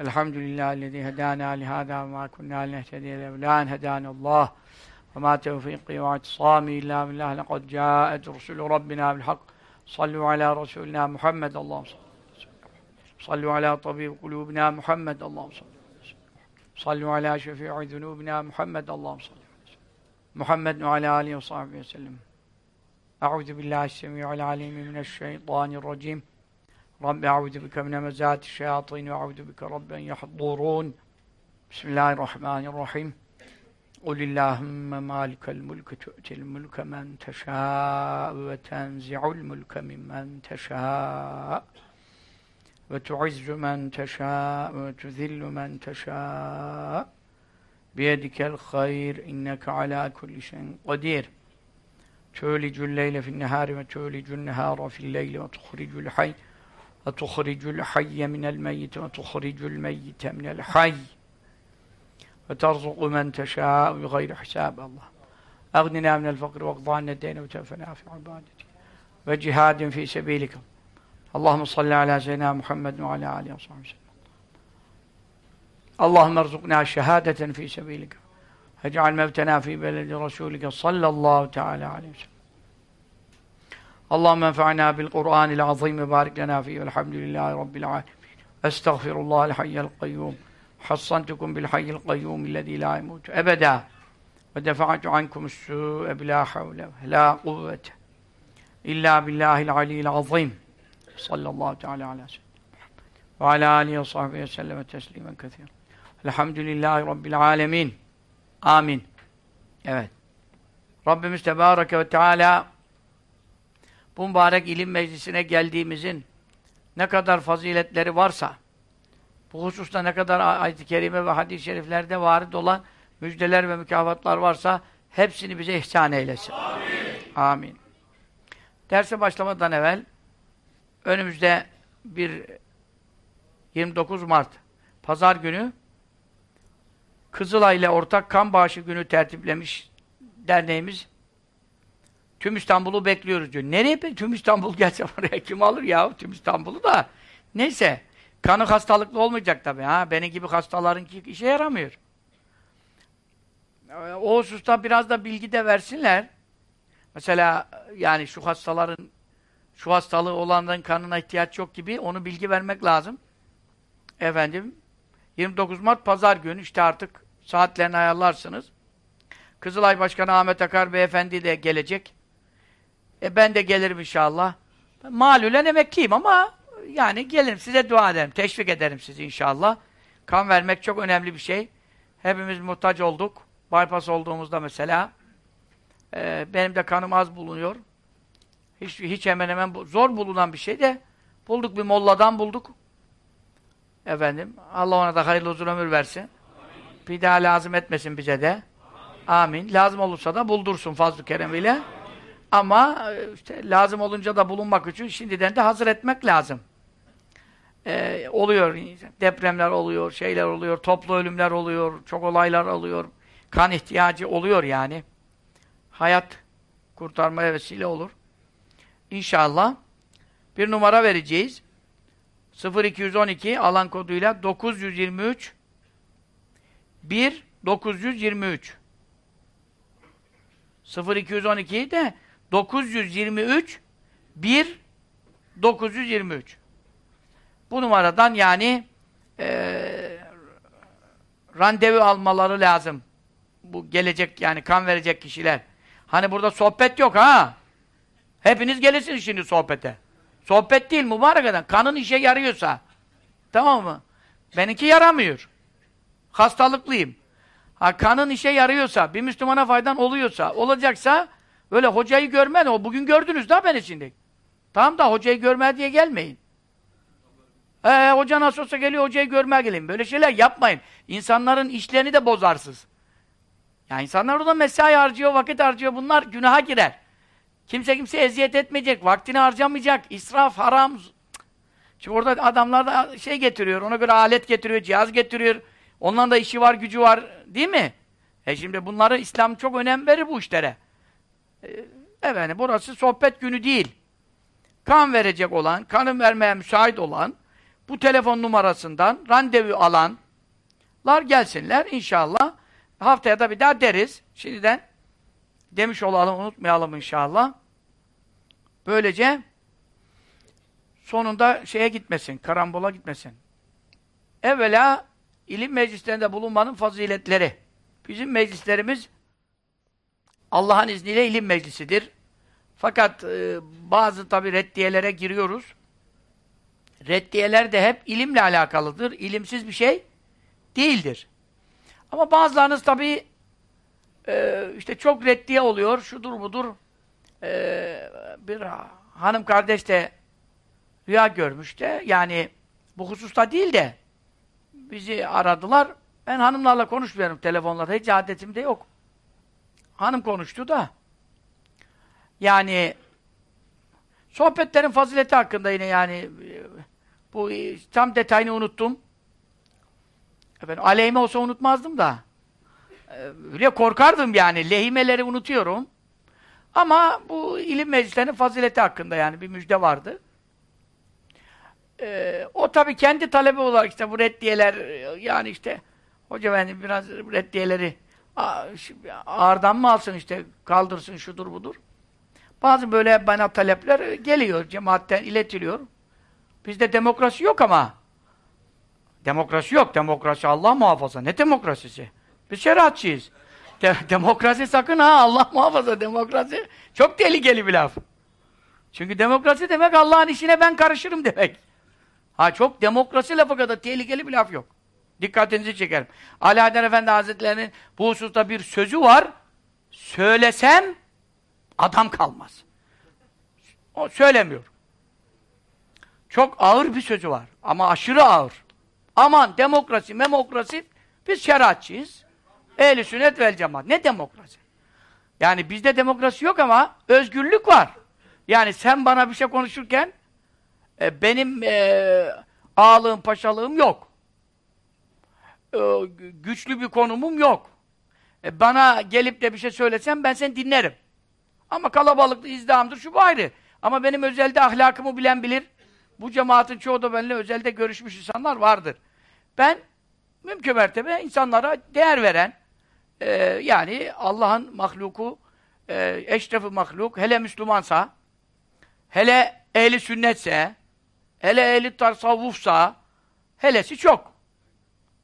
الحمد لله الذي هدانا لهذا وما كنا لنهتدي لولا أن هدانا الله. وما توفيقي واعتصامي إلا بالله لقد جاءت رسل ربنا بالحق. صلوا على رسولنا محمد اللهم صل صلوا على طبيب قلوبنا محمد اللهم صل صلوا على شفيع ذنوبنا محمد اللهم صل محمد وعلى آله وصحبه وسلم. أعوذ بالله السميع العليم من الشيطان الرجيم. رب أعوذ بك من مزات الشياطين وأعوذ بك رب أن يحضرون. بسم الله الرحمن الرحيم. قل اللهم مالك الملك تؤتي الملك من تشاء وتنزع الملك ممن تشاء وتعز من تشاء وتذل من تشاء. بيدك الخير إنك على كل شيء قدير. تولج الليل في النهار وتولج النهار في الليل وتخرج الحي. وتخرج الحي من الميت وتخرج الميت من الحي وترزق من تشاء بغير حساب الله. أغننا من الفقر واقض عنا الدين وتوفنا في عبادتك. وجهاد في سبيلك. اللهم صل على سيدنا محمد وعلى آله وصحبه وسلم. اللهم ارزقنا شهادة في سبيلك. اجعل موتنا في بلد رسولك صلى الله تعالى عليه وسلم. اللهم انفعنا بالقرآن العظيم وبارك لنا فيه والحمد لله رب العالمين. أستغفر الله الحي القيوم. حصنتكم بالحي القيوم الذي لا يموت أبدا. ودفعت عنكم السوء بلا حول ولا قوة إلا بالله العلي العظيم. صلى الله تعالى على سيدنا محمد وعلى آله وصحبه وسلم تسليما كثيرا. الحمد لله رب العالمين. Amin. Evet. Rabbimiz Tebareke ve Teala bu mübarek ilim meclisine geldiğimizin ne kadar faziletleri varsa bu hususta ne kadar ayet-i kerime ve hadis-i şeriflerde varid olan müjdeler ve mükafatlar varsa hepsini bize ihsan eylesin. Amin. Amin. Derse başlamadan evvel önümüzde bir 29 Mart Pazar günü Kızılay ile ortak kan bağışı günü tertiplemiş derneğimiz. Tüm İstanbul'u bekliyoruz diyor. Nereye be? Tüm İstanbul gelse oraya kim alır ya tüm İstanbul'u da. Neyse. Kanı hastalıklı olmayacak tabii ha. Benim gibi hastaların ki işe yaramıyor. O hususta biraz da bilgi de versinler. Mesela yani şu hastaların şu hastalığı olanların kanına ihtiyaç yok gibi onu bilgi vermek lazım. Efendim 29 Mart Pazar günü işte artık saatlerini ayarlarsınız. Kızılay Başkanı Ahmet Akar Beyefendi de gelecek. E ben de gelirim inşallah. Malülen emekliyim ama yani gelirim size dua ederim. Teşvik ederim sizi inşallah. Kan vermek çok önemli bir şey. Hepimiz muhtaç olduk. Bypass olduğumuzda mesela e, benim de kanım az bulunuyor. Hiç, hiç hemen hemen zor bulunan bir şey de bulduk bir molladan bulduk. Efendim, Allah ona da hayırlı uzun ömür versin. Amin. Bir daha lazım etmesin bize de. Amin. Amin. Lazım olursa da buldursun fazl-ı keremiyle. Ama e, işte lazım olunca da bulunmak için şimdiden de hazır etmek lazım. Ee, oluyor, depremler oluyor, şeyler oluyor, toplu ölümler oluyor, çok olaylar oluyor. Kan ihtiyacı oluyor yani. Hayat kurtarmaya vesile olur. İnşallah bir numara vereceğiz. 0212 alan koduyla 923 1 923 0212 de 923 1 923 Bu numaradan yani e, randevu almaları lazım. Bu gelecek yani kan verecek kişiler. Hani burada sohbet yok ha. Hepiniz gelirsiniz şimdi sohbete. Sohbet değil mübarek adam. Kanın işe yarıyorsa. Tamam mı? Benimki yaramıyor. Hastalıklıyım. Ha, kanın işe yarıyorsa, bir Müslümana faydan oluyorsa, olacaksa böyle hocayı görmen, o bugün gördünüz da beni şimdi. Tamam da hocayı görmeye diye gelmeyin. Ee, hoca nasıl olsa geliyor, hocayı görmeye gelin. Böyle şeyler yapmayın. İnsanların işlerini de bozarsınız. Yani insanlar orada mesai harcıyor, vakit harcıyor, bunlar günaha girer. Kimse kimse eziyet etmeyecek, vaktini harcamayacak, israf, haram. Şimdi orada adamlar da şey getiriyor, ona göre alet getiriyor, cihaz getiriyor. Onların da işi var, gücü var, değil mi? E şimdi bunları İslam çok önem verir bu işlere. Efendim, burası sohbet günü değil. Kan verecek olan, kanı vermeye müsait olan, bu telefon numarasından randevu alanlar gelsinler inşallah. Haftaya da bir daha deriz. Şimdiden demiş olalım, unutmayalım inşallah. Böylece sonunda şeye gitmesin, karambola gitmesin. Evvela ilim meclislerinde bulunmanın faziletleri. Bizim meclislerimiz Allah'ın izniyle ilim meclisidir. Fakat e, bazı tabi reddiyelere giriyoruz. Reddiyeler de hep ilimle alakalıdır. İlimsiz bir şey değildir. Ama bazılarınız tabi e, işte çok reddiye oluyor, şudur budur. E, bir hanım kardeş de rüya görmüş de yani bu hususta değil de bizi aradılar. Ben hanımlarla konuşmuyorum telefonlarda. Hiç adetim de yok. Hanım konuştu da yani sohbetlerin fazileti hakkında yine yani bu tam detayını unuttum. Efendim, aleyhime olsa unutmazdım da. Öyle korkardım yani. Lehimeleri unutuyorum. Ama bu ilim meclislerinin fazileti hakkında yani bir müjde vardı. Ee, o tabii kendi talebi olarak işte bu reddiyeler yani işte hoca benim biraz reddiyeleri ağırdan mı alsın işte kaldırsın şudur budur. Bazı böyle bana talepler geliyor cemaatten iletiliyor. Bizde demokrasi yok ama demokrasi yok. Demokrasi Allah muhafaza. Ne demokrasisi? Biz şeriatçıyız. De demokrasi sakın ha Allah muhafaza demokrasi. Çok tehlikeli bir laf. Çünkü demokrasi demek Allah'ın işine ben karışırım demek. Ha çok demokrasi lafı kadar tehlikeli bir laf yok. Dikkatinizi çekerim. Ali Haydar Efendi Hazretleri'nin bu hususta bir sözü var. Söylesem adam kalmaz. O söylemiyor. Çok ağır bir sözü var. Ama aşırı ağır. Aman demokrasi, memokrasi biz şeriatçıyız. Ehli sünnet vel cemaat. Ne demokrasi? Yani bizde demokrasi yok ama özgürlük var. Yani sen bana bir şey konuşurken e, benim e, ağalığım, paşalığım yok. E, güçlü bir konumum yok. E, bana gelip de bir şey söylesen ben seni dinlerim. Ama kalabalıklı izdihamdır, şu bu ayrı. Ama benim özelde ahlakımı bilen bilir. Bu cemaatin çoğu da benimle özelde görüşmüş insanlar vardır. Ben mümkün mertebe insanlara değer veren, e, yani Allah'ın mahluku, e, eşrefi mahluk, hele Müslümansa, hele ehli sünnetse, hele ehli tasavvufsa, helesi çok.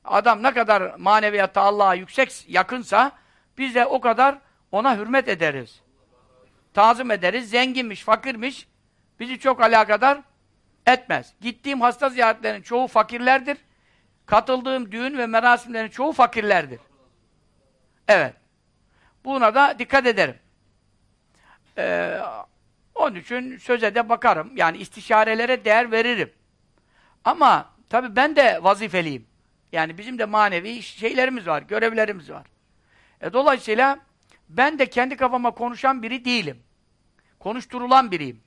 Adam ne kadar maneviyatta Allah'a yüksek, yakınsa, biz de o kadar ona hürmet ederiz. Tazım ederiz. Zenginmiş, fakirmiş, bizi çok alakadar etmez. Gittiğim hasta ziyaretlerinin çoğu fakirlerdir. Katıldığım düğün ve merasimlerin çoğu fakirlerdir. Evet. Buna da dikkat ederim. Ee, onun için söze de bakarım. Yani istişarelere değer veririm. Ama tabii ben de vazifeliyim. Yani bizim de manevi şeylerimiz var, görevlerimiz var. E, dolayısıyla ben de kendi kafama konuşan biri değilim. Konuşturulan biriyim.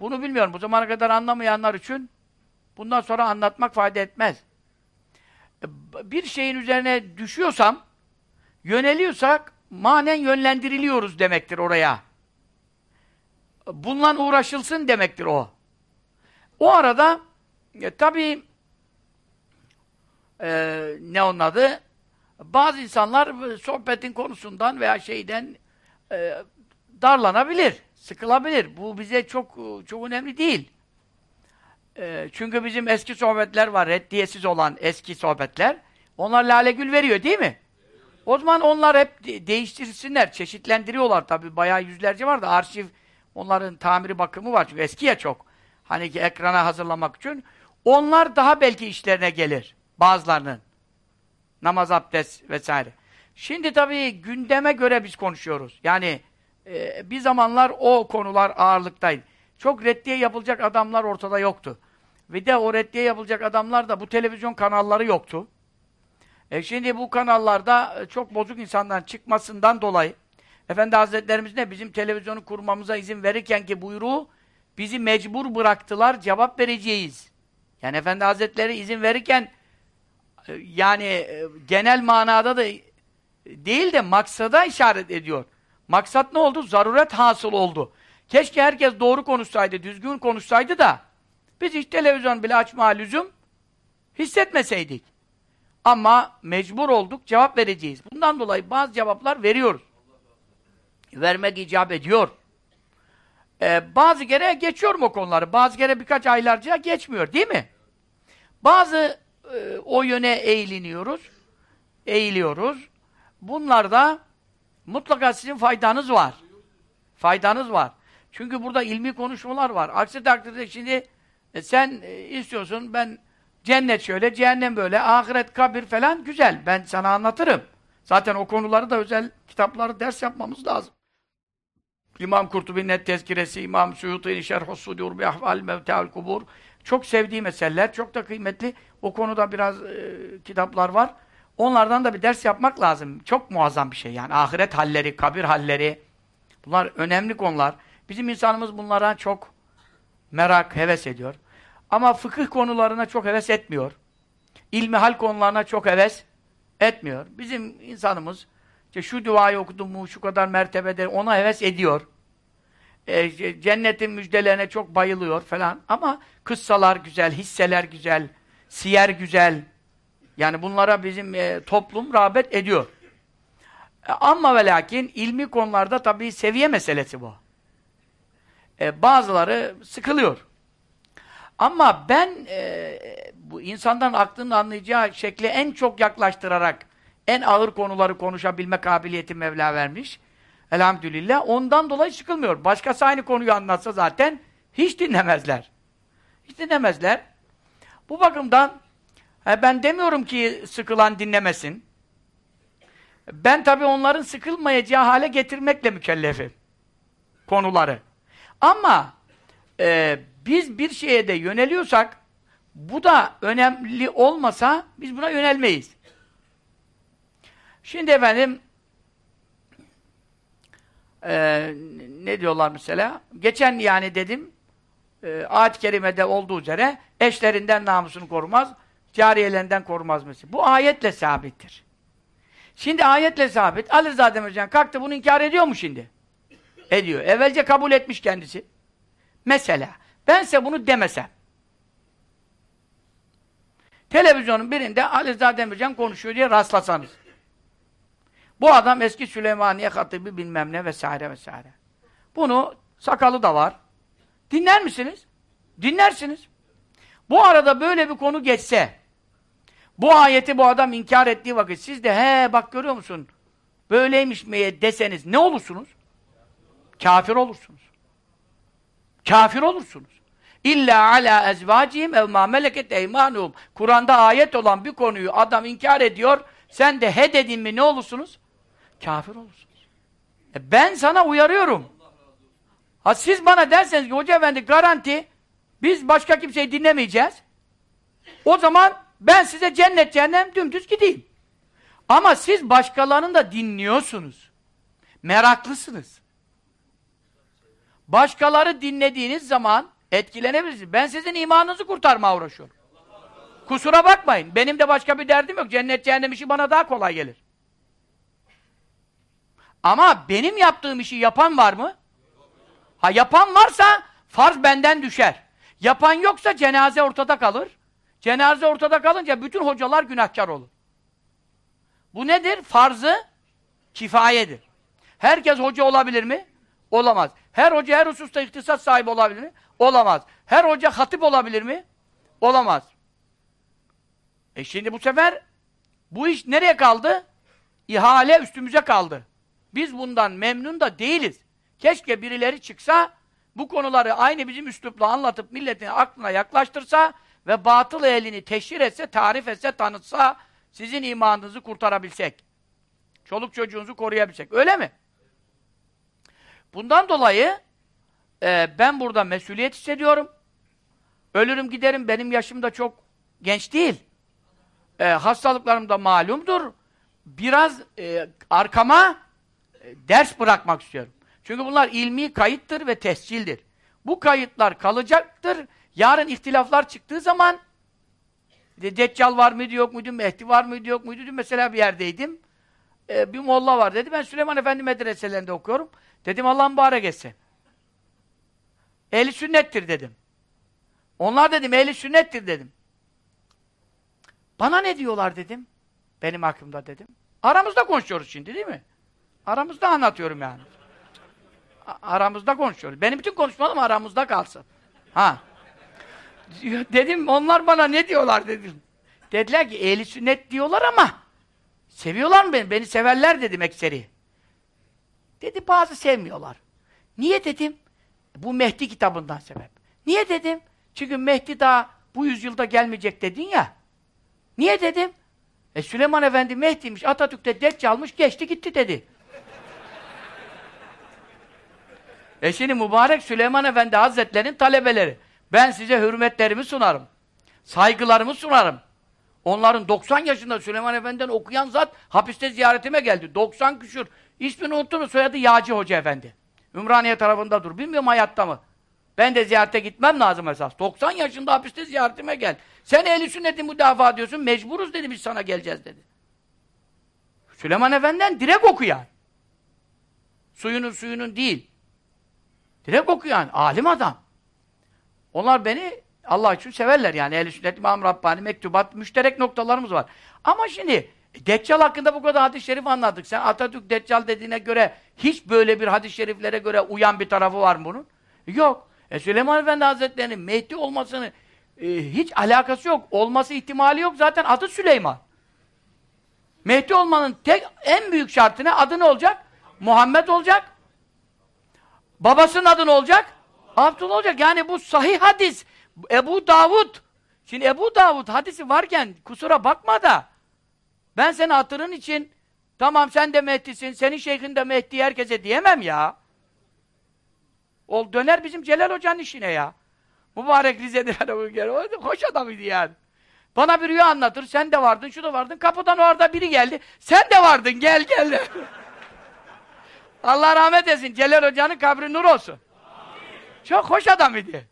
Bunu bilmiyorum. Bu zamana kadar anlamayanlar için bundan sonra anlatmak fayda etmez. E, bir şeyin üzerine düşüyorsam, yöneliyorsak manen yönlendiriliyoruz demektir oraya. Bununla uğraşılsın demektir o. O arada e, tabii e, ne onun adı? Bazı insanlar sohbetin konusundan veya şeyden e, darlanabilir, sıkılabilir. Bu bize çok çok önemli değil. E, çünkü bizim eski sohbetler var, reddiyesiz olan eski sohbetler. Onlar lale gül veriyor değil mi? O zaman onlar hep de değiştirsinler, çeşitlendiriyorlar tabii. Bayağı yüzlerce var da arşiv, onların tamiri bakımı var çünkü eski ya çok. Hani ki ekrana hazırlamak için. Onlar daha belki işlerine gelir. Bazılarının. Namaz, abdest vesaire. Şimdi tabii gündeme göre biz konuşuyoruz. Yani e, bir zamanlar o konular ağırlıktaydı. Çok reddiye yapılacak adamlar ortada yoktu. Ve de o reddiye yapılacak adamlar da bu televizyon kanalları yoktu. E şimdi bu kanallarda e, çok bozuk insanların çıkmasından dolayı Efendi Hazretlerimiz ne? Bizim televizyonu kurmamıza izin verirken ki buyruğu bizi mecbur bıraktılar, cevap vereceğiz. Yani Efendi Hazretleri izin verirken yani e, genel manada da değil de maksada işaret ediyor. Maksat ne oldu? Zaruret hasıl oldu. Keşke herkes doğru konuşsaydı, düzgün konuşsaydı da Biz hiç televizyon bile açma lüzum hissetmeseydik. Ama mecbur olduk, cevap vereceğiz. Bundan dolayı bazı cevaplar veriyoruz. Vermek icap ediyor. Ee, bazı kere geçiyorum o konuları. Bazı kere birkaç aylarca geçmiyor değil mi? Bazı e, o yöne eğiliniyoruz. Eğiliyoruz. Bunlarda mutlaka sizin faydanız var. Faydanız var. Çünkü burada ilmi konuşmalar var. Aksi takdirde şimdi e, sen e, istiyorsun ben cennet şöyle, cehennem böyle, ahiret, kabir falan güzel. Ben sana anlatırım. Zaten o konuları da özel kitapları ders yapmamız lazım. İmam Kurtubi'nin tezkiresi, İmam Suyuti'nin şerh-u sudur bi ahval mevte'al kubur. Çok sevdiği meseleler, çok da kıymetli. O konuda biraz e, kitaplar var. Onlardan da bir ders yapmak lazım. Çok muazzam bir şey yani. Ahiret halleri, kabir halleri. Bunlar önemli konular. Bizim insanımız bunlara çok merak, heves ediyor. Ama fıkıh konularına çok heves etmiyor. İlmi hal konularına çok heves etmiyor. Bizim insanımız işte şu duayı okudum mu, şu kadar mertebede ona heves ediyor. E, cennetin müjdelerine çok bayılıyor falan. Ama kıssalar güzel, hisseler güzel, siyer güzel. Yani bunlara bizim e, toplum rağbet ediyor. E, ama ve lakin ilmi konularda tabii seviye meselesi bu. E, bazıları sıkılıyor. Ama ben e, bu insandan aklının anlayacağı şekli en çok yaklaştırarak en ağır konuları konuşabilme kabiliyeti Mevla vermiş. Elhamdülillah. Ondan dolayı sıkılmıyor. Başkası aynı konuyu anlatsa zaten hiç dinlemezler. Hiç dinlemezler. Bu bakımdan ben demiyorum ki sıkılan dinlemesin. Ben tabii onların sıkılmayacağı hale getirmekle mükellefim. Konuları. Ama e, biz bir şeye de yöneliyorsak bu da önemli olmasa biz buna yönelmeyiz. Şimdi efendim e, ne diyorlar mesela? Geçen yani dedim e, ayet-i kerimede olduğu üzere eşlerinden namusunu korumaz, cariyelerinden korumaz mesela. Bu ayetle sabittir. Şimdi ayetle sabit. Ali Rıza Demircan kalktı bunu inkar ediyor mu şimdi? Ediyor. Evvelce kabul etmiş kendisi. Mesela bense bunu demesem. Televizyonun birinde Ali Rıza Demircan konuşuyor diye rastlasanız. Bu adam eski Süleymaniye hatibi bilmem ne vesaire vesaire. Bunu sakalı da var. Dinler misiniz? Dinlersiniz. Bu arada böyle bir konu geçse, bu ayeti bu adam inkar ettiği vakit siz de he bak görüyor musun? Böyleymiş mi deseniz ne olursunuz? Kafir olursunuz. Kafir olursunuz. İlla ala ezvacihim ev ma meleket. Kur'an'da ayet olan bir konuyu adam inkar ediyor. Sen de he dedin mi ne olursunuz? Kafir olursunuz. E ben sana uyarıyorum. Ha siz bana derseniz ki hoca efendi garanti biz başka kimseyi dinlemeyeceğiz. O zaman ben size cennet cehennem dümdüz gideyim. Ama siz başkalarını da dinliyorsunuz. Meraklısınız. Başkaları dinlediğiniz zaman etkilenebilirsiniz. Ben sizin imanınızı kurtarmaya uğraşıyorum. Kusura bakmayın. Benim de başka bir derdim yok. Cennet cehennem işi bana daha kolay gelir. Ama benim yaptığım işi yapan var mı? Ha yapan varsa farz benden düşer. Yapan yoksa cenaze ortada kalır. Cenaze ortada kalınca bütün hocalar günahkar olur. Bu nedir? Farzı kifayedir. Herkes hoca olabilir mi? Olamaz. Her hoca her hususta ihtisas sahibi olabilir mi? Olamaz. Her hoca hatip olabilir mi? Olamaz. E şimdi bu sefer bu iş nereye kaldı? İhale üstümüze kaldı. Biz bundan memnun da değiliz. Keşke birileri çıksa, bu konuları aynı bizim üslupla anlatıp milletin aklına yaklaştırsa ve batıl elini teşhir etse, tarif etse, tanıtsa, sizin imanınızı kurtarabilsek. Çoluk çocuğunuzu koruyabilsek. Öyle mi? Bundan dolayı e, ben burada mesuliyet hissediyorum. Ölürüm giderim. Benim yaşım da çok genç değil. E, hastalıklarım da malumdur. Biraz e, arkama ders bırakmak istiyorum. Çünkü bunlar ilmi kayıttır ve tescildir. Bu kayıtlar kalacaktır. Yarın ihtilaflar çıktığı zaman de, Deccal var mıydı yok muydu, Mehdi var mıydı yok muydu? Mesela bir yerdeydim. Ee, bir molla var dedi. Ben Süleyman Efendi medreselerinde okuyorum. Dedim Allah mübarek etsin. Ehli sünnettir dedim. Onlar dedim ehli sünnettir dedim. Bana ne diyorlar dedim. Benim hakkımda dedim. Aramızda konuşuyoruz şimdi değil mi? Aramızda anlatıyorum yani. Aramızda konuşuyoruz. Benim bütün konuşmalarım aramızda kalsın. Ha. Dedim onlar bana ne diyorlar dedim. Dediler ki ehli sünnet diyorlar ama seviyorlar mı beni? Beni severler dedim ekseri. Dedi bazı sevmiyorlar. Niye dedim? Bu Mehdi kitabından sebep. Niye dedim? Çünkü Mehdi daha bu yüzyılda gelmeyecek dedin ya. Niye dedim? E Süleyman Efendi Mehdi'ymiş, Atatürk'te Deccal'mış, geçti gitti dedi. E şimdi mübarek Süleyman Efendi Hazretleri'nin talebeleri. Ben size hürmetlerimi sunarım. Saygılarımı sunarım. Onların 90 yaşında Süleyman Efendi'den okuyan zat hapiste ziyaretime geldi. 90 küsur. İsmini unuttunuz soyadı Yağcı Hoca Efendi. Ümraniye tarafında dur. Bilmiyorum hayatta mı? Ben de ziyarete gitmem lazım esas. 90 yaşında hapiste ziyaretime gel. Sen ehli sünneti müdafaa ediyorsun. Mecburuz dedi biz sana geleceğiz dedi. Süleyman Efendi'den direkt okuyan. Suyunun suyunun değil. Direkt okuyan. Alim adam. Onlar beni Allah için severler yani. Ehl-i sünnet, İmam Rabbani, mektubat, müşterek noktalarımız var. Ama şimdi Deccal hakkında bu kadar hadis-i şerif anladık. Sen Atatürk Deccal dediğine göre hiç böyle bir hadis-i şeriflere göre uyan bir tarafı var mı bunun? Yok. E Süleyman Efendi Hazretleri'nin Mehdi olmasını e, hiç alakası yok. Olması ihtimali yok. Zaten adı Süleyman. Mehdi olmanın tek en büyük şartı ne? Adı ne olacak? Muhammed olacak. Babasının adı ne olacak? Abdullah olacak. Yani bu sahih hadis. Ebu Davud. Şimdi Ebu Davud hadisi varken kusura bakma da ben seni hatırın için tamam sen de Mehdi'sin, senin şeyhin de Mehdi herkese diyemem ya. Ol döner bizim Celal Hoca'nın işine ya. Mübarek Rize'de o hoş adamıydı yani. Bana bir rüya anlatır, sen de vardın, şu da vardın, kapıdan orada biri geldi, sen de vardın, gel gel. Allah rahmet etsin, Celal Hoca'nın kabri nur olsun. Amin. Çok hoş adamıydı.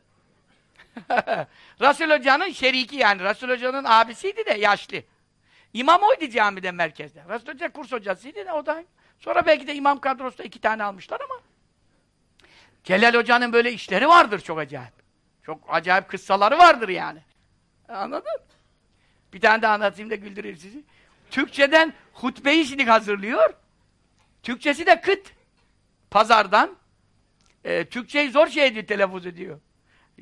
Resul Hoca'nın şeriki yani, Resul Hoca'nın abisiydi de yaşlı. İmam oydu camide merkezde. Resul Hoca kurs hocasıydı da o da. Sonra belki de imam kadrosu da iki tane almışlar ama. Celal Hoca'nın böyle işleri vardır çok acayip. Çok acayip kıssaları vardır yani. Anladın? Bir tane de anlatayım da güldüreyim sizi. Türkçeden hutbeyi şimdi hazırlıyor. Türkçesi de kıt. Pazardan. E, Türkçeyi zor şey ediyor, telaffuz ediyor.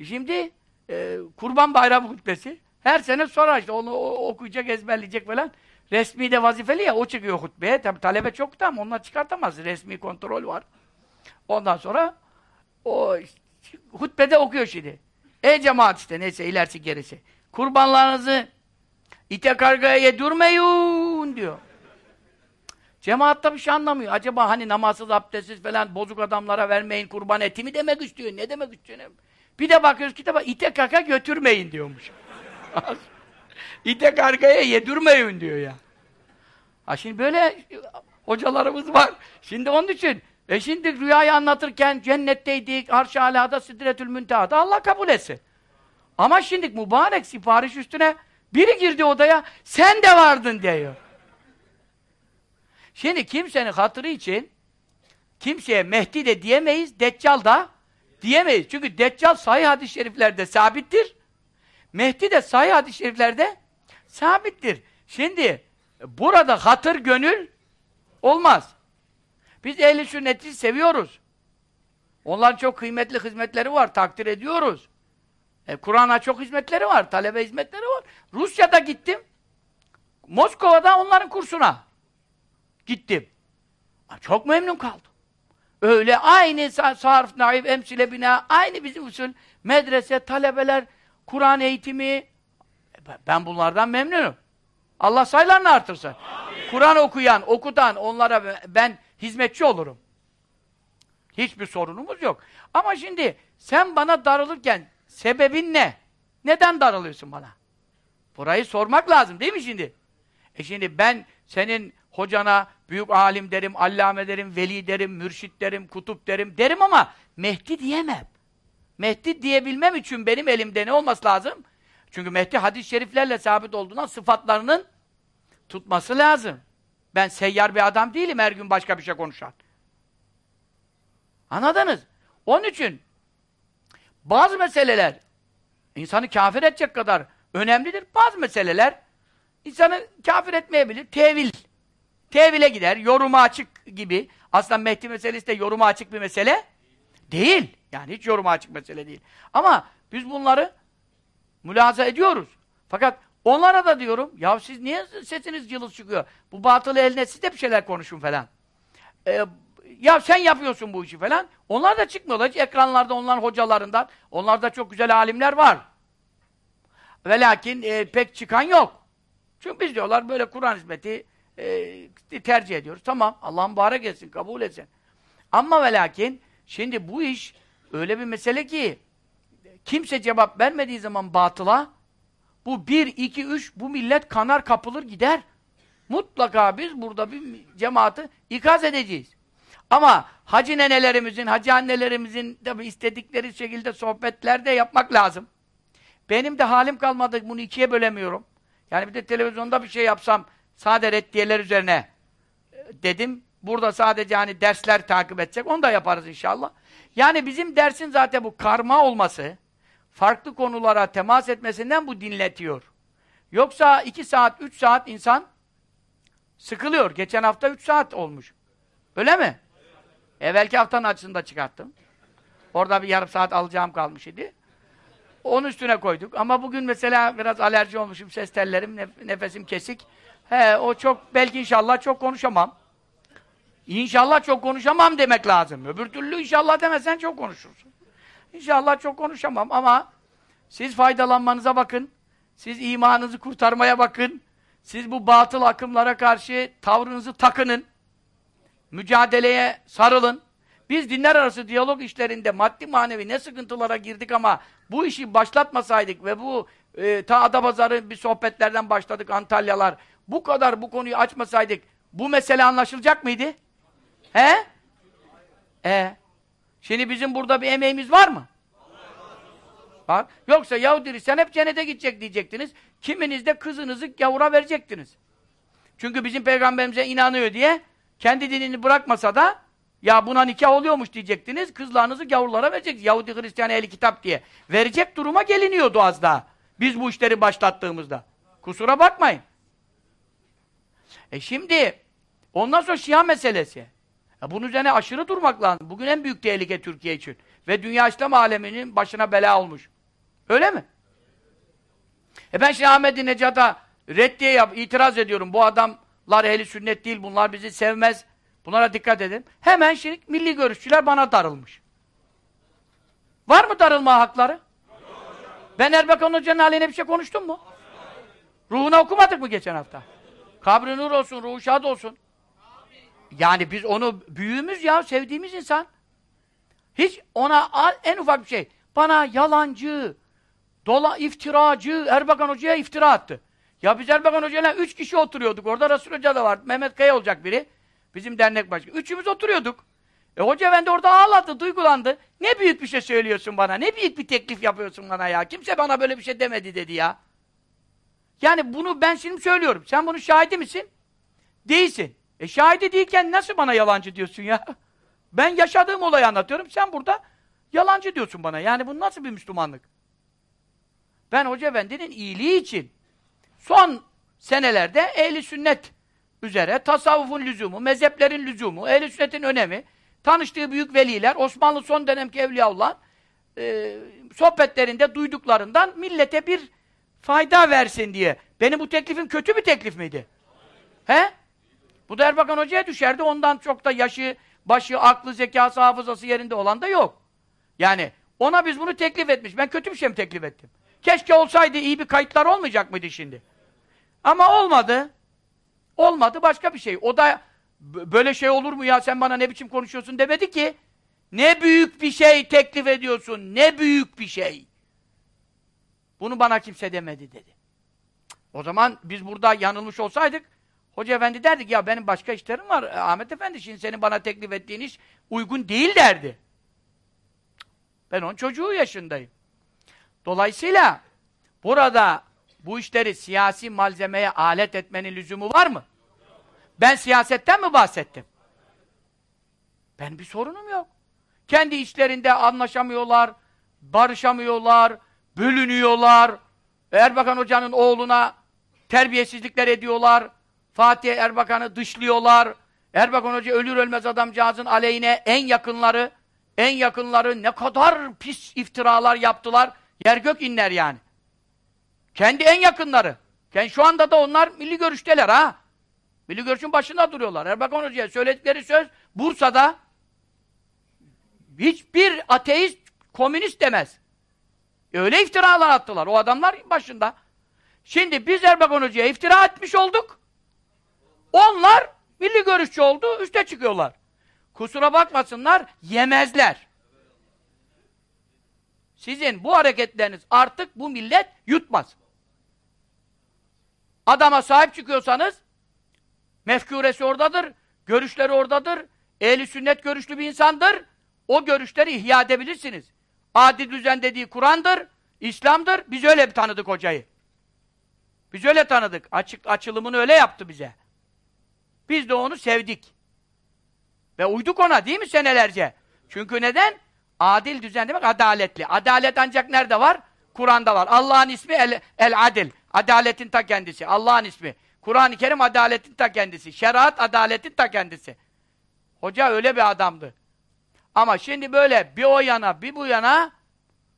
Şimdi e, Kurban Bayramı hutbesi. Her sene sorar işte onu okuyacak, ezberleyecek falan. Resmi de vazifeli ya, o çıkıyor hutbeye. Tabi talebe çok ama onlar çıkartamaz. Resmi kontrol var. Ondan sonra o hutbede okuyor şimdi. Ey cemaat işte neyse ilerisi gerisi. Kurbanlarınızı ite kargaya yedirmeyin diyor. Cemaat da bir şey anlamıyor. Acaba hani namazsız, abdestsiz falan bozuk adamlara vermeyin kurban eti mi demek istiyor? Ne demek istiyor? Bir de bakıyoruz kitaba ite kaka götürmeyin diyormuş. ite kargaya yedirmeyin diyor ya. Ha şimdi böyle hocalarımız var. Şimdi onun için e şimdi rüyayı anlatırken cennetteydik, arş-ı alada, sidretül müntehada Allah kabul etsin. Ama şimdi mübarek sipariş üstüne biri girdi odaya, sen de vardın diyor. Şimdi kimsenin hatırı için kimseye Mehdi de diyemeyiz, Deccal da diyemeyiz. Çünkü Deccal sahih hadis-i şeriflerde sabittir. Mehdi de sahih hadis-i şeriflerde sabittir. Şimdi burada hatır gönül olmaz. Biz ehli sünneti seviyoruz. Onların çok kıymetli hizmetleri var, takdir ediyoruz. E, Kur'an'a çok hizmetleri var, talebe hizmetleri var. Rusya'da gittim. Moskova'da onların kursuna gittim. Çok memnun kaldım. Öyle aynı sarf, naif, emsile bina, aynı bizim usul. Medrese, talebeler, Kur'an eğitimi. Ben bunlardan memnunum. Allah sayılarını artırsın. Kur'an okuyan, okutan onlara ben hizmetçi olurum. Hiçbir sorunumuz yok. Ama şimdi sen bana darılırken sebebin ne? Neden darılıyorsun bana? Burayı sormak lazım değil mi şimdi? E şimdi ben senin hocana büyük alim derim, allame derim, veli derim, mürşit derim, kutup derim derim ama Mehdi diyemem. Mehdi diyebilmem için benim elimde ne olması lazım? Çünkü Mehdi hadis-i şeriflerle sabit olduğundan sıfatlarının tutması lazım. Ben seyyar bir adam değilim her gün başka bir şey konuşan. Anladınız? Onun için bazı meseleler insanı kafir edecek kadar önemlidir. Bazı meseleler insanı kafir etmeyebilir. Tevil. Tevile gider. Yoruma açık gibi. Aslında Mehdi meselesi de yoruma açık bir mesele değil. Yani hiç yoruma açık mesele değil. Ama biz bunları mülaza ediyoruz. Fakat onlara da diyorum, ya siz niye sesiniz cılız çıkıyor? Bu batılı eline siz de bir şeyler konuşun falan. Ee, ya sen yapıyorsun bu işi falan. Onlar da çıkmıyorlar. Hiç ekranlarda onların hocalarından. Onlarda çok güzel alimler var. Ve lakin e, pek çıkan yok. Çünkü biz diyorlar böyle Kur'an hizmeti e, tercih ediyoruz. Tamam. Allah mübarek etsin, kabul etsin. Ama ve lakin şimdi bu iş öyle bir mesele ki kimse cevap vermediği zaman batıla bu bir, iki, üç bu millet kanar kapılır gider. Mutlaka biz burada bir cemaati ikaz edeceğiz. Ama hacı nenelerimizin, hacı annelerimizin tabi istedikleri şekilde sohbetlerde yapmak lazım. Benim de halim kalmadı, bunu ikiye bölemiyorum. Yani bir de televizyonda bir şey yapsam, sade reddiyeler üzerine dedim. Burada sadece hani dersler takip edecek, onu da yaparız inşallah. Yani bizim dersin zaten bu karma olması, farklı konulara temas etmesinden bu dinletiyor. Yoksa iki saat, üç saat insan sıkılıyor. Geçen hafta üç saat olmuş. Öyle mi? Evvelki haftanın açısında çıkarttım. Orada bir yarım saat alacağım kalmış idi. Onun üstüne koyduk. Ama bugün mesela biraz alerji olmuşum. Ses tellerim, nef nefesim kesik. He, o çok, belki inşallah çok konuşamam. İnşallah çok konuşamam demek lazım. Öbür türlü inşallah demesen çok konuşursun. İnşallah çok konuşamam ama siz faydalanmanıza bakın. Siz imanınızı kurtarmaya bakın. Siz bu batıl akımlara karşı tavrınızı takının. Mücadeleye sarılın. Biz dinler arası diyalog işlerinde maddi manevi ne sıkıntılara girdik ama bu işi başlatmasaydık ve bu e, ta Adapazarı bir sohbetlerden başladık Antalyalar. Bu kadar bu konuyu açmasaydık bu mesele anlaşılacak mıydı? He? E. Şimdi bizim burada bir emeğimiz var mı? Bak, yoksa Yahudi sen hep cennete gidecek diyecektiniz. Kiminiz de kızınızı gavura verecektiniz. Çünkü bizim peygamberimize inanıyor diye kendi dinini bırakmasa da ya buna nikah oluyormuş diyecektiniz. Kızlarınızı gavurlara vereceksiniz. Yahudi Hristiyan ehli kitap diye. Verecek duruma geliniyordu az daha. Biz bu işleri başlattığımızda. Kusura bakmayın. E şimdi ondan sonra Şia meselesi. Ya bunun üzerine aşırı durmak lazım. Bugün en büyük tehlike Türkiye için. Ve dünya İslam aleminin başına bela olmuş. Öyle mi? E ben şimdi Ahmet-i Necat'a reddiye yap, itiraz ediyorum. Bu adamlar ehli sünnet değil, bunlar bizi sevmez. Bunlara dikkat edin. Hemen şimdi milli görüşçüler bana darılmış. Var mı darılma hakları? Ben Erbakan Hoca'nın aleyhine bir şey konuştum mu? Ruhuna okumadık mı geçen hafta? Kabri nur olsun, ruhu şad olsun. Yani biz onu büyüğümüz ya, sevdiğimiz insan. Hiç ona en ufak bir şey. Bana yalancı, dola iftiracı, Erbakan Hoca'ya iftira attı. Ya biz Erbakan Hoca'yla üç kişi oturuyorduk. Orada Resul Hoca da vardı. Mehmet Kaya olacak biri. Bizim dernek başkanı. Üçümüz oturuyorduk. E hoca efendi orada ağladı, duygulandı. Ne büyük bir şey söylüyorsun bana, ne büyük bir teklif yapıyorsun bana ya. Kimse bana böyle bir şey demedi dedi ya. Yani bunu ben şimdi söylüyorum. Sen bunun şahidi misin? Değilsin. E şahidi değilken nasıl bana yalancı diyorsun ya? Ben yaşadığım olayı anlatıyorum. Sen burada yalancı diyorsun bana. Yani bu nasıl bir Müslümanlık? Ben Hoca Efendi'nin iyiliği için son senelerde ehli sünnet üzere tasavvufun lüzumu, mezheplerin lüzumu, ehli sünnetin önemi, tanıştığı büyük veliler, Osmanlı son dönemki evliyaullah e, sohbetlerinde duyduklarından millete bir fayda versin diye. Benim bu teklifim kötü bir teklif miydi? He? Bu da Erbakan Hoca'ya düşerdi. Ondan çok da yaşı, başı, aklı, zekası, hafızası yerinde olan da yok. Yani ona biz bunu teklif etmiş. Ben kötü bir şey mi teklif ettim? Keşke olsaydı iyi bir kayıtlar olmayacak mıydı şimdi? Ama olmadı. Olmadı başka bir şey. O da böyle şey olur mu ya sen bana ne biçim konuşuyorsun demedi ki. Ne büyük bir şey teklif ediyorsun. Ne büyük bir şey. Bunu bana kimse demedi dedi. O zaman biz burada yanılmış olsaydık Hoca efendi derdik ya benim başka işlerim var. Ahmet efendi şimdi senin bana teklif ettiğin iş uygun değil derdi. Ben onun çocuğu yaşındayım. Dolayısıyla burada bu işleri siyasi malzemeye alet etmenin lüzumu var mı? Ben siyasetten mi bahsettim? Ben bir sorunum yok. Kendi işlerinde anlaşamıyorlar, barışamıyorlar, bölünüyorlar. Erbakan Hoca'nın oğluna terbiyesizlikler ediyorlar. Fatih Erbakan'ı dışlıyorlar. Erbakan Hoca ölür ölmez adamcağızın aleyhine en yakınları, en yakınları ne kadar pis iftiralar yaptılar. Yer gök inler yani. Kendi en yakınları. Yani şu anda da onlar milli görüşteler ha. Milli görüşün başında duruyorlar. Erbakan Hoca'ya söyledikleri söz Bursa'da hiçbir ateist, komünist demez. Öyle iftiralar attılar. O adamlar başında. Şimdi biz Erbakan Hoca'ya iftira etmiş olduk. Onlar milli görüşçü oldu, üste çıkıyorlar. Kusura bakmasınlar, yemezler. Sizin bu hareketleriniz artık bu millet yutmaz. Adama sahip çıkıyorsanız mefkuresi oradadır, görüşleri oradadır, ehli sünnet görüşlü bir insandır. O görüşleri ihya edebilirsiniz. Adi düzen dediği Kur'an'dır, İslam'dır. Biz öyle bir tanıdık hocayı. Biz öyle tanıdık. Açık açılımını öyle yaptı bize. Biz de onu sevdik. Ve uyduk ona değil mi senelerce? Çünkü neden? Adil düzen demek adaletli. Adalet ancak nerede var? Kur'an'da var. Allah'ın ismi el, el adil. Adaletin ta kendisi. Allah'ın ismi. Kur'an-ı Kerim adaletin ta kendisi. Şeriat adaletin ta kendisi. Hoca öyle bir adamdı. Ama şimdi böyle bir o yana bir bu yana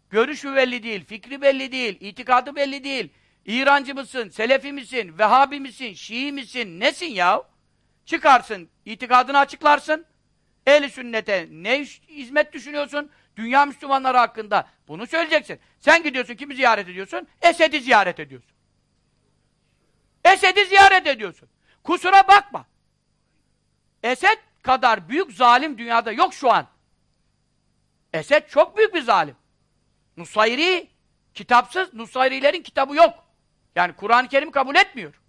görüşü belli değil, fikri belli değil, itikadı belli değil. İrancı mısın, Selefi misin, Vehhabi misin, Şii misin, nesin ya? Çıkarsın, itikadını açıklarsın. Ehli sünnete ne hizmet düşünüyorsun? Dünya Müslümanları hakkında bunu söyleyeceksin. Sen gidiyorsun, kimi ziyaret ediyorsun? Esed'i ziyaret ediyorsun. Esed'i ziyaret ediyorsun. Kusura bakma. Esed kadar büyük zalim dünyada yok şu an. Esed çok büyük bir zalim. Nusayri, kitapsız, Nusayrilerin kitabı yok. Yani Kur'an-ı Kerim kabul etmiyor.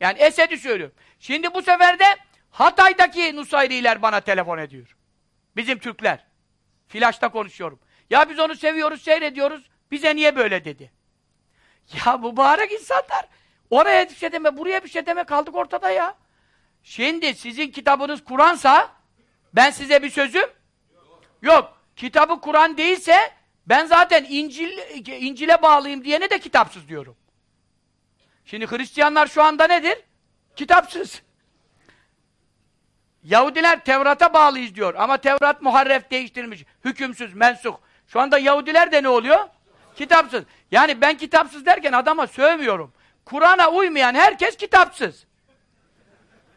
Yani Esed'i söylüyorum. Şimdi bu sefer de Hatay'daki Nusayriler bana telefon ediyor. Bizim Türkler. Flaşta konuşuyorum. Ya biz onu seviyoruz, seyrediyoruz. Bize niye böyle dedi. Ya mübarek insanlar. Oraya bir şey deme, buraya bir şey deme kaldık ortada ya. Şimdi sizin kitabınız Kur'ansa ben size bir sözüm yok. Kitabı Kur'an değilse ben zaten İncil İncil'e bağlıyım diyene de kitapsız diyorum. Şimdi Hristiyanlar şu anda nedir? Kitapsız. Yahudiler Tevrat'a bağlıyız diyor. Ama Tevrat muharref değiştirilmiş. Hükümsüz, mensuh. Şu anda Yahudiler de ne oluyor? Kitapsız. Yani ben kitapsız derken adama sövmüyorum. Kur'an'a uymayan herkes kitapsız.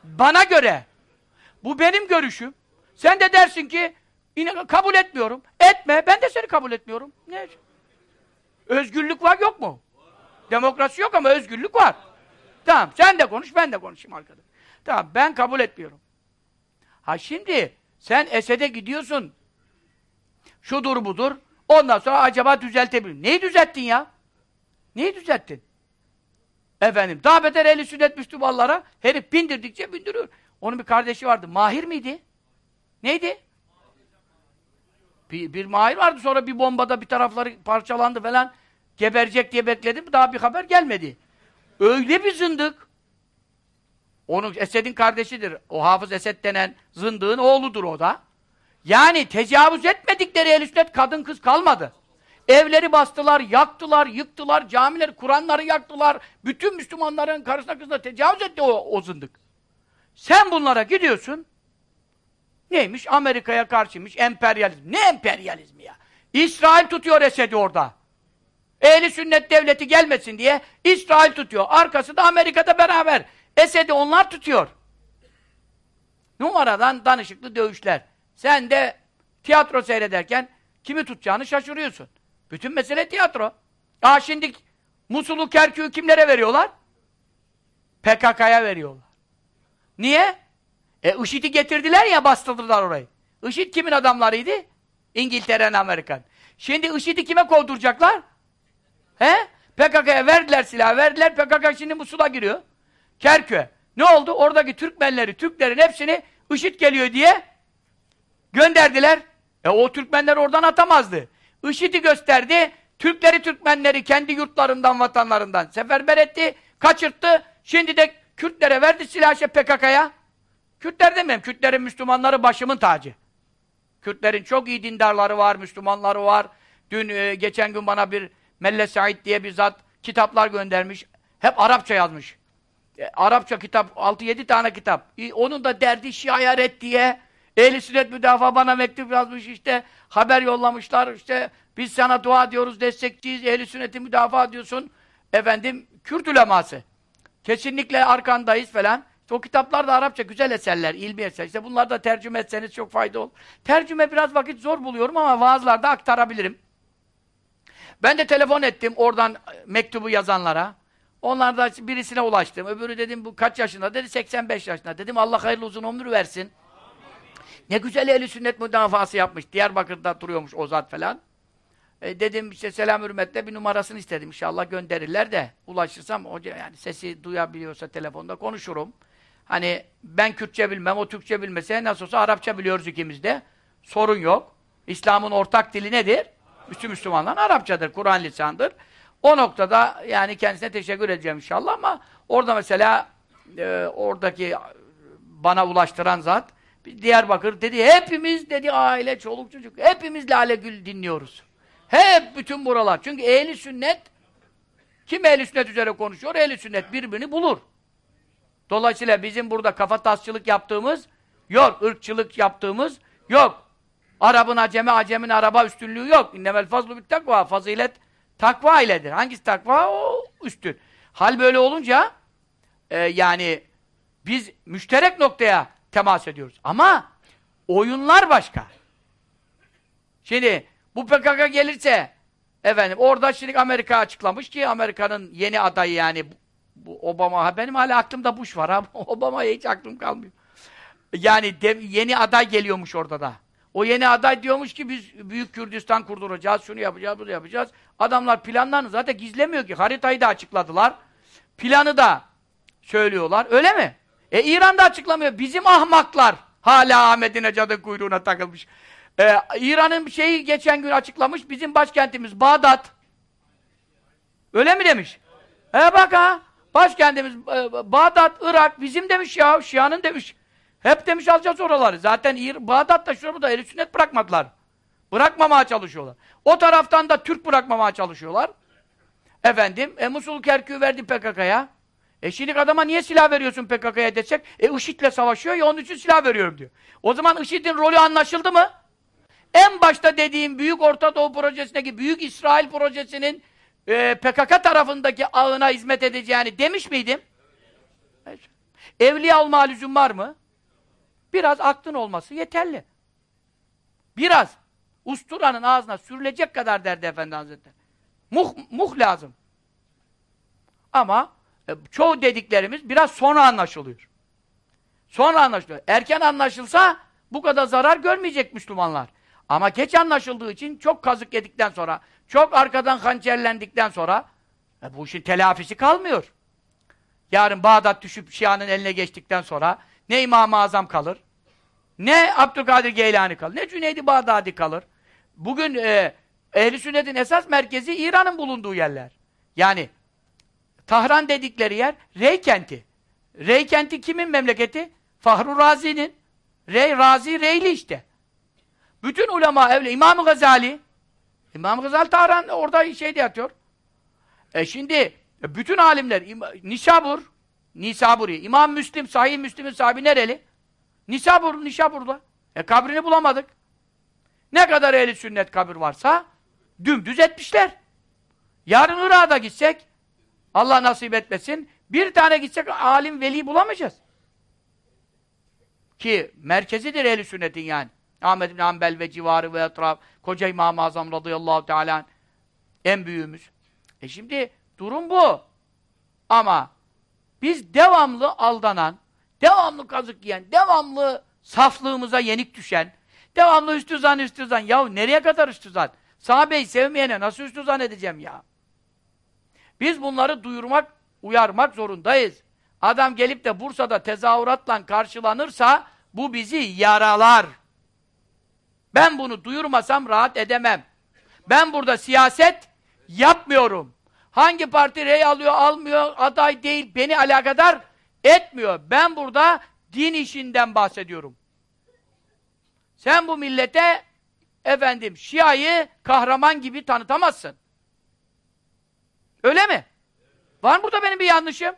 Bana göre. Bu benim görüşüm. Sen de dersin ki kabul etmiyorum. Etme. Ben de seni kabul etmiyorum. Ne? Özgürlük var yok mu? Demokrasi yok ama özgürlük var. Tamam. Sen de konuş, ben de konuşayım arkadaş. Tamam. Ben kabul etmiyorum. Ha şimdi sen Esed'e gidiyorsun. Şudur budur. Ondan sonra acaba düzeltebilir. Neyi düzelttin ya? Neyi düzelttin? Efendim, daha beter eli sünnet Müslümanlara herif bindirdikçe bindiriyor. Onun bir kardeşi vardı. Mahir miydi? Neydi? Bir, bir mahir vardı. Sonra bir bombada bir tarafları parçalandı falan. Geberecek diye bekledim. Daha bir haber gelmedi. Öyle bir zındık. Onun Esed'in kardeşidir. O Hafız Esed denen zındığın oğludur o da. Yani tecavüz etmedikleri el sünnet kadın kız kalmadı. Evleri bastılar, yaktılar, yıktılar, camileri, Kur'anları yaktılar. Bütün Müslümanların karısına kızına tecavüz etti o, o zındık. Sen bunlara gidiyorsun. Neymiş? Amerika'ya karşıymış, emperyalizm. Ne emperyalizmi ya? İsrail tutuyor Esed'i orada. Ehli sünnet devleti gelmesin diye İsrail tutuyor. Arkası da Amerika'da beraber. Esed'i onlar tutuyor. Numaradan danışıklı dövüşler. Sen de tiyatro seyrederken kimi tutacağını şaşırıyorsun. Bütün mesele tiyatro. Aa şimdi Musul'u, Kerkük'ü kimlere veriyorlar? PKK'ya veriyorlar. Niye? E IŞİD'i getirdiler ya bastırdılar orayı. IŞİD kimin adamlarıydı? İngiltere'nin Amerikan. Şimdi IŞİD'i kime kovduracaklar? He? PKK'ya verdiler silah, verdiler. PKK şimdi Musul'a giriyor. Kerkük'e. Ne oldu? Oradaki Türkmenleri, Türklerin hepsini IŞİD geliyor diye gönderdiler. E o Türkmenler oradan atamazdı. IŞİD'i gösterdi. Türkleri, Türkmenleri kendi yurtlarından, vatanlarından seferber etti, kaçırttı. Şimdi de Kürtlere verdi silahı PKK'ya. Kürtler demeyeyim, Kürtlerin Müslümanları başımın tacı. Kürtlerin çok iyi dindarları var, Müslümanları var. Dün, e, geçen gün bana bir Melle Said diye bir zat kitaplar göndermiş. Hep Arapça yazmış. E, Arapça kitap, 6-7 tane kitap. E, onun da derdi Şia'ya red diye. Ehl-i sünnet müdafaa bana mektup yazmış işte. Haber yollamışlar işte. Biz sana dua diyoruz, destekçiyiz. Ehl-i sünneti müdafaa diyorsun. Efendim, Kürt uleması. Kesinlikle arkandayız falan. O kitaplar da Arapça güzel eserler, ilmi eser. İşte bunları da tercüme etseniz çok fayda olur. Tercüme biraz vakit zor buluyorum ama vaazlarda aktarabilirim. Ben de telefon ettim oradan mektubu yazanlara. Onlar da birisine ulaştım. Öbürü dedim bu kaç yaşında? Dedi 85 yaşında. Dedim Allah hayırlı uzun ömür versin. Ne güzel eli sünnet müdafası yapmış. Diyarbakır'da duruyormuş o zat falan. E, dedim işte selam hürmetle bir numarasını istedim. İnşallah gönderirler de ulaşırsam hoca yani sesi duyabiliyorsa telefonda konuşurum. Hani ben Kürtçe bilmem, o Türkçe bilmese nasıl olsa Arapça biliyoruz ikimiz de. Sorun yok. İslam'ın ortak dili nedir? Bütün Müslümanların Arapçadır, Kur'an lisandır. O noktada yani kendisine teşekkür edeceğim inşallah ama orada mesela e, oradaki bana ulaştıran zat Diyarbakır dedi hepimiz dedi aile, çoluk çocuk hepimiz Lale Gül dinliyoruz. Hep bütün buralar. Çünkü ehli sünnet kim ehli sünnet üzere konuşuyor? Ehli sünnet birbirini bulur. Dolayısıyla bizim burada kafa tasçılık yaptığımız yok, ırkçılık yaptığımız yok. Arabın aceme, acemin araba üstünlüğü yok. İnnemel fazlu bit takva. Fazilet takva iledir. Hangisi takva? O üstün. Hal böyle olunca e, yani biz müşterek noktaya temas ediyoruz. Ama oyunlar başka. Şimdi bu PKK gelirse efendim orada şimdi Amerika açıklamış ki Amerika'nın yeni adayı yani bu Obama, benim hala aklımda Bush var ha. Obama'ya hiç aklım kalmıyor. Yani de, yeni aday geliyormuş orada da. O yeni aday diyormuş ki biz Büyük Kürdistan kurduracağız, şunu yapacağız, bunu yapacağız. Adamlar planlarını zaten gizlemiyor ki. Haritayı da açıkladılar. Planı da söylüyorlar. Öyle mi? E İran da açıklamıyor. Bizim ahmaklar hala Ahmet Necat'ın kuyruğuna takılmış. Ee, İran'ın şeyi geçen gün açıklamış. Bizim başkentimiz Bağdat. Öyle mi demiş? E bak ha. Başkentimiz e, Bağdat, Irak bizim demiş ya. Şia'nın demiş. Hep demiş alacağız oraları. Zaten İr Bağdat'ta şurada eli sünnet bırakmadılar. Bırakmamaya çalışıyorlar. O taraftan da Türk bırakmamaya çalışıyorlar. Efendim, e, Musul Kerkük'ü verdi PKK'ya. E şimdi adama niye silah veriyorsun PKK'ya desek? E IŞİD'le savaşıyor ya onun için silah veriyorum diyor. O zaman IŞİD'in rolü anlaşıldı mı? En başta dediğim Büyük Orta Doğu Projesi'ndeki Büyük İsrail Projesi'nin e, PKK tarafındaki ağına hizmet edeceğini demiş miydim? Evet. Evliya olma lüzum var mı? Biraz aklın olması yeterli. Biraz. Usturanın ağzına sürülecek kadar derdi Efendi Hazretleri. Muh, muh lazım. Ama e, çoğu dediklerimiz biraz sonra anlaşılıyor. Sonra anlaşılıyor. Erken anlaşılsa bu kadar zarar görmeyecek Müslümanlar. Ama geç anlaşıldığı için çok kazık yedikten sonra, çok arkadan hançerlendikten sonra e, bu işin telafisi kalmıyor. Yarın Bağdat düşüp Şia'nın eline geçtikten sonra ne İmam-ı Azam kalır, ne Abdülkadir Geylani kalır, ne Cüneydi Bağdadi kalır. Bugün e, Ehl-i Sünnet'in esas merkezi İran'ın bulunduğu yerler. Yani Tahran dedikleri yer Rey kenti. Rey kenti kimin memleketi? Fahru Razi'nin. Rey, Razi Reyli işte. Bütün ulema evli. İmam-ı Gazali İmam Gazali Tahran orada şeyde yatıyor. E şimdi e, bütün alimler Nisabur Nisaburi İmam Müslim Sahih Müslim'in sahibi nereli? Nisabur Nişabur'da. E kabrini bulamadık. Ne kadar ehli sünnet kabir varsa dümdüz etmişler. Yarın Irak'a gitsek Allah nasip etmesin bir tane gitsek alim veli bulamayacağız. Ki merkezidir ehli sünnetin yani. Ahmed bin Hanbel ve civarı ve etraf, koca İmam-ı Azam radıyallahu teala en büyüğümüz. E şimdi durum bu. Ama biz devamlı aldanan, devamlı kazık yiyen, devamlı saflığımıza yenik düşen, devamlı üstüzan üstüzan. Yahu nereye kadar üstüzan? Sahabeyi sevmeyene nasıl üstüzan edeceğim ya? Biz bunları duyurmak, uyarmak zorundayız. Adam gelip de Bursa'da tezahüratla karşılanırsa bu bizi yaralar. Ben bunu duyurmasam rahat edemem. Ben burada siyaset yapmıyorum. Hangi parti rey alıyor, almıyor, aday değil, beni alakadar etmiyor. Ben burada din işinden bahsediyorum. Sen bu millete efendim Şia'yı kahraman gibi tanıtamazsın. Öyle mi? Var mı burada benim bir yanlışım?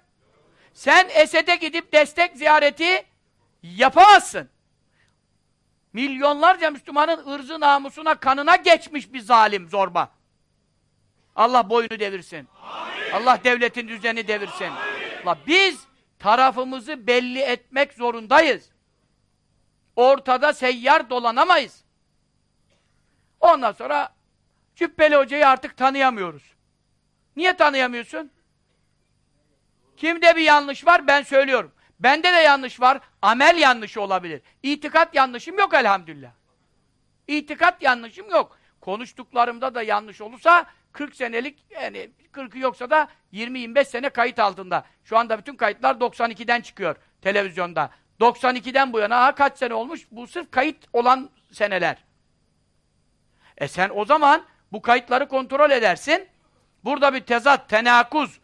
Sen Esed'e gidip destek ziyareti yapamazsın. Milyonlarca Müslümanın ırzı namusuna, kanına geçmiş bir zalim, zorba. Allah boynu devirsin. Amin. Allah devletin düzeni devirsin. Allah, biz tarafımızı belli etmek zorundayız. Ortada seyyar dolanamayız. Ondan sonra Cübbeli Hoca'yı artık tanıyamıyoruz. Niye tanıyamıyorsun? Kimde bir yanlış var ben söylüyorum. Bende de yanlış var. Amel yanlışı olabilir. İtikat yanlışım yok elhamdülillah. İtikat yanlışım yok. Konuştuklarımda da yanlış olursa 40 senelik yani 40'ı yoksa da 20-25 sene kayıt altında. Şu anda bütün kayıtlar 92'den çıkıyor televizyonda. 92'den bu yana ha, kaç sene olmuş? Bu sırf kayıt olan seneler. E sen o zaman bu kayıtları kontrol edersin. Burada bir tezat, tenakuz,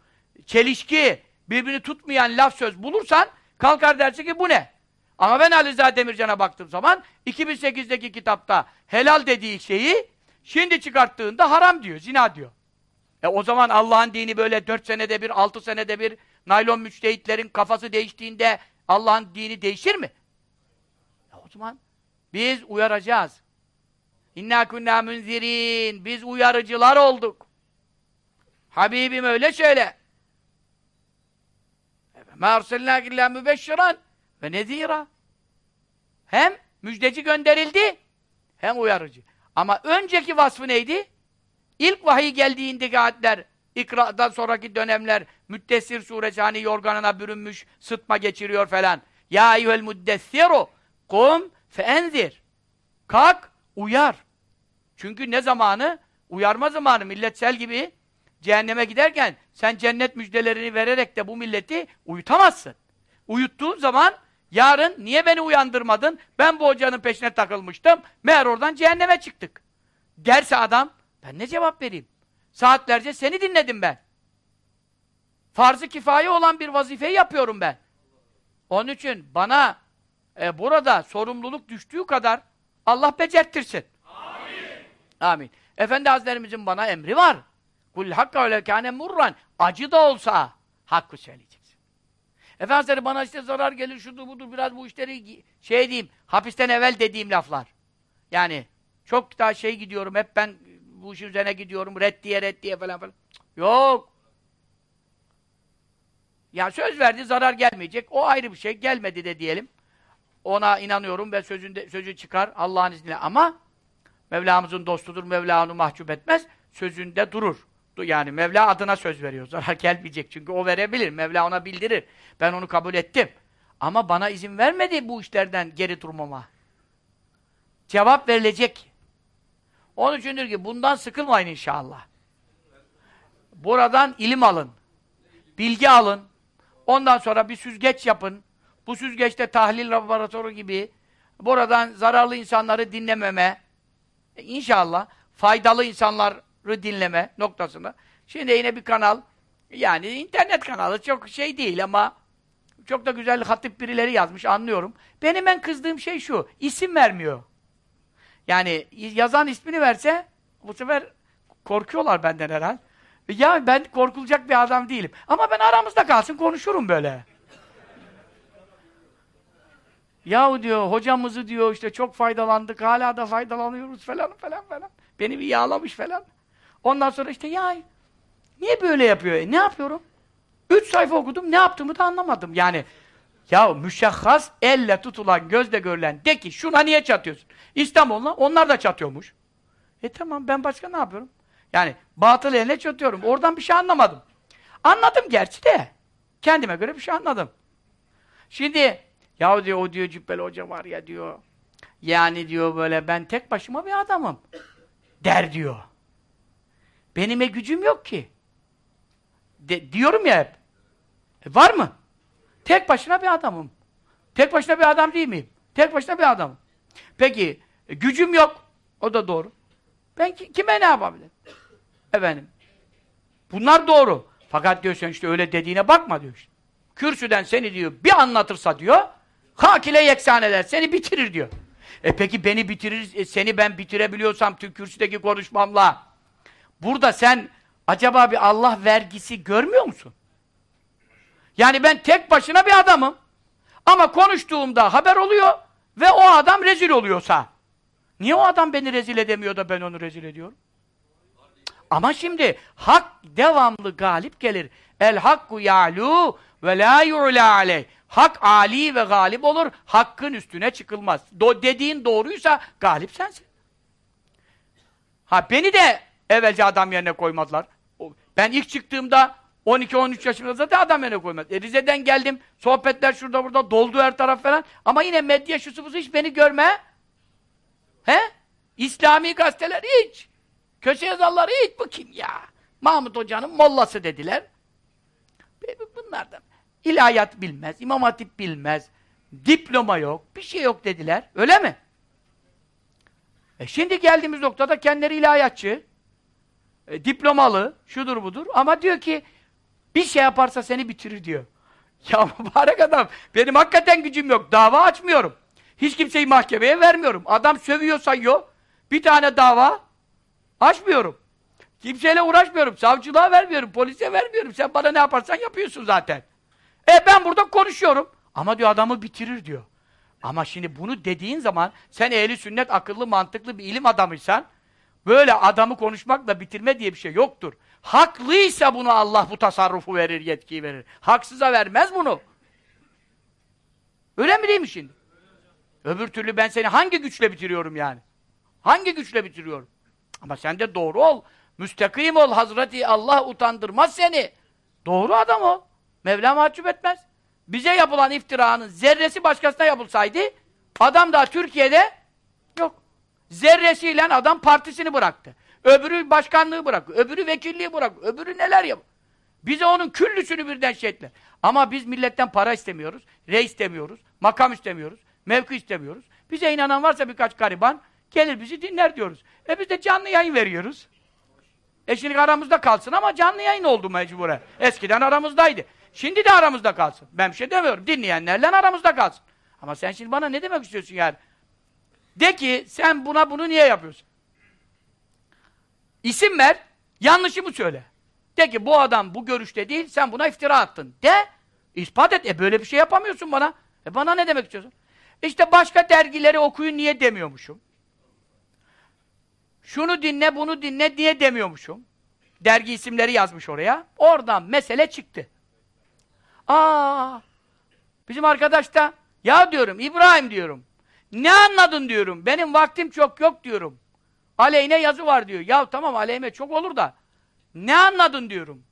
çelişki, birbirini tutmayan laf söz bulursan kalkar dersin ki bu ne? Ama ben Ali Rıza Demircan'a baktığım zaman 2008'deki kitapta helal dediği şeyi şimdi çıkarttığında haram diyor, zina diyor. E o zaman Allah'ın dini böyle 4 senede bir, 6 senede bir naylon müçtehitlerin kafası değiştiğinde Allah'ın dini değişir mi? E o zaman biz uyaracağız. İnna kunna münzirin. Biz uyarıcılar olduk. Habibim öyle söyle. مَا اَرْسَلْنَاكِ اللّٰهِ مُبَشِّرًا ve nedira. Hem müjdeci gönderildi, hem uyarıcı. Ama önceki vasfı neydi? İlk vahiy geldiğindeki ayetler, ikra'dan sonraki dönemler, Müddessir suresi hani yorganına bürünmüş, sıtma geçiriyor falan. Ya eyyuhel müddessiru, kum feenzir. Kalk, uyar. Çünkü ne zamanı? Uyarma zamanı. Millet sel gibi cehenneme giderken sen cennet müjdelerini vererek de bu milleti uyutamazsın. Uyuttuğun zaman yarın niye beni uyandırmadın? Ben bu hocanın peşine takılmıştım. Meğer oradan cehenneme çıktık. Derse adam ben ne cevap vereyim? Saatlerce seni dinledim ben. Farz-ı kifaye olan bir vazifeyi yapıyorum ben. Onun için bana e, burada sorumluluk düştüğü kadar Allah becerttirsin. Amin. Amin. Efendi Hazretlerimizin bana emri var. Kul hakka öyle kâne murran. Acı da olsa hakkı söyleyeceksin. Efendimiz bana işte zarar gelir, şudur budur, biraz bu işleri şey diyeyim, hapisten evvel dediğim laflar. Yani çok daha şey gidiyorum, hep ben bu işin üzerine gidiyorum, reddiye reddiye falan falan. Yok. Ya söz verdi, zarar gelmeyecek. O ayrı bir şey. Gelmedi de diyelim. Ona inanıyorum ve sözünde, sözü çıkar Allah'ın izniyle. Ama Mevlamızın dostudur, Mevla onu mahcup etmez. Sözünde durur. Yani Mevla adına söz veriyor. Zarar gelmeyecek çünkü o verebilir. Mevla ona bildirir. Ben onu kabul ettim. Ama bana izin vermedi bu işlerden geri durmama. Cevap verilecek. Onun içindir ki bundan sıkılmayın inşallah. Buradan ilim alın. Bilgi alın. Ondan sonra bir süzgeç yapın. Bu süzgeçte tahlil laboratuvarı gibi buradan zararlı insanları dinlememe, e inşallah faydalı insanları dinleme noktasında. Şimdi yine bir kanal, yani internet kanalı çok şey değil ama çok da güzel hatip birileri yazmış, anlıyorum. Benim en kızdığım şey şu, isim vermiyor. Yani yazan ismini verse, bu sefer korkuyorlar benden herhal. Ya ben korkulacak bir adam değilim. Ama ben aramızda kalsın, konuşurum böyle. Yahu diyor, hocamızı diyor işte çok faydalandık, hala da faydalanıyoruz falan falan falan. Beni bir yağlamış falan. Ondan sonra işte ya niye böyle yapıyor? E, ne yapıyorum? Üç sayfa okudum, ne yaptığımı da anlamadım. Yani ya müşahhas elle tutulan, gözle görülen de ki şuna niye çatıyorsun? İstanbul'la onlar da çatıyormuş. E tamam ben başka ne yapıyorum? Yani batıl eline çatıyorum. Oradan bir şey anlamadım. Anladım gerçi de. Kendime göre bir şey anladım. Şimdi ya diyor o diyor Cübbeli Hoca var ya diyor. Yani diyor böyle ben tek başıma bir adamım. Der diyor. Benime gücüm yok ki. De, diyorum ya hep. E, var mı? Tek başına bir adamım. Tek başına bir adam değil miyim? Tek başına bir adamım. Peki, e, gücüm yok. O da doğru. Ben ki, kime ne yapabilirim? Efendim. Bunlar doğru. Fakat diyor sen işte öyle dediğine bakma diyor. Kürsüden seni diyor bir anlatırsa diyor hak ile yeksan eder. Seni bitirir diyor. E peki beni bitirir, e, seni ben bitirebiliyorsam tüm kürsüdeki konuşmamla burada sen acaba bir Allah vergisi görmüyor musun? Yani ben tek başına bir adamım. Ama konuştuğumda haber oluyor ve o adam rezil oluyorsa. Niye o adam beni rezil edemiyor da ben onu rezil ediyorum? Ama şimdi hak devamlı galip gelir. El hakku ya'lu ve la yu'la aleyh. Hak ali ve galip olur. Hakkın üstüne çıkılmaz. Do dediğin doğruysa galip sensin. Ha beni de evvelce adam yerine koymadılar. Ben ilk çıktığımda 12-13 yaşımda zaten adam yerine koymaz. E, Rize'den geldim. Sohbetler şurada burada doldu her taraf falan. Ama yine medya şusu busu hiç beni görme. He? İslami gazeteler hiç. Köşe yazarları hiç bu kim ya? Mahmut Hoca'nın mollası dediler. Bunlardan. İlahiyat bilmez, imam hatip bilmez, diploma yok, bir şey yok dediler. Öyle mi? E şimdi geldiğimiz noktada kendileri ilahiyatçı, e, diplomalı, şudur budur ama diyor ki bir şey yaparsa seni bitirir diyor. Ya mübarek adam, benim hakikaten gücüm yok, dava açmıyorum. Hiç kimseyi mahkemeye vermiyorum. Adam sövüyor sayıyor, bir tane dava açmıyorum. Kimseyle uğraşmıyorum, savcılığa vermiyorum, polise vermiyorum. Sen bana ne yaparsan yapıyorsun zaten. E ben burada konuşuyorum. Ama diyor adamı bitirir diyor. Ama şimdi bunu dediğin zaman sen ehli sünnet akıllı mantıklı bir ilim adamıysan böyle adamı konuşmakla bitirme diye bir şey yoktur. Haklıysa bunu Allah bu tasarrufu verir, yetkiyi verir. Haksıza vermez bunu. Öyle mi değil mi şimdi? Öbür türlü ben seni hangi güçle bitiriyorum yani? Hangi güçle bitiriyorum? Ama sen de doğru ol. Müstakim ol. Hazreti Allah utandırmaz seni. Doğru adam ol. Mevla mahcup etmez. Bize yapılan iftiranın zerresi başkasına yapılsaydı adam da Türkiye'de. Zerresiyle adam partisini bıraktı. Öbürü başkanlığı bırak, öbürü vekilliği bırak, öbürü neler yap. Bize onun küllüsünü birden şey. Ama biz milletten para istemiyoruz, rey istemiyoruz, makam istemiyoruz, mevki istemiyoruz. Bize inanan varsa birkaç gariban gelir bizi dinler diyoruz. E biz de canlı yayın veriyoruz. E şimdi aramızda kalsın ama canlı yayın oldu mecburen. Eskiden aramızdaydı. Şimdi de aramızda kalsın. Ben bir şey demiyorum. Dinleyenlerle aramızda kalsın. Ama sen şimdi bana ne demek istiyorsun yani? De ki sen buna bunu niye yapıyorsun? İsim ver, yanlışımı söyle. De ki bu adam bu görüşte değil, sen buna iftira attın. De, ispat et. E böyle bir şey yapamıyorsun bana. E bana ne demek istiyorsun? İşte başka dergileri okuyun niye demiyormuşum? Şunu dinle, bunu dinle diye demiyormuşum. Dergi isimleri yazmış oraya. Oradan mesele çıktı. Aa, bizim arkadaş da ya diyorum İbrahim diyorum. Ne anladın diyorum. Benim vaktim çok yok diyorum. Aleyhine yazı var diyor. Ya tamam aleyhime çok olur da ne anladın diyorum.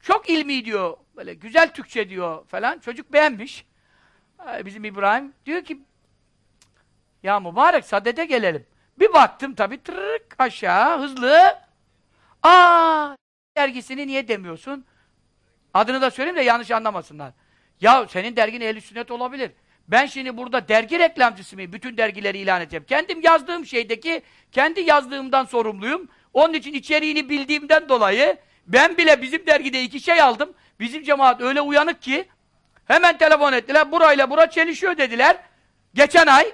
Çok ilmi diyor. Böyle güzel Türkçe diyor falan. Çocuk beğenmiş. Bizim İbrahim diyor ki ya mübarek sadede gelelim. Bir baktım tabii tırık aşağı hızlı. Aa dergisini niye demiyorsun? Adını da söyleyeyim de yanlış anlamasınlar. Ya senin dergin ehl sünnet olabilir. Ben şimdi burada dergi reklamcısı mıyım? Bütün dergileri ilan edeceğim. Kendim yazdığım şeydeki, kendi yazdığımdan sorumluyum. Onun için içeriğini bildiğimden dolayı ben bile bizim dergide iki şey aldım. Bizim cemaat öyle uyanık ki hemen telefon ettiler. Burayla bura çelişiyor dediler. Geçen ay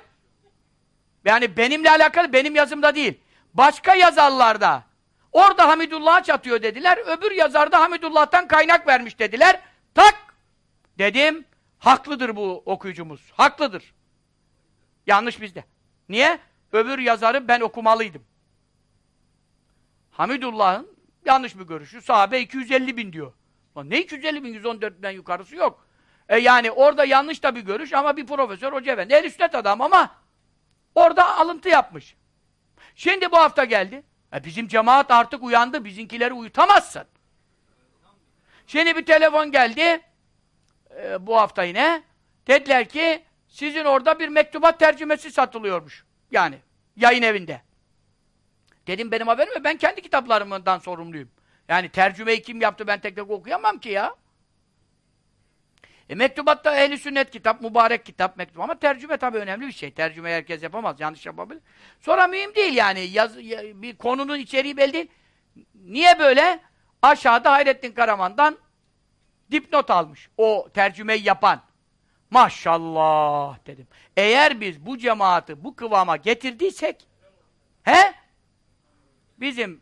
yani benimle alakalı benim yazımda değil. Başka yazarlarda Orada Hamidullah'a çatıyor dediler. Öbür yazarda Hamidullah'tan kaynak vermiş dediler. Tak! Dedim, haklıdır bu okuyucumuz. Haklıdır. Yanlış bizde. Niye? Öbür yazarı ben okumalıydım. Hamidullah'ın yanlış bir görüşü. Sahabe 250 bin diyor. Lan ne 250 bin? 114'den yukarısı yok. E yani orada yanlış da bir görüş ama bir profesör hoca efendi. El adam ama orada alıntı yapmış. Şimdi bu hafta geldi. E bizim cemaat artık uyandı. Bizinkileri uyutamazsın. Şimdi bir telefon geldi. E, bu hafta yine. Dediler ki sizin orada bir mektubat tercümesi satılıyormuş. Yani yayın evinde. Dedim benim haberim mi? Ben kendi kitaplarımdan sorumluyum. Yani tercümeyi kim yaptı ben tek tek okuyamam ki ya. E mektubatta ehli sünnet kitap, mübarek kitap mektup ama tercüme tabii önemli bir şey. Tercüme herkes yapamaz, yanlış yapabilir. Sonra mühim değil yani. Yaz, bir konunun içeriği belli değil. Niye böyle? Aşağıda Hayrettin Karaman'dan dipnot almış. O tercümeyi yapan. Maşallah dedim. Eğer biz bu cemaati bu kıvama getirdiysek he? Bizim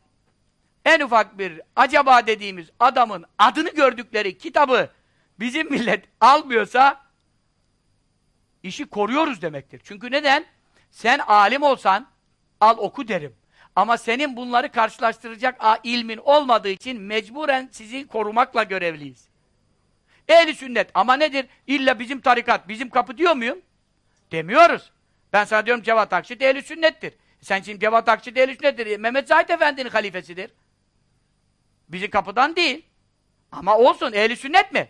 en ufak bir acaba dediğimiz adamın adını gördükleri kitabı bizim millet almıyorsa işi koruyoruz demektir. Çünkü neden? Sen alim olsan al oku derim. Ama senin bunları karşılaştıracak ilmin olmadığı için mecburen sizi korumakla görevliyiz. Ehli sünnet ama nedir? İlla bizim tarikat, bizim kapı diyor muyum? Demiyoruz. Ben sana diyorum Cevat Akşit ehli sünnettir. Sen şimdi Cevat Akşit ehli sünnettir. Mehmet Zahid Efendi'nin halifesidir. Bizim kapıdan değil. Ama olsun ehli sünnet mi?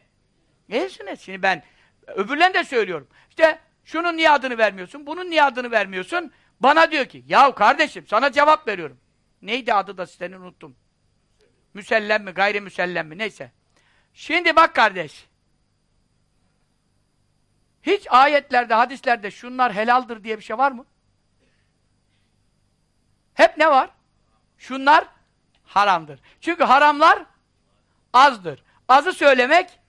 Ehli sünnet. Şimdi ben öbürlerine de söylüyorum. İşte şunun niye adını vermiyorsun? Bunun niye adını vermiyorsun? Bana diyor ki, yahu kardeşim sana cevap veriyorum. Neydi adı da sitenin unuttum. Müsellem mi, gayri müsellem mi, neyse. Şimdi bak kardeş. Hiç ayetlerde, hadislerde şunlar helaldir diye bir şey var mı? Hep ne var? Şunlar haramdır. Çünkü haramlar azdır. Azı söylemek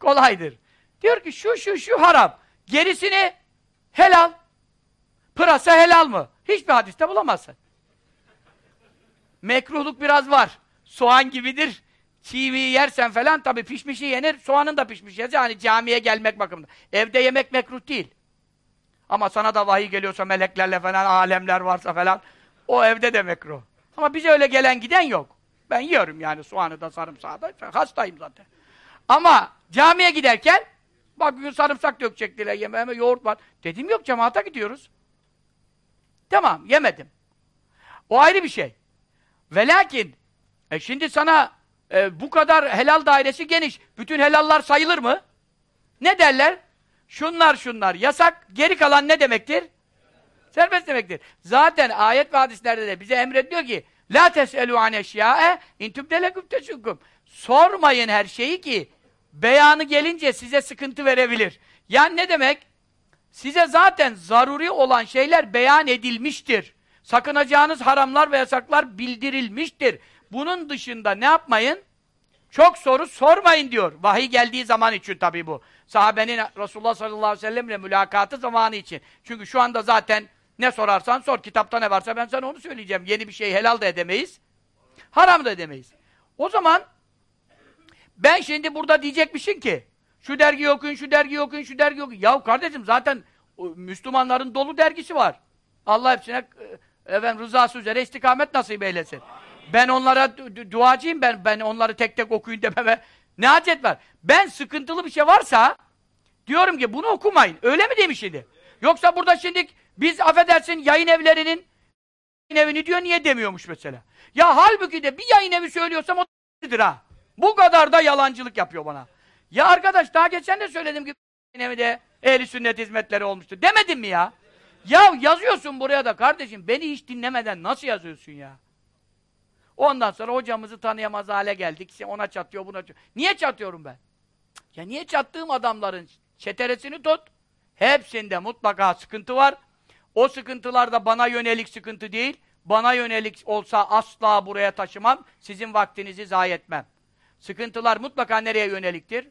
kolaydır. Diyor ki şu şu şu haram. Gerisini helal. Pırasa helal mı? Hiçbir hadiste bulamazsın. Mekruhluk biraz var. Soğan gibidir. Çiğviyi yersen falan tabii pişmişi yenir. Soğanın da pişmiş yenir. Hani camiye gelmek bakımında. Evde yemek mekruh değil. Ama sana da vahiy geliyorsa meleklerle falan, alemler varsa falan o evde de mekruh. Ama bize öyle gelen giden yok. Ben yiyorum yani soğanı da sarımsağı da. Hastayım zaten. Ama camiye giderken bak bugün sarımsak dökecektiler yemeğime yoğurt var. Dedim yok cemaate gidiyoruz. Tamam yemedim. O ayrı bir şey. Ve lakin e şimdi sana e, bu kadar helal dairesi geniş. Bütün helallar sayılır mı? Ne derler? Şunlar şunlar yasak. Geri kalan ne demektir? Serbest demektir. Zaten ayet ve hadislerde de bize emrediyor ki La teselu an eşya'e intübdeleküm teşüküm. Sormayın her şeyi ki beyanı gelince size sıkıntı verebilir. Yani ne demek? Size zaten zaruri olan şeyler beyan edilmiştir. Sakınacağınız haramlar ve yasaklar bildirilmiştir. Bunun dışında ne yapmayın? Çok soru sormayın diyor. Vahiy geldiği zaman için tabii bu. Sahabenin Resulullah sallallahu aleyhi ve sellem mülakatı zamanı için. Çünkü şu anda zaten ne sorarsan sor. Kitapta ne varsa ben sana onu söyleyeceğim. Yeni bir şey helal da edemeyiz. Haram da edemeyiz. O zaman ben şimdi burada diyecekmişim ki şu dergi okuyun, şu dergi okuyun, şu dergi okuyun. Yahu kardeşim zaten Müslümanların dolu dergisi var. Allah hepsine e, efendim, rızası üzere istikamet nasip eylesin. Ben onlara duacıyım ben. Ben onları tek tek okuyun dememe. Ne hacet var? Ben sıkıntılı bir şey varsa diyorum ki bunu okumayın. Öyle mi demiş idi? Yoksa burada şimdi biz affedersin yayın evlerinin yayın evini diyor niye demiyormuş mesela. Ya halbuki de bir yayın evi söylüyorsam o ha. Bu kadar da yalancılık yapıyor bana. Ya arkadaş daha geçen de söyledim ki yayın evi de ehli sünnet hizmetleri olmuştu. Demedim mi ya? Ya yazıyorsun buraya da kardeşim beni hiç dinlemeden nasıl yazıyorsun ya? Ondan sonra hocamızı tanıyamaz hale geldik. Ona çatıyor, buna çatıyor. Niye çatıyorum ben? Ya niye çattığım adamların çeteresini tut. Hepsinde mutlaka sıkıntı var. O sıkıntılar da bana yönelik sıkıntı değil. Bana yönelik olsa asla buraya taşımam. Sizin vaktinizi zayi etmem. Sıkıntılar mutlaka nereye yöneliktir?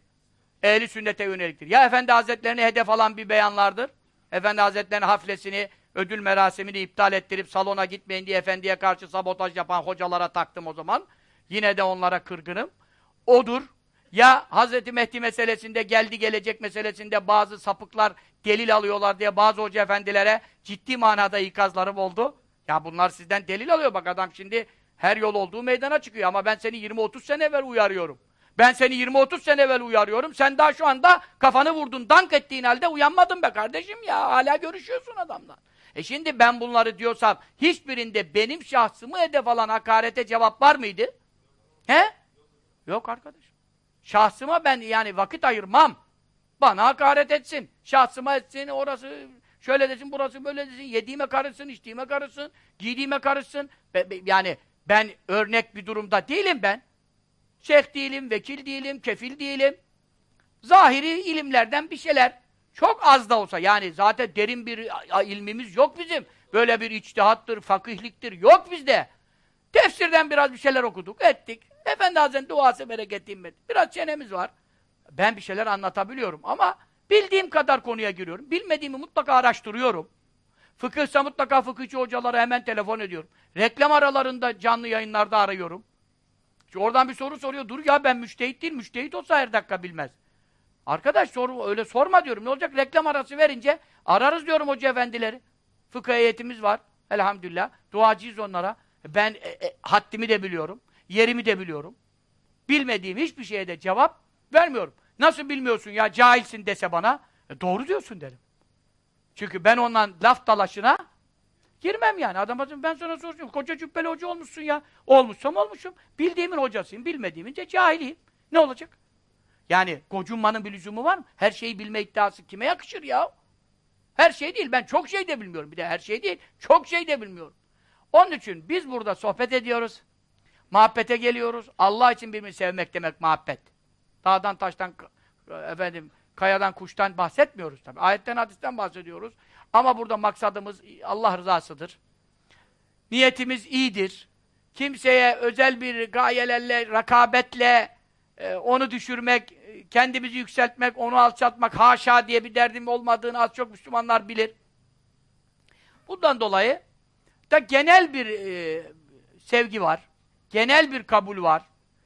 Ehli sünnete yöneliktir. Ya Efendi Hazretlerini hedef alan bir beyanlardır. Efendi Hazretlerinin haflesini ödül merasimini iptal ettirip salona gitmeyin diye efendiye karşı sabotaj yapan hocalara taktım o zaman. Yine de onlara kırgınım. Odur. Ya Hazreti Mehdi meselesinde, geldi gelecek meselesinde bazı sapıklar delil alıyorlar diye bazı hoca efendilere ciddi manada ikazlarım oldu. Ya bunlar sizden delil alıyor bak adam şimdi her yol olduğu meydana çıkıyor ama ben seni 20-30 sene evvel uyarıyorum. Ben seni 20-30 sene evvel uyarıyorum. Sen daha şu anda kafanı vurdun, dank ettiğin halde uyanmadın be kardeşim ya. Hala görüşüyorsun adamla. E şimdi ben bunları diyorsam hiçbirinde benim şahsımı hedef alan hakarete cevap var mıydı? He? Yok arkadaş. Şahsıma ben yani vakit ayırmam. Bana hakaret etsin. Şahsıma etsin, orası şöyle desin, burası böyle desin. Yediğime karışsın, içtiğime karışsın, giydiğime karışsın. Be, be, yani ben örnek bir durumda değilim ben. Şeyh değilim, vekil değilim, kefil değilim. Zahiri ilimlerden bir şeyler. Çok az da olsa yani zaten derin bir ilmimiz yok bizim. Böyle bir içtihattır, fakihliktir yok bizde. Tefsirden biraz bir şeyler okuduk, ettik. Efendi Hazretleri duası bereketli Biraz çenemiz var. Ben bir şeyler anlatabiliyorum ama Bildiğim kadar konuya giriyorum. Bilmediğimi mutlaka araştırıyorum. Fıkıhsa mutlaka fıkıhçı hocalara hemen telefon ediyorum. Reklam aralarında canlı yayınlarda arıyorum. İşte oradan bir soru soruyor. Dur ya ben müştehit değil. Müştehit olsa her dakika bilmez. Arkadaş soru öyle sorma diyorum. Ne olacak? Reklam arası verince ararız diyorum hoca efendileri. Fıkıh heyetimiz var. Elhamdülillah. Duacıyız onlara. Ben e, e, haddimi de biliyorum. Yerimi de biliyorum. Bilmediğim hiçbir şeye de cevap vermiyorum. Nasıl bilmiyorsun ya cahilsin dese bana. E, doğru diyorsun derim. Çünkü ben ondan laf dalaşına girmem yani. Adam adam ben sana soracağım. Koca cübbeli hoca olmuşsun ya. Olmuşsam olmuşum. Bildiğimin hocasıyım. Bilmediğimin de cahiliyim. Ne olacak? Yani gocunmanın bir lüzumu var mı? Her şeyi bilme iddiası kime yakışır ya? Her şey değil. Ben çok şey de bilmiyorum. Bir de her şey değil. Çok şey de bilmiyorum. Onun için biz burada sohbet ediyoruz. Muhabbete geliyoruz. Allah için birbirini sevmek demek muhabbet. Dağdan, taştan, efendim, kayadan, kuştan bahsetmiyoruz tabii. Ayetten, hadisten bahsediyoruz. Ama burada maksadımız Allah rızasıdır. Niyetimiz iyidir. Kimseye özel bir gayelerle, rakabetle e, onu düşürmek, e, kendimizi yükseltmek, onu alçaltmak, haşa diye bir derdim olmadığını az çok Müslümanlar bilir. Bundan dolayı da genel bir e, sevgi var. Genel bir kabul var.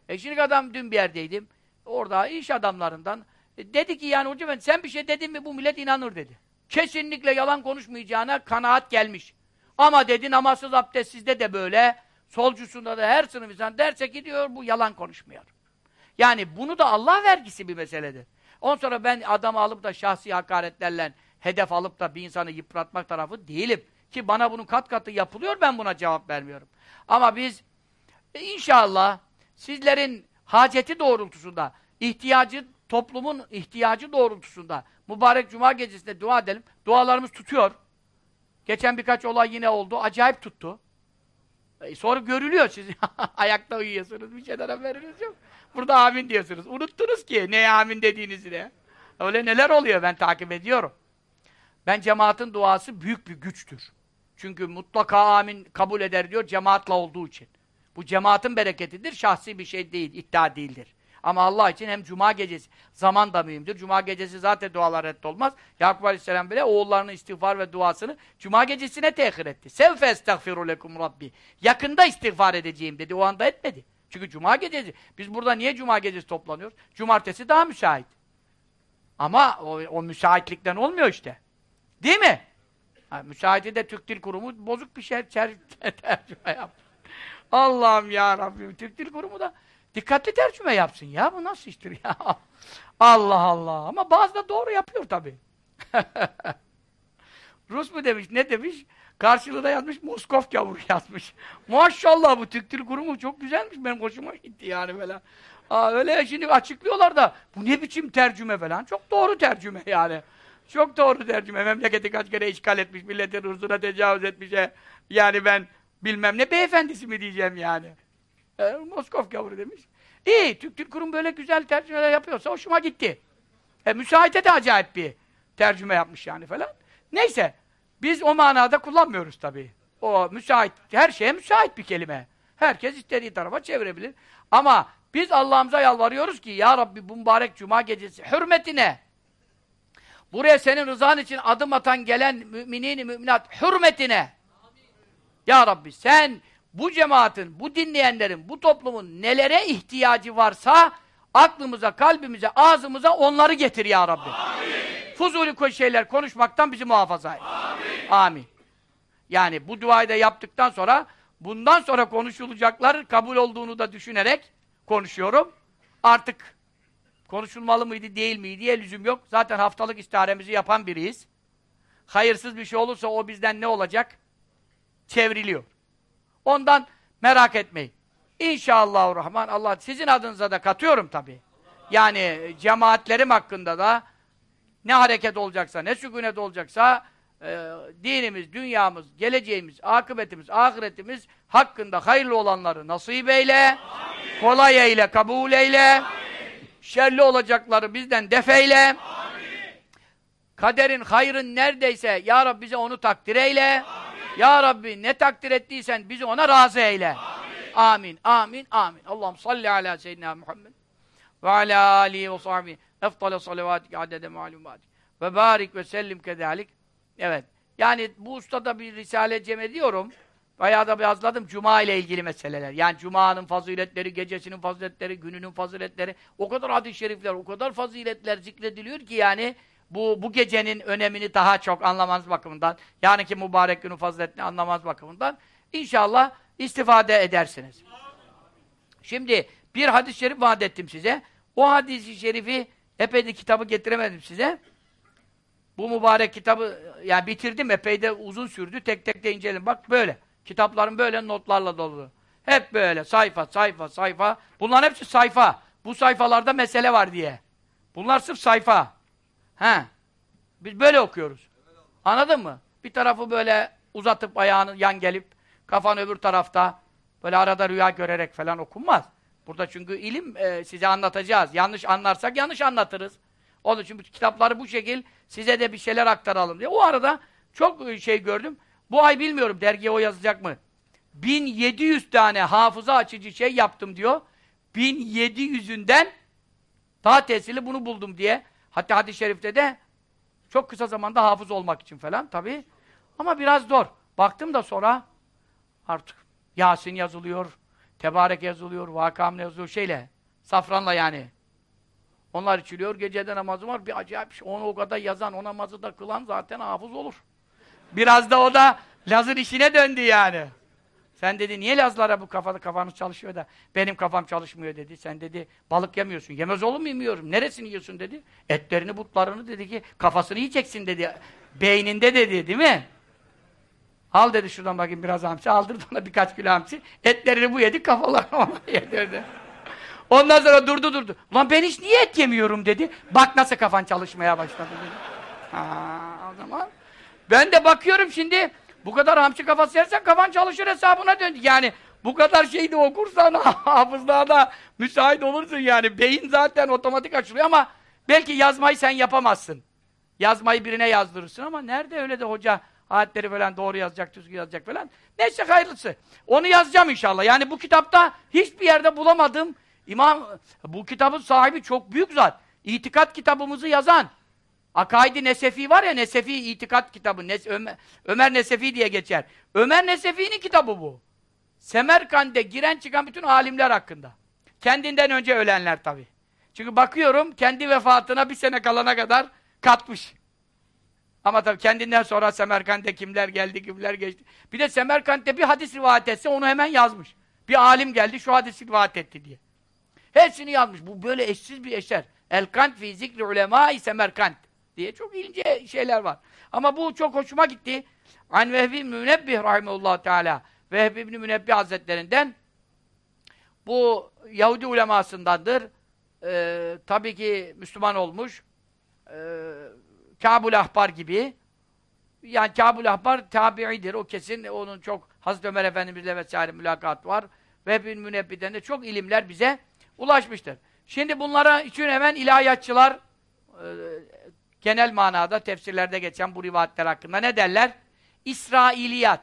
E şimdi adam dün bir yerdeydim. Orada iş adamlarından e, dedi ki yani hocam sen bir şey dedin mi bu millet inanır dedi. Kesinlikle yalan konuşmayacağına kanaat gelmiş. Ama dedi namazsız abdestsizde de böyle, solcusunda da her sınıf insan derse ki diyor bu yalan konuşmuyor. Yani bunu da Allah vergisi bir meseledir. Ondan sonra ben adamı alıp da şahsi hakaretlerle hedef alıp da bir insanı yıpratmak tarafı değilim. Ki bana bunun kat katı yapılıyor, ben buna cevap vermiyorum. Ama biz e, inşallah sizlerin haceti doğrultusunda, ihtiyacı, toplumun ihtiyacı doğrultusunda mübarek cuma gecesinde dua edelim. Dualarımız tutuyor. Geçen birkaç olay yine oldu. Acayip tuttu. E sonra görülüyor siz. Ayakta uyuyorsunuz. Bir şeyden haberiniz yok. Burada amin diyorsunuz. Unuttunuz ki neye amin dediğinizi de. Öyle neler oluyor ben takip ediyorum. Ben cemaatin duası büyük bir güçtür. Çünkü mutlaka amin kabul eder diyor cemaatla olduğu için. Bu cemaatin bereketidir, şahsi bir şey değil, iddia değildir. Ama Allah için hem cuma gecesi, zaman da mühimdir. Cuma gecesi zaten dualar reddolmaz. Yakup Aleyhisselam bile oğullarının istiğfar ve duasını cuma gecesine tehir etti. Sevfe estağfiru lekum rabbi. Yakında istiğfar edeceğim dedi. O anda etmedi. Çünkü cuma gecesi. Biz burada niye cuma gecesi toplanıyoruz? Cumartesi daha müsait. Ama o, o müsaitlikten olmuyor işte. Değil mi? Ha, müsaade de Türk Dil Kurumu bozuk bir şey tercüme yaptı. Allah'ım ya Rabbim. Türk Dil Kurumu da dikkatli tercüme yapsın ya. Bu nasıl iştir ya? Allah Allah. Ama bazı da doğru yapıyor tabii. Rus mu demiş, ne demiş? Karşılığında yazmış, Moskov gavuru yazmış. Maşallah bu Türk Dil Kurumu çok güzelmiş, benim hoşuma gitti yani falan. Aa, öyle şimdi açıklıyorlar da, bu ne biçim tercüme falan? Çok doğru tercüme yani. Çok doğru tercüme. Memleketi kaç kere işgal etmiş, milletin hırzına tecavüz etmiş. E, yani ben bilmem ne beyefendisi mi diyeceğim yani. E, Moskov gavuru demiş. İyi, Türk Dil Kurumu böyle güzel tercümeler yapıyorsa hoşuma gitti. E, müsaite de acayip bir tercüme yapmış yani falan. Neyse, biz o manada kullanmıyoruz tabii. O müsait, her şeye müsait bir kelime. Herkes istediği tarafa çevirebilir. Ama biz Allah'ımıza yalvarıyoruz ki, Ya Rabbi bu mübarek cuma gecesi hürmetine, buraya senin rızan için adım atan gelen müminin müminat hürmetine, Ya Rabbi sen bu cemaatin, bu dinleyenlerin, bu toplumun nelere ihtiyacı varsa aklımıza, kalbimize, ağzımıza onları getir Ya Rabbi. Amin. Fuzuli şeyler konuşmaktan bizi muhafaza et. Amin. Amin. Yani bu duayı da yaptıktan sonra bundan sonra konuşulacaklar kabul olduğunu da düşünerek konuşuyorum. Artık konuşulmalı mıydı değil miydi diye lüzum yok. Zaten haftalık istiharemizi yapan biriyiz. Hayırsız bir şey olursa o bizden ne olacak? Çevriliyor. Ondan merak etmeyin. İnşallahurrahman Allah sizin adınıza da katıyorum tabii. Yani cemaatlerim hakkında da ne hareket olacaksa, ne sükunet olacaksa e, dinimiz, dünyamız, geleceğimiz, akıbetimiz, ahiretimiz hakkında hayırlı olanları nasip eyle, Amin. kolay eyle, kabul eyle, Amin. şerli olacakları bizden defeyle, Amin. kaderin, hayrın neredeyse Ya Rabbi bize onu takdir eyle, Amin. Ya Rabbi ne takdir ettiysen bizi ona razı eyle. Amin, amin, amin. Allah'ım salli ala seyyidina Muhammed ve ala alihi ve sahbihi efdale salavatike adede malumatik. ve barik ve sellim kedalik. Evet. Yani bu ustada bir risale cem ediyorum. Bayağı da yazladım Cuma ile ilgili meseleler. Yani Cuma'nın faziletleri, gecesinin faziletleri, gününün faziletleri. O kadar hadis-i şerifler, o kadar faziletler zikrediliyor ki yani bu bu gecenin önemini daha çok anlamanız bakımından, yarınki mübarek günün faziletini anlamanız bakımından inşallah istifade edersiniz. Şimdi bir hadis-i şerif vaat ettim size. O hadis-i şerifi epey de kitabı getiremedim size. Bu mübarek kitabı yani bitirdim epey de uzun sürdü. Tek tek de inceledim. Bak böyle. Kitaplarım böyle notlarla dolu. Hep böyle sayfa sayfa sayfa. Bunların hepsi sayfa. Bu sayfalarda mesele var diye. Bunlar sırf sayfa. He. Biz böyle okuyoruz. Anladın mı? Bir tarafı böyle uzatıp ayağını yan gelip kafan öbür tarafta böyle arada rüya görerek falan okunmaz. Burada çünkü ilim e, size anlatacağız. Yanlış anlarsak yanlış anlatırız. Onun için bu kitapları bu şekil size de bir şeyler aktaralım diye. O arada çok e, şey gördüm. Bu ay bilmiyorum dergiye o yazacak mı? 1700 tane hafıza açıcı şey yaptım diyor. 1700'ünden daha tesirli bunu buldum diye. Hatta hadis-i şerifte de çok kısa zamanda hafız olmak için falan tabii. Ama biraz zor. Baktım da sonra artık Yasin yazılıyor, Tebarek yazılıyor, Vakam yazılıyor şeyle. Safranla yani. Onlar içiliyor, gecede namazı var. Bir acayip şey. Onu o kadar yazan, o namazı da kılan zaten hafız olur. Biraz da o da Laz'ın işine döndü yani. Sen dedi niye Lazlara bu kafada kafanız çalışıyor da benim kafam çalışmıyor dedi. Sen dedi balık yemiyorsun. Yemez olur mu yemiyorum. Neresini yiyorsun dedi. Etlerini, butlarını dedi ki kafasını yiyeceksin dedi. Beyninde dedi değil mi? Al dedi şuradan bakayım biraz hamsi. Aldırdı ona birkaç kilo hamsi. Etlerini bu yedi kafalarını ona yedirdi. Ondan sonra durdu durdu. Ulan ben hiç niye et yemiyorum dedi. Bak nasıl kafan çalışmaya başladı dedi. Ha, o zaman ben de bakıyorum şimdi bu kadar hamsi kafası yersen kafan çalışır hesabına döndü. Yani bu kadar şeyi de okursan hafızlığa da müsait olursun yani. Beyin zaten otomatik açılıyor ama belki yazmayı sen yapamazsın. Yazmayı birine yazdırırsın ama nerede öyle de hoca ayetleri falan doğru yazacak, düzgün yazacak falan. Neyse hayırlısı. Onu yazacağım inşallah. Yani bu kitapta hiçbir yerde bulamadım. İmam, bu kitabın sahibi çok büyük zat. İtikat kitabımızı yazan, Akaidi Nesefi var ya, Nesefi itikat kitabı, Nes Ömer, Ömer Nesefi diye geçer. Ömer Nesefi'nin kitabı bu. Semerkand'e giren çıkan bütün alimler hakkında. Kendinden önce ölenler tabi. Çünkü bakıyorum, kendi vefatına bir sene kalana kadar katmış. Ama tabi kendinden sonra Semerkant'e kimler geldi, kimler geçti. Bir de Semerkant'te bir hadis rivayet etse onu hemen yazmış. Bir alim geldi, şu hadisi rivayet etti diye. Hepsini yazmış. Bu böyle eşsiz bir eser. El-Kant fi zikri ulemâ-i Semerkant diye çok ince şeyler var. Ama bu çok hoşuma gitti. An Vehbi Münebbih rahimehullah teala Vehbi İbni Münebbih Hazretlerinden bu Yahudi ulemasındandır. Ee, tabii ki Müslüman olmuş. Ee, Kabul Ahbar gibi. Yani Kabul Ahbar tabi'idir. O kesin onun çok Hazreti Ömer Efendimizle vesaire mülakat var. Vehbi Münebbih'den de çok ilimler bize ulaşmıştır. Şimdi bunlara için hemen ilahiyatçılar e, genel manada tefsirlerde geçen bu rivayetler hakkında ne derler? İsrailiyat.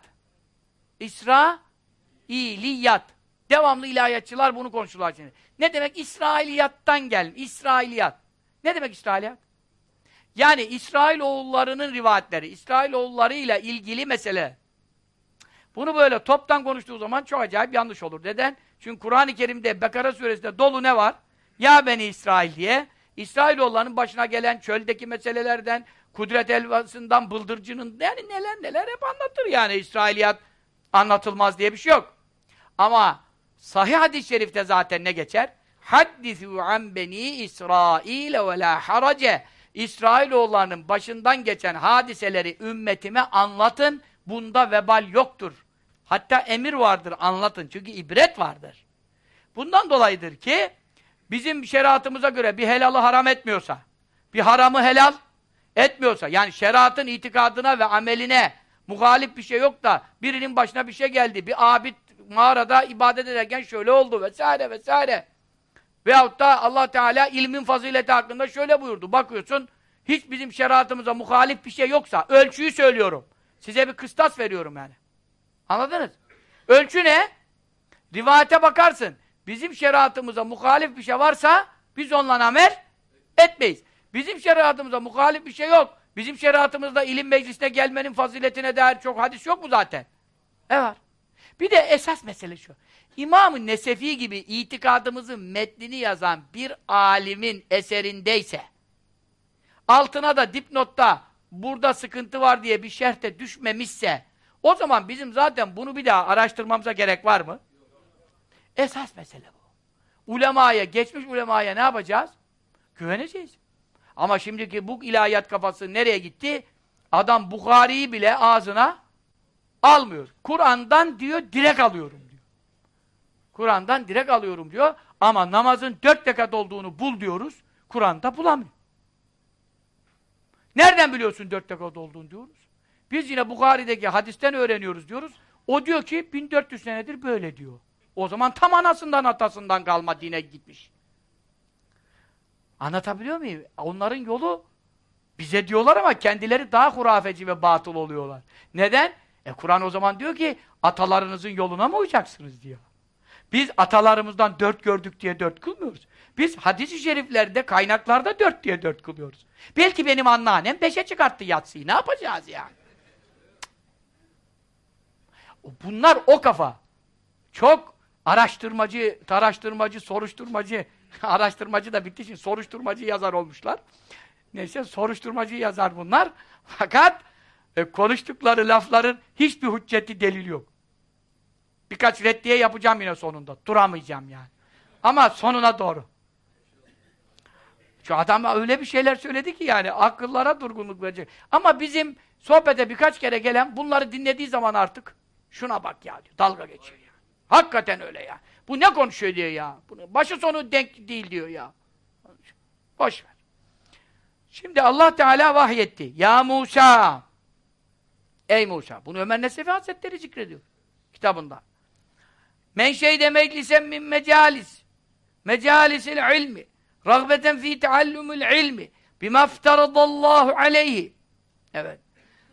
İsrailiyat. Devamlı ilahiyatçılar bunu konuşurlar şimdi. Ne demek? İsrailiyattan gel. İsrailiyat. Ne demek İsrailiyat? Yani İsrailoğullarının rivayetleri, İsrailoğullarıyla ilgili mesele. Bunu böyle toptan konuştuğu zaman çok acayip yanlış olur. Neden? Çünkü Kur'an-ı Kerim'de Bekara suresinde dolu ne var? Ya Beni İsrail diye. İsrailoğullarının başına gelen çöldeki meselelerden, kudret elvasından, bıldırcının yani neler neler hep anlatır yani. İsrailiyat anlatılmaz diye bir şey yok. Ama sahih hadis-i şerifte zaten ne geçer? Haddisû an beni İsrail ve la harace. İsrailoğullarının başından geçen hadiseleri ümmetime anlatın. Bunda vebal yoktur. Hatta emir vardır anlatın. Çünkü ibret vardır. Bundan dolayıdır ki bizim şeriatımıza göre bir helalı haram etmiyorsa, bir haramı helal etmiyorsa, yani şeriatın itikadına ve ameline muhalif bir şey yok da birinin başına bir şey geldi, bir abid mağarada ibadet ederken şöyle oldu vesaire vesaire. Veyahut da Allah Teala ilmin fazileti hakkında şöyle buyurdu. Bakıyorsun hiç bizim şeriatımıza muhalif bir şey yoksa ölçüyü söylüyorum. Size bir kıstas veriyorum yani. Anladınız? Ölçü ne? Rivayete bakarsın. Bizim şeriatımıza muhalif bir şey varsa biz onunla amel etmeyiz. Bizim şeriatımızda muhalif bir şey yok. Bizim şeriatımızda ilim meclisine gelmenin faziletine dair çok hadis yok mu zaten? E var. Bir de esas mesele şu. İmam-ı Nesefi gibi itikadımızın metnini yazan bir alimin eserindeyse altına da dipnotta burada sıkıntı var diye bir şerhte düşmemişse o zaman bizim zaten bunu bir daha araştırmamıza gerek var mı? Esas mesele bu. Ulemaya, geçmiş ulemaya ne yapacağız? Güveneceğiz. Ama şimdiki bu ilahiyat kafası nereye gitti? Adam Bukhari'yi bile ağzına almıyor. Kur'an'dan diyor, direkt alıyorum diyor. Kur'an'dan direkt alıyorum diyor. Ama namazın dört rekat olduğunu bul diyoruz. Kur'an'da bulamıyor. Nereden biliyorsun dört rekat olduğunu diyoruz. Biz yine Bukhari'deki hadisten öğreniyoruz diyoruz. O diyor ki 1400 senedir böyle diyor. O zaman tam anasından atasından kalma dine gitmiş. Anlatabiliyor muyum? Onların yolu bize diyorlar ama kendileri daha hurafeci ve batıl oluyorlar. Neden? E Kur'an o zaman diyor ki atalarınızın yoluna mı uyacaksınız diyor. Biz atalarımızdan dört gördük diye dört kılmıyoruz. Biz hadis-i şeriflerde, kaynaklarda dört diye dört kılıyoruz. Belki benim anneannem beşe çıkarttı yatsıyı. Ne yapacağız yani? Bunlar o kafa. Çok araştırmacı, taraştırmacı, soruşturmacı, araştırmacı da bitti şimdi soruşturmacı yazar olmuşlar. Neyse soruşturmacı yazar bunlar. Fakat e, konuştukları lafların hiçbir hücceti delil yok. Birkaç reddiye yapacağım yine sonunda. Duramayacağım yani. Ama sonuna doğru. Şu adam öyle bir şeyler söyledi ki yani akıllara durgunluk verecek. Ama bizim sohbete birkaç kere gelen bunları dinlediği zaman artık şuna bak ya diyor. Dalga geçiyor ya. Hakikaten öyle ya. Bu ne konuşuyor diyor ya. Bunun başı sonu denk değil diyor ya. Boş ver. Şimdi Allah Teala vahyetti. Ya Musa! Ey Musa! Bunu Ömer Nesefi Hazretleri zikrediyor. Kitabında. Men şeyde meclisen min mecalis. Mecalisil ilmi. Ragbeten fi teallumul ilmi. Bima ftaradallahu aleyhi. Evet.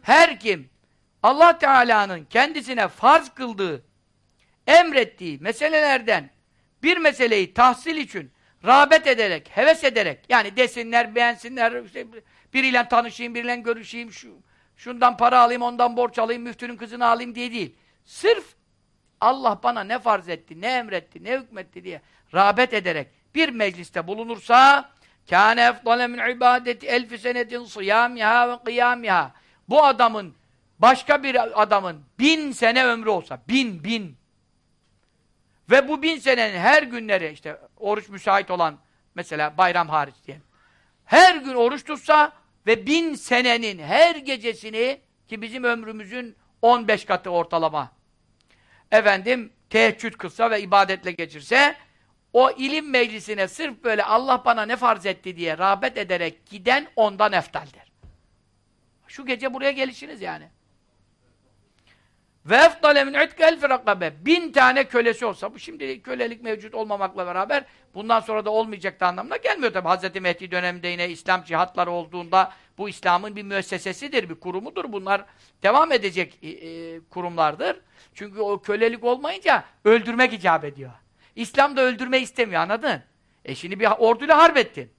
Her kim Allah Teala'nın kendisine farz kıldığı, emrettiği meselelerden bir meseleyi tahsil için rağbet ederek, heves ederek, yani desinler, beğensinler, işte biriyle tanışayım, biriyle görüşeyim, şu, şundan para alayım, ondan borç alayım, müftünün kızını alayım diye değil. Sırf Allah bana ne farz etti, ne emretti, ne hükmetti diye rağbet ederek bir mecliste bulunursa kâne efdale min ibadeti elfi senetin sıyâmiha ve kıyâmiha bu adamın başka bir adamın bin sene ömrü olsa, bin, bin ve bu bin senenin her günleri işte oruç müsait olan mesela bayram hariç diyelim. Her gün oruç tutsa ve bin senenin her gecesini ki bizim ömrümüzün 15 katı ortalama efendim teheccüd kılsa ve ibadetle geçirse o ilim meclisine sırf böyle Allah bana ne farz etti diye rağbet ederek giden ondan eftaldir. Şu gece buraya gelişiniz yani. Ve efdale min utke elfi rakabe. Bin tane kölesi olsa, bu şimdi kölelik mevcut olmamakla beraber bundan sonra da olmayacak da anlamına gelmiyor tabi. Hz. Mehdi döneminde yine İslam cihatları olduğunda bu İslam'ın bir müessesesidir, bir kurumudur. Bunlar devam edecek e, e, kurumlardır. Çünkü o kölelik olmayınca öldürmek icap ediyor. İslam da öldürme istemiyor anladın? E şimdi bir orduyla harp ettin.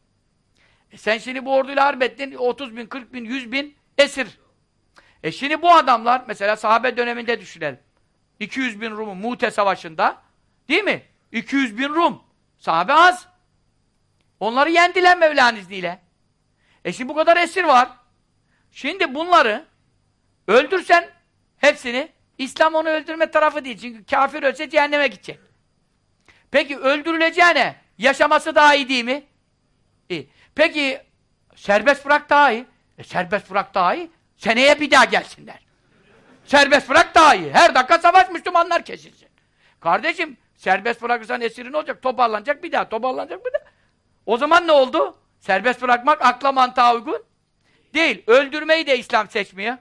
E sen şimdi bu orduyla harp ettin, 30 bin, 40 bin, 100 bin esir e şimdi bu adamlar, mesela sahabe döneminde düşünelim. 200 bin Rum'un Mute Savaşı'nda, değil mi? 200 bin Rum. Sahabe az. Onları yendiler Mevla'nın izniyle. E şimdi bu kadar esir var. Şimdi bunları öldürsen hepsini, İslam onu öldürme tarafı değil. Çünkü kafir ölse cehenneme gidecek. Peki öldürüleceğine yaşaması daha iyi değil mi? İyi. Peki serbest bırak daha iyi. E serbest bırak daha iyi. Seneye bir daha gelsinler. Serbest bırak daha iyi. Her dakika savaş Müslümanlar kesilsin. Kardeşim serbest bırakırsan esirin olacak. Toparlanacak bir daha. Toparlanacak bir daha. O zaman ne oldu? Serbest bırakmak akla mantığa uygun değil. Öldürmeyi de İslam seçmiyor.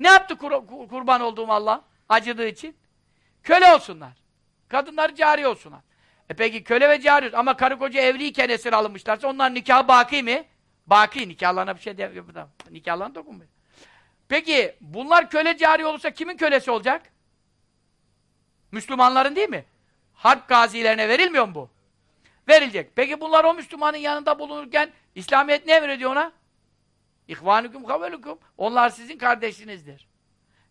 Ne yaptı kur kurban olduğum Allah? Acıdığı için. Köle olsunlar. Kadınlar cari olsunlar. E peki köle ve cari ama karı koca evliyken esir alınmışlarsa onlar nikah baki mi? Baki. Nikahlarına bir şey demiyor. Nikahlarına dokunmuyor. Peki bunlar köle cari olursa kimin kölesi olacak? Müslümanların değil mi? Harp gazilerine verilmiyor mu bu? verilecek. Peki bunlar o Müslümanın yanında bulunurken İslamiyet ne emrediyor ona? İhvanüküm havelüküm. Onlar sizin kardeşinizdir.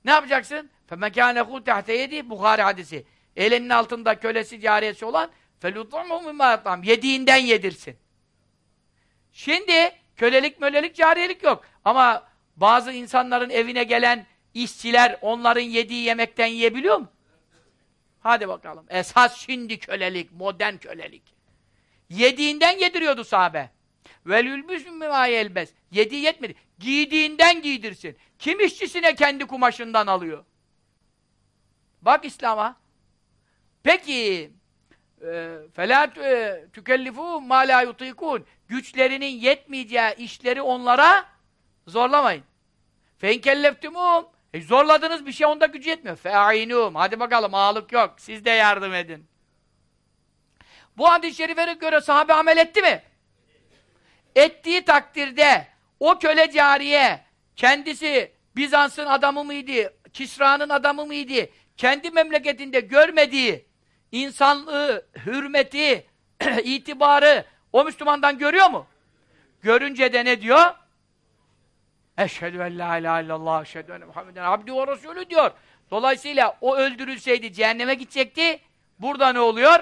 Ne yapacaksın? فَمَكَانَهُ تَحْتَ yedi Bukhari hadisi. Elinin altında kölesi, cariyesi olan فَلُطْعُمُ مِمَّا Yediğinden yedirsin. Şimdi kölelik mölelik cariyelik yok. Ama bazı insanların evine gelen işçiler onların yediği yemekten yiyebiliyor mu? Hadi bakalım. Esas şimdi kölelik, modern kölelik. Yediğinden yediriyordu sahabe. Velülbüs mümâ elbes. Yediği yetmedi. Giydiğinden giydirsin. Kim işçisine kendi kumaşından alıyor? Bak İslam'a. Peki فَلَا تُكَلِّفُوا مَا لَا يُطِيكُونَ Güçlerinin yetmeyeceği işleri onlara Zorlamayın. Feinkelleftumum. E zorladınız bir şey onda gücü yetmiyor. Fe'inum. Hadi bakalım ağalık yok. Siz de yardım edin. Bu hadis-i şerifere göre sahabe amel etti mi? Ettiği takdirde o köle cariye kendisi Bizans'ın adamı mıydı? Kisra'nın adamı mıydı? Kendi memleketinde görmediği insanlığı, hürmeti, itibarı o Müslümandan görüyor mu? Görünce de ne diyor? Eşhedü en la ilahe illallah, eşhedü enne Muhammeden abdü ve resulü diyor. Dolayısıyla o öldürülseydi cehenneme gidecekti. Burada ne oluyor?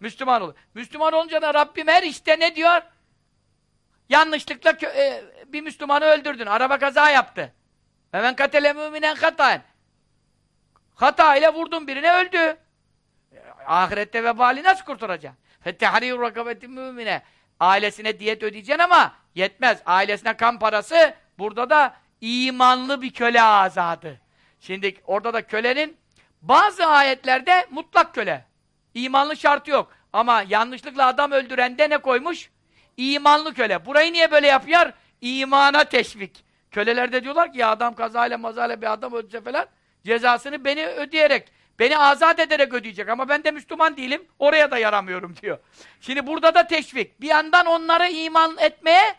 Müslüman oluyor. Müslüman olunca da Rabbim her işte ne diyor? Yanlışlıkla e, bir Müslümanı öldürdün. Araba kaza yaptı. Hemen katele müminen hataen. Hata ile vurdun birine öldü. Ahirette vebali nasıl kurtulacaksın? Fettehrir rakabetin mümine. Ailesine diyet ödeyeceksin ama yetmez. Ailesine kan parası, burada da imanlı bir köle azadı. Şimdi orada da kölenin bazı ayetlerde mutlak köle. İmanlı şartı yok. Ama yanlışlıkla adam öldürende ne koymuş? İmanlı köle. Burayı niye böyle yapıyor? İmana teşvik. Köleler de diyorlar ki ya adam kazayla mazayla bir adam öldürse falan cezasını beni ödeyerek Beni azat ederek ödeyecek ama ben de Müslüman değilim, oraya da yaramıyorum diyor. Şimdi burada da teşvik. Bir yandan onları iman etmeye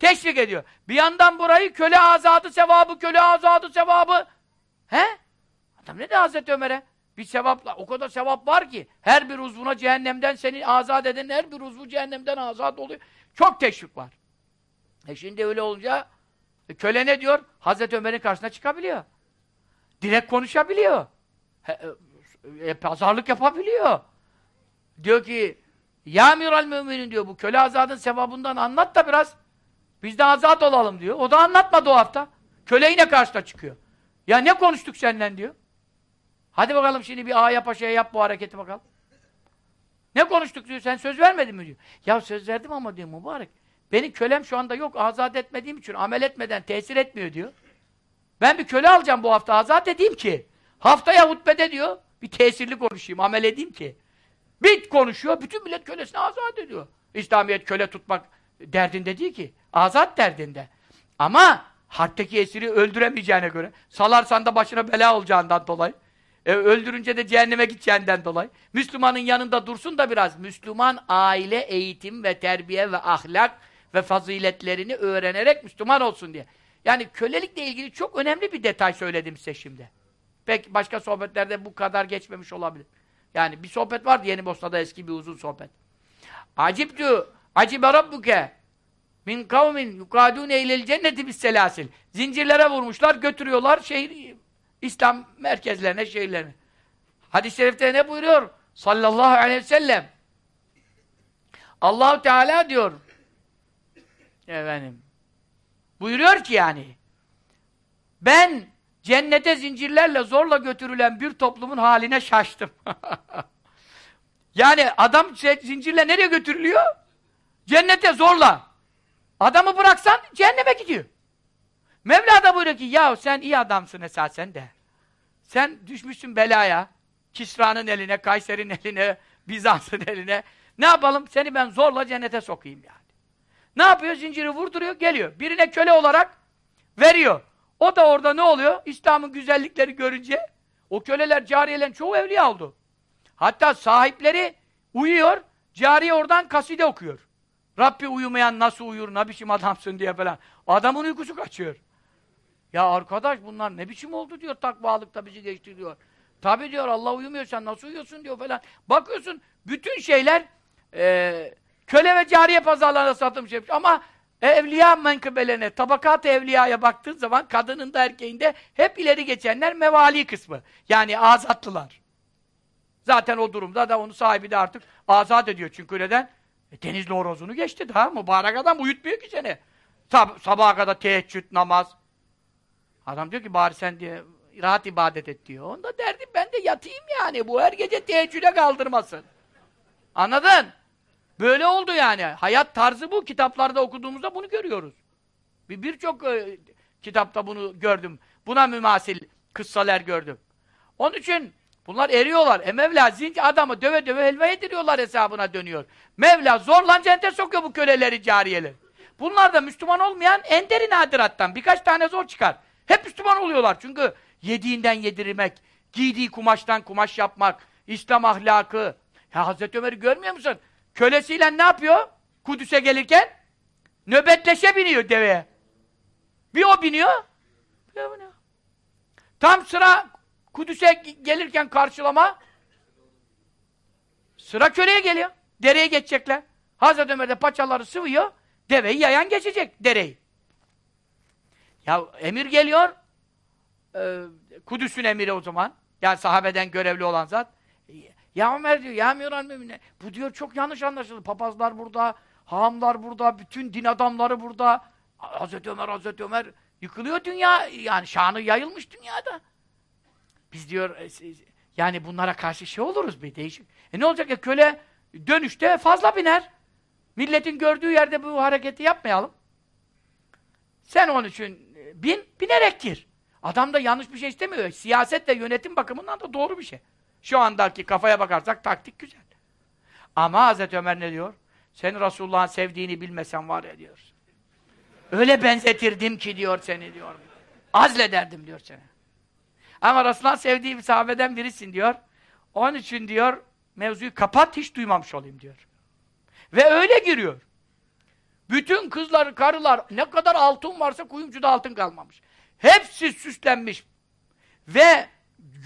teşvik ediyor. Bir yandan burayı köle azadı sevabı, köle azadı sevabı. He? Adam ne de Hazreti Ömer'e? Bir sevapla, o kadar sevap var ki her bir uzvuna cehennemden seni azat eden her bir uzvu cehennemden azat oluyor. Çok teşvik var. E şimdi öyle olunca e, köle ne diyor? Hazreti Ömer'in karşısına çıkabiliyor. Direkt konuşabiliyor. E, e, pazarlık yapabiliyor. Diyor ki Ya miral müminin diyor bu köle azadın sevabından anlat da biraz. Biz de azat olalım diyor. O da anlatmadı o hafta. Köle yine karşıda çıkıyor. Ya ne konuştuk senden diyor. Hadi bakalım şimdi bir A'ya paşaya yap bu hareketi bakalım. Ne konuştuk diyor. Sen söz vermedin mi diyor. Ya söz verdim ama diyor mübarek. Benim kölem şu anda yok. Azat etmediğim için amel etmeden tesir etmiyor diyor. Ben bir köle alacağım bu hafta azat edeyim ki. Haftaya hutbede diyor, bir tesirli konuşayım, amel edeyim ki. Bir konuşuyor, bütün millet kölesini azat ediyor. İslamiyet köle tutmak derdinde değil ki. Azat derdinde. Ama harpteki esiri öldüremeyeceğine göre, salarsan da başına bela olacağından dolayı, e, öldürünce de cehenneme gideceğinden dolayı, Müslümanın yanında dursun da biraz, Müslüman aile, eğitim ve terbiye ve ahlak ve faziletlerini öğrenerek Müslüman olsun diye. Yani kölelikle ilgili çok önemli bir detay söyledim size şimdi. Pek başka sohbetlerde bu kadar geçmemiş olabilir. Yani bir sohbet vardı Yeni Bosna'da eski bir uzun sohbet. Acip diyor, acibe rabbuke min kavmin yukadune ilel cenneti bis selasil. Zincirlere vurmuşlar, götürüyorlar şehir İslam merkezlerine, şehirlerine. Hadis-i şerifte ne buyuruyor? Sallallahu aleyhi ve sellem. Allahu Teala diyor. Efendim. Buyuruyor ki yani. Ben cennete zincirlerle zorla götürülen bir toplumun haline şaştım. yani adam zincirle nereye götürülüyor? Cennete zorla. Adamı bıraksan cehenneme gidiyor. Mevla da buyuruyor ki ya sen iyi adamsın esasen de. Sen düşmüşsün belaya. Kisra'nın eline, Kayser'in eline, Bizans'ın eline. Ne yapalım? Seni ben zorla cennete sokayım yani. Ne yapıyor? Zinciri vurduruyor, geliyor. Birine köle olarak veriyor. O da orada ne oluyor? İslam'ın güzellikleri görünce o köleler, cariyelerin çoğu evliya oldu. Hatta sahipleri uyuyor, cariye oradan kaside okuyor. Rabbi uyumayan nasıl uyur, ne biçim adamsın diye falan. Adamın uykusu kaçıyor. Ya arkadaş bunlar ne biçim oldu diyor, takvalıkta bizi geçti diyor. Tabi diyor Allah uyumuyor, sen nasıl uyuyorsun diyor falan. Bakıyorsun bütün şeyler e, köle ve cariye pazarlarına satılmış yapmış. Ama evliya menkıbelerine, tabakat evliyaya baktığın zaman kadının da erkeğin de hep ileri geçenler mevali kısmı. Yani azatlılar. Zaten o durumda da onun sahibi de artık azat ediyor. Çünkü neden? E, denizli horozunu geçti daha. Mübarek adam uyutmuyor ki seni. Sab sabaha kadar teheccüd, namaz. Adam diyor ki bari sen diye rahat ibadet et diyor. Onda derdim ben de yatayım yani. Bu her gece teheccüde kaldırmasın. Anladın? Böyle oldu yani. Hayat tarzı bu. Kitaplarda okuduğumuzda bunu görüyoruz. Birçok e, kitapta bunu gördüm. Buna mümasil kıssalar gördüm. Onun için bunlar eriyorlar. E Mevla zinci adamı döve döve helva yediriyorlar hesabına dönüyor. Mevla zorla cennete sokuyor bu köleleri, cariyeleri. Bunlar da Müslüman olmayan enderi nadirattan. Birkaç tane zor çıkar. Hep Müslüman oluyorlar çünkü yediğinden yedirmek, giydiği kumaştan kumaş yapmak, İslam ahlakı. Ya Hazreti Ömer'i görmüyor musun? Kölesiyle ne yapıyor? Kudüs'e gelirken nöbetleşe biniyor deveye. Bir o biniyor, bir o biniyor. Tam sıra Kudüs'e gelirken karşılama sıra köleye geliyor. Dereye geçecekler. Hazreti Ömer de paçaları sıvıyor. Deveyi yayan geçecek dereyi. Ya emir geliyor. E, Kudüs'ün emiri o zaman. Yani sahabeden görevli olan zat. Ya Ömer diyor, ya Emiral Mümine. Bu diyor çok yanlış anlaşıldı. Papazlar burada, hahamlar burada, bütün din adamları burada. Hazreti Ömer, Hazreti Ömer yıkılıyor dünya. Yani şanı yayılmış dünyada. Biz diyor, e, yani bunlara karşı şey oluruz bir değişik. E ne olacak ya köle dönüşte fazla biner. Milletin gördüğü yerde bu hareketi yapmayalım. Sen onun için e, bin, binerek gir. Adam da yanlış bir şey istemiyor. Siyaset ve yönetim bakımından da doğru bir şey. Şu andaki kafaya bakarsak taktik güzel. Ama Hazreti Ömer ne diyor? Sen Resulullah'ın sevdiğini bilmesen var ya diyor. Öyle benzetirdim ki diyor seni diyor. Azlederdim diyor seni. Ama Resulullah'ın sevdiği bir sahabeden birisin diyor. Onun için diyor mevzuyu kapat hiç duymamış olayım diyor. Ve öyle giriyor. Bütün kızlar, karılar ne kadar altın varsa kuyumcuda altın kalmamış. Hepsi süslenmiş. Ve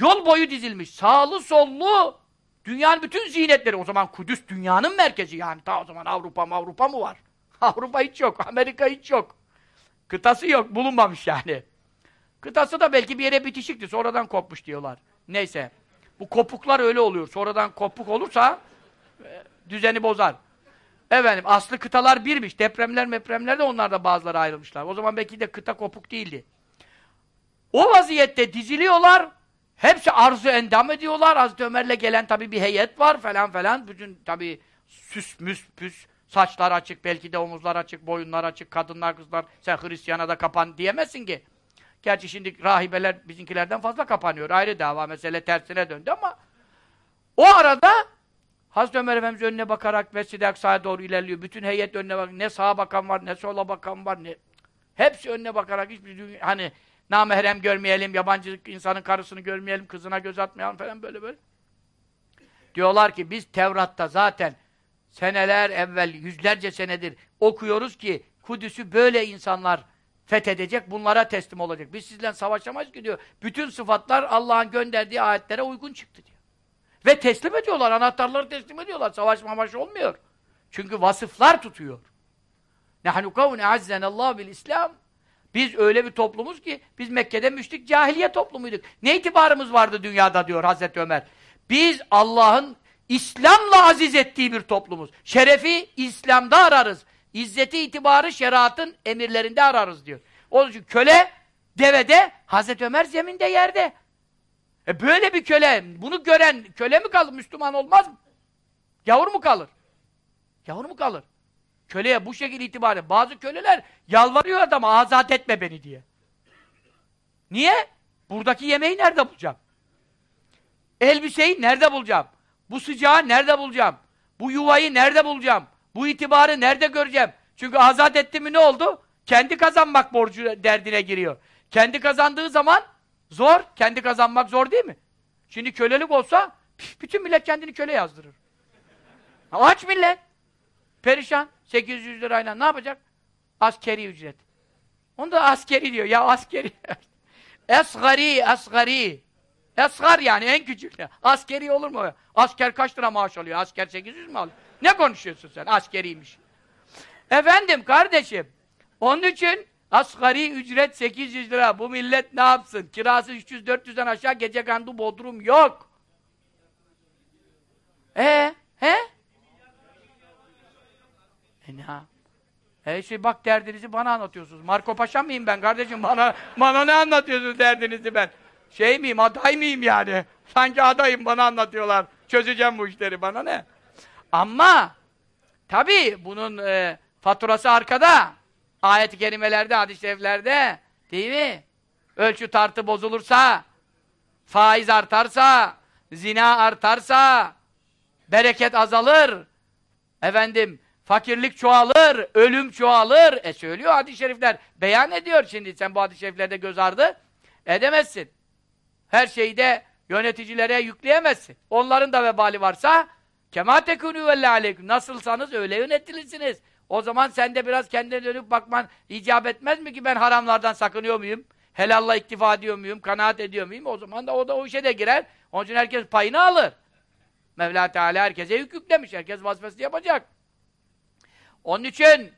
yol boyu dizilmiş. Sağlı sollu dünyanın bütün ziynetleri. O zaman Kudüs dünyanın merkezi yani. Ta o zaman Avrupa Avrupa mı var? Avrupa hiç yok. Amerika hiç yok. Kıtası yok. Bulunmamış yani. Kıtası da belki bir yere bitişikti. Sonradan kopmuş diyorlar. Neyse. Bu kopuklar öyle oluyor. Sonradan kopuk olursa e, düzeni bozar. Efendim aslı kıtalar birmiş. Depremler mepremler de onlarda bazıları ayrılmışlar. O zaman belki de kıta kopuk değildi. O vaziyette diziliyorlar. Hepsi arzu endam ediyorlar. Hazreti Ömer'le gelen tabi bir heyet var falan falan. Bütün tabi süs müs püs. Saçlar açık, belki de omuzlar açık, boyunlar açık, kadınlar, kızlar. Sen Hristiyan'a da kapan diyemezsin ki. Gerçi şimdi rahibeler bizimkilerden fazla kapanıyor. Ayrı dava, mesele tersine döndü ama o arada Hazreti Ömer Efendimiz önüne bakarak Mescid-i Aksa'ya doğru ilerliyor. Bütün heyet önüne bak. Ne sağa bakan var, ne sola bakan var, ne... Hepsi önüne bakarak hiçbir dünya, hani namahrem görmeyelim, yabancı insanın karısını görmeyelim, kızına göz atmayalım falan böyle böyle. Diyorlar ki biz Tevrat'ta zaten seneler evvel, yüzlerce senedir okuyoruz ki Kudüs'ü böyle insanlar fethedecek, bunlara teslim olacak. Biz sizden savaşamayız ki diyor. Bütün sıfatlar Allah'ın gönderdiği ayetlere uygun çıktı diyor. Ve teslim ediyorlar, anahtarları teslim ediyorlar. Savaş mamaş olmuyor. Çünkü vasıflar tutuyor. Nehnu kavne azzenallahu bil İslam. Biz öyle bir toplumuz ki biz Mekke'de müşrik cahiliye toplumuyduk. Ne itibarımız vardı dünyada diyor Hazreti Ömer. Biz Allah'ın İslam'la aziz ettiği bir toplumuz. Şerefi İslam'da ararız. İzzeti itibarı şeriatın emirlerinde ararız diyor. Onun için köle devede, Hazreti Ömer zeminde yerde. E böyle bir köle, bunu gören köle mi kalır, Müslüman olmaz mı? Yavur mu kalır? Yavur mu kalır? Köleye bu şekilde itibarı. Bazı köleler yalvarıyor adama azat etme beni diye. Niye? Buradaki yemeği nerede bulacağım? Elbiseyi nerede bulacağım? Bu sıcağı nerede bulacağım? Bu yuvayı nerede bulacağım? Bu itibarı nerede göreceğim? Çünkü azat etti mi ne oldu? Kendi kazanmak borcu derdine giriyor. Kendi kazandığı zaman zor. Kendi kazanmak zor değil mi? Şimdi kölelik olsa bütün millet kendini köle yazdırır. Aç millet. Perişan. 800 lirayla ne yapacak? Askeri ücret. Onu da askeri diyor. Ya askeri. esgari, asgari. Esgar yani en küçük. Askeri olur mu? Asker kaç lira maaş alıyor? Asker 800 mü alıyor? Ne konuşuyorsun sen? Askeriymiş. Efendim kardeşim, onun için asgari ücret 800 lira. Bu millet ne yapsın? Kirası 300-400'den aşağı gece kandı bodrum yok. E he? E ne E şey bak derdinizi bana anlatıyorsunuz. Marco Paşa mıyım ben kardeşim? Bana bana ne anlatıyorsunuz derdinizi ben? Şey miyim, aday mıyım yani? Sanki adayım bana anlatıyorlar. Çözeceğim bu işleri bana ne? Ama tabii bunun e, faturası arkada. Ayet-i kerimelerde, hadis-i şeriflerde değil mi? Ölçü tartı bozulursa, faiz artarsa, zina artarsa, bereket azalır. Efendim, fakirlik çoğalır, ölüm çoğalır. E söylüyor hadis-i şerifler. Beyan ediyor şimdi. Sen bu hadis-i şeriflerde göz ardı edemezsin. Her şeyi de yöneticilere yükleyemezsin. Onların da vebali varsa kema aleyküm. Nasılsanız öyle yönetilirsiniz. O zaman sen de biraz kendine dönüp bakman icap etmez mi ki ben haramlardan sakınıyor muyum? Helalla iktifa ediyor muyum? Kanaat ediyor muyum? O zaman da o da o işe de girer. Onun için herkes payını alır. Mevla Teala herkese yük yüklemiş. Herkes vazifesini yapacak. Onun için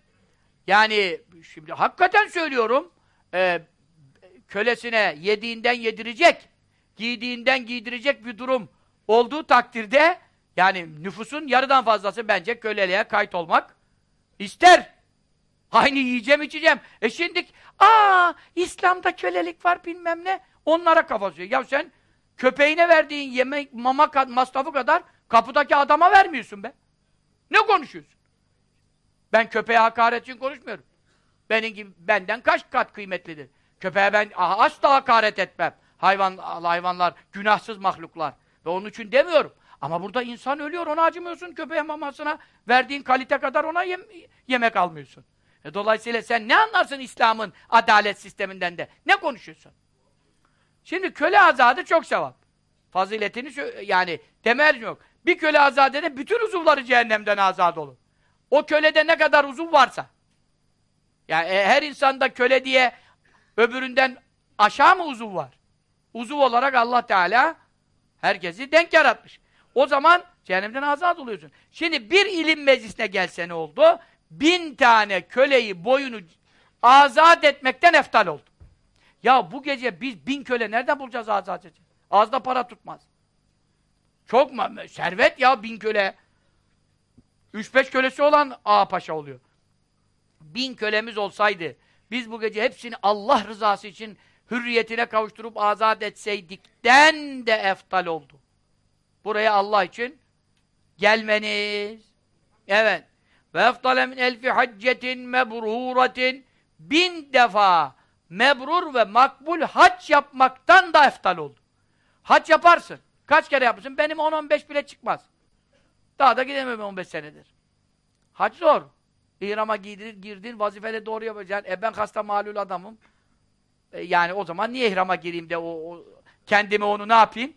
yani şimdi hakikaten söylüyorum e, kölesine yediğinden yedirecek, giydiğinden giydirecek bir durum olduğu takdirde yani nüfusun yarıdan fazlası bence köleliğe kayıt olmak ister. Aynı yiyeceğim içeceğim. E şimdi aa İslam'da kölelik var bilmem ne. Onlara kafası. Ya sen köpeğine verdiğin yemek mama masrafı kadar kapıdaki adama vermiyorsun be. Ne konuşuyorsun? Ben köpeğe hakaret için konuşmuyorum. Benim gibi benden kaç kat kıymetlidir. Köpeğe ben asla hakaret etmem. Hayvan, hayvanlar günahsız mahluklar. Ve onun için demiyorum. Ama burada insan ölüyor, ona acımıyorsun köpeğe mamasına. Verdiğin kalite kadar ona yem yemek almıyorsun. E dolayısıyla sen ne anlarsın İslam'ın adalet sisteminden de? Ne konuşuyorsun? Şimdi köle azadı çok sevap. Faziletini yani demez yok. Bir köle azat eden bütün uzuvları cehennemden azad olur. O kölede ne kadar uzuv varsa. Yani e, her insanda köle diye öbüründen aşağı mı uzuv var? Uzuv olarak Allah Teala herkesi denk yaratmış. O zaman cehennemden azat oluyorsun. Şimdi bir ilim meclisine gelse ne oldu? Bin tane köleyi boyunu azat etmekten eftal oldu. Ya bu gece biz bin köle nereden bulacağız azat edeceğiz? Ağızda para tutmaz. Çok mu? Servet ya bin köle. Üç beş kölesi olan ağa paşa oluyor. Bin kölemiz olsaydı, biz bu gece hepsini Allah rızası için hürriyetine kavuşturup azat etseydikten de eftal oldu. Buraya Allah için gelmeniz. Evet. Ve eftale min elfi haccetin mebruretin bin defa mebrur ve makbul hac yapmaktan da eftal oldu. Hac yaparsın. Kaç kere yapmışsın? Benim 10-15 bile çıkmaz. Daha da gidemem 15 senedir. Hac zor. İhrama giydir, girdin, vazifede doğru yapacaksın. E ben hasta malul adamım. E yani o zaman niye ihrama gireyim de o, o kendime onu ne yapayım?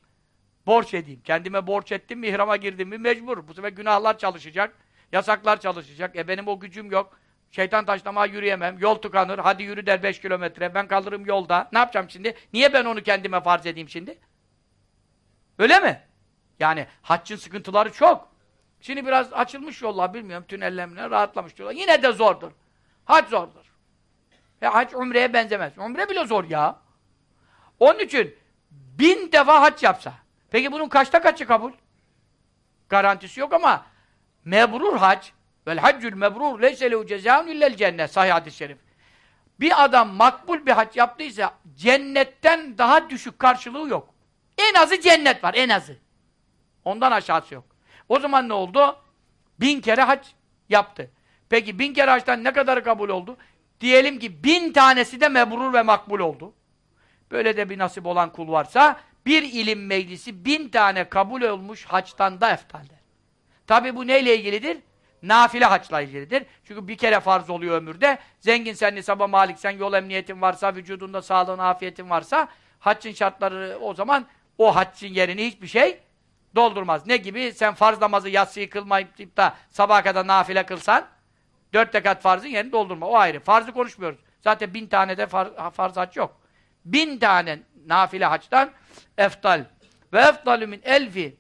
Borç edeyim. Kendime borç ettim mi, ihrama girdim mi mecbur. Bu sefer günahlar çalışacak, yasaklar çalışacak. E benim o gücüm yok. Şeytan taşlama yürüyemem. Yol tıkanır. Hadi yürü der 5 kilometre. Ben kalırım yolda. Ne yapacağım şimdi? Niye ben onu kendime farz edeyim şimdi? Öyle mi? Yani haccın sıkıntıları çok. Şimdi biraz açılmış yollar bilmiyorum tünellemine rahatlamış diyorlar. Yine de zordur. Hac zordur. E hac umreye benzemez. Umre bile zor ya. Onun için bin defa hac yapsa. Peki bunun kaçta kaçı kabul? Garantisi yok ama mebrur hac vel haccül mebrur leyse lehu cezaun illel cennet sahih hadis-i şerif. Bir adam makbul bir hac yaptıysa cennetten daha düşük karşılığı yok. En azı cennet var, en azı. Ondan aşağısı yok. O zaman ne oldu? Bin kere hac yaptı. Peki bin kere haçtan ne kadarı kabul oldu? Diyelim ki bin tanesi de mebrur ve makbul oldu. Böyle de bir nasip olan kul varsa bir ilim meclisi bin tane kabul olmuş haçtan da eftaldir. Tabi bu neyle ilgilidir? Nafile haçla ilgilidir. Çünkü bir kere farz oluyor ömürde. Zengin sen, nisaba malik sen, yol emniyetin varsa, vücudunda sağlığın, afiyetin varsa haccın şartları o zaman o haccın yerini hiçbir şey doldurmaz. Ne gibi? Sen farz namazı yatsıyı kılmayıp da sabaha kadar nafile kılsan dört rekat farzın yerini doldurma. O ayrı. Farzı konuşmuyoruz. Zaten bin tane de far, farz haç yok. Bin tane nafile haçtan eftal. Ve eftalü min elfi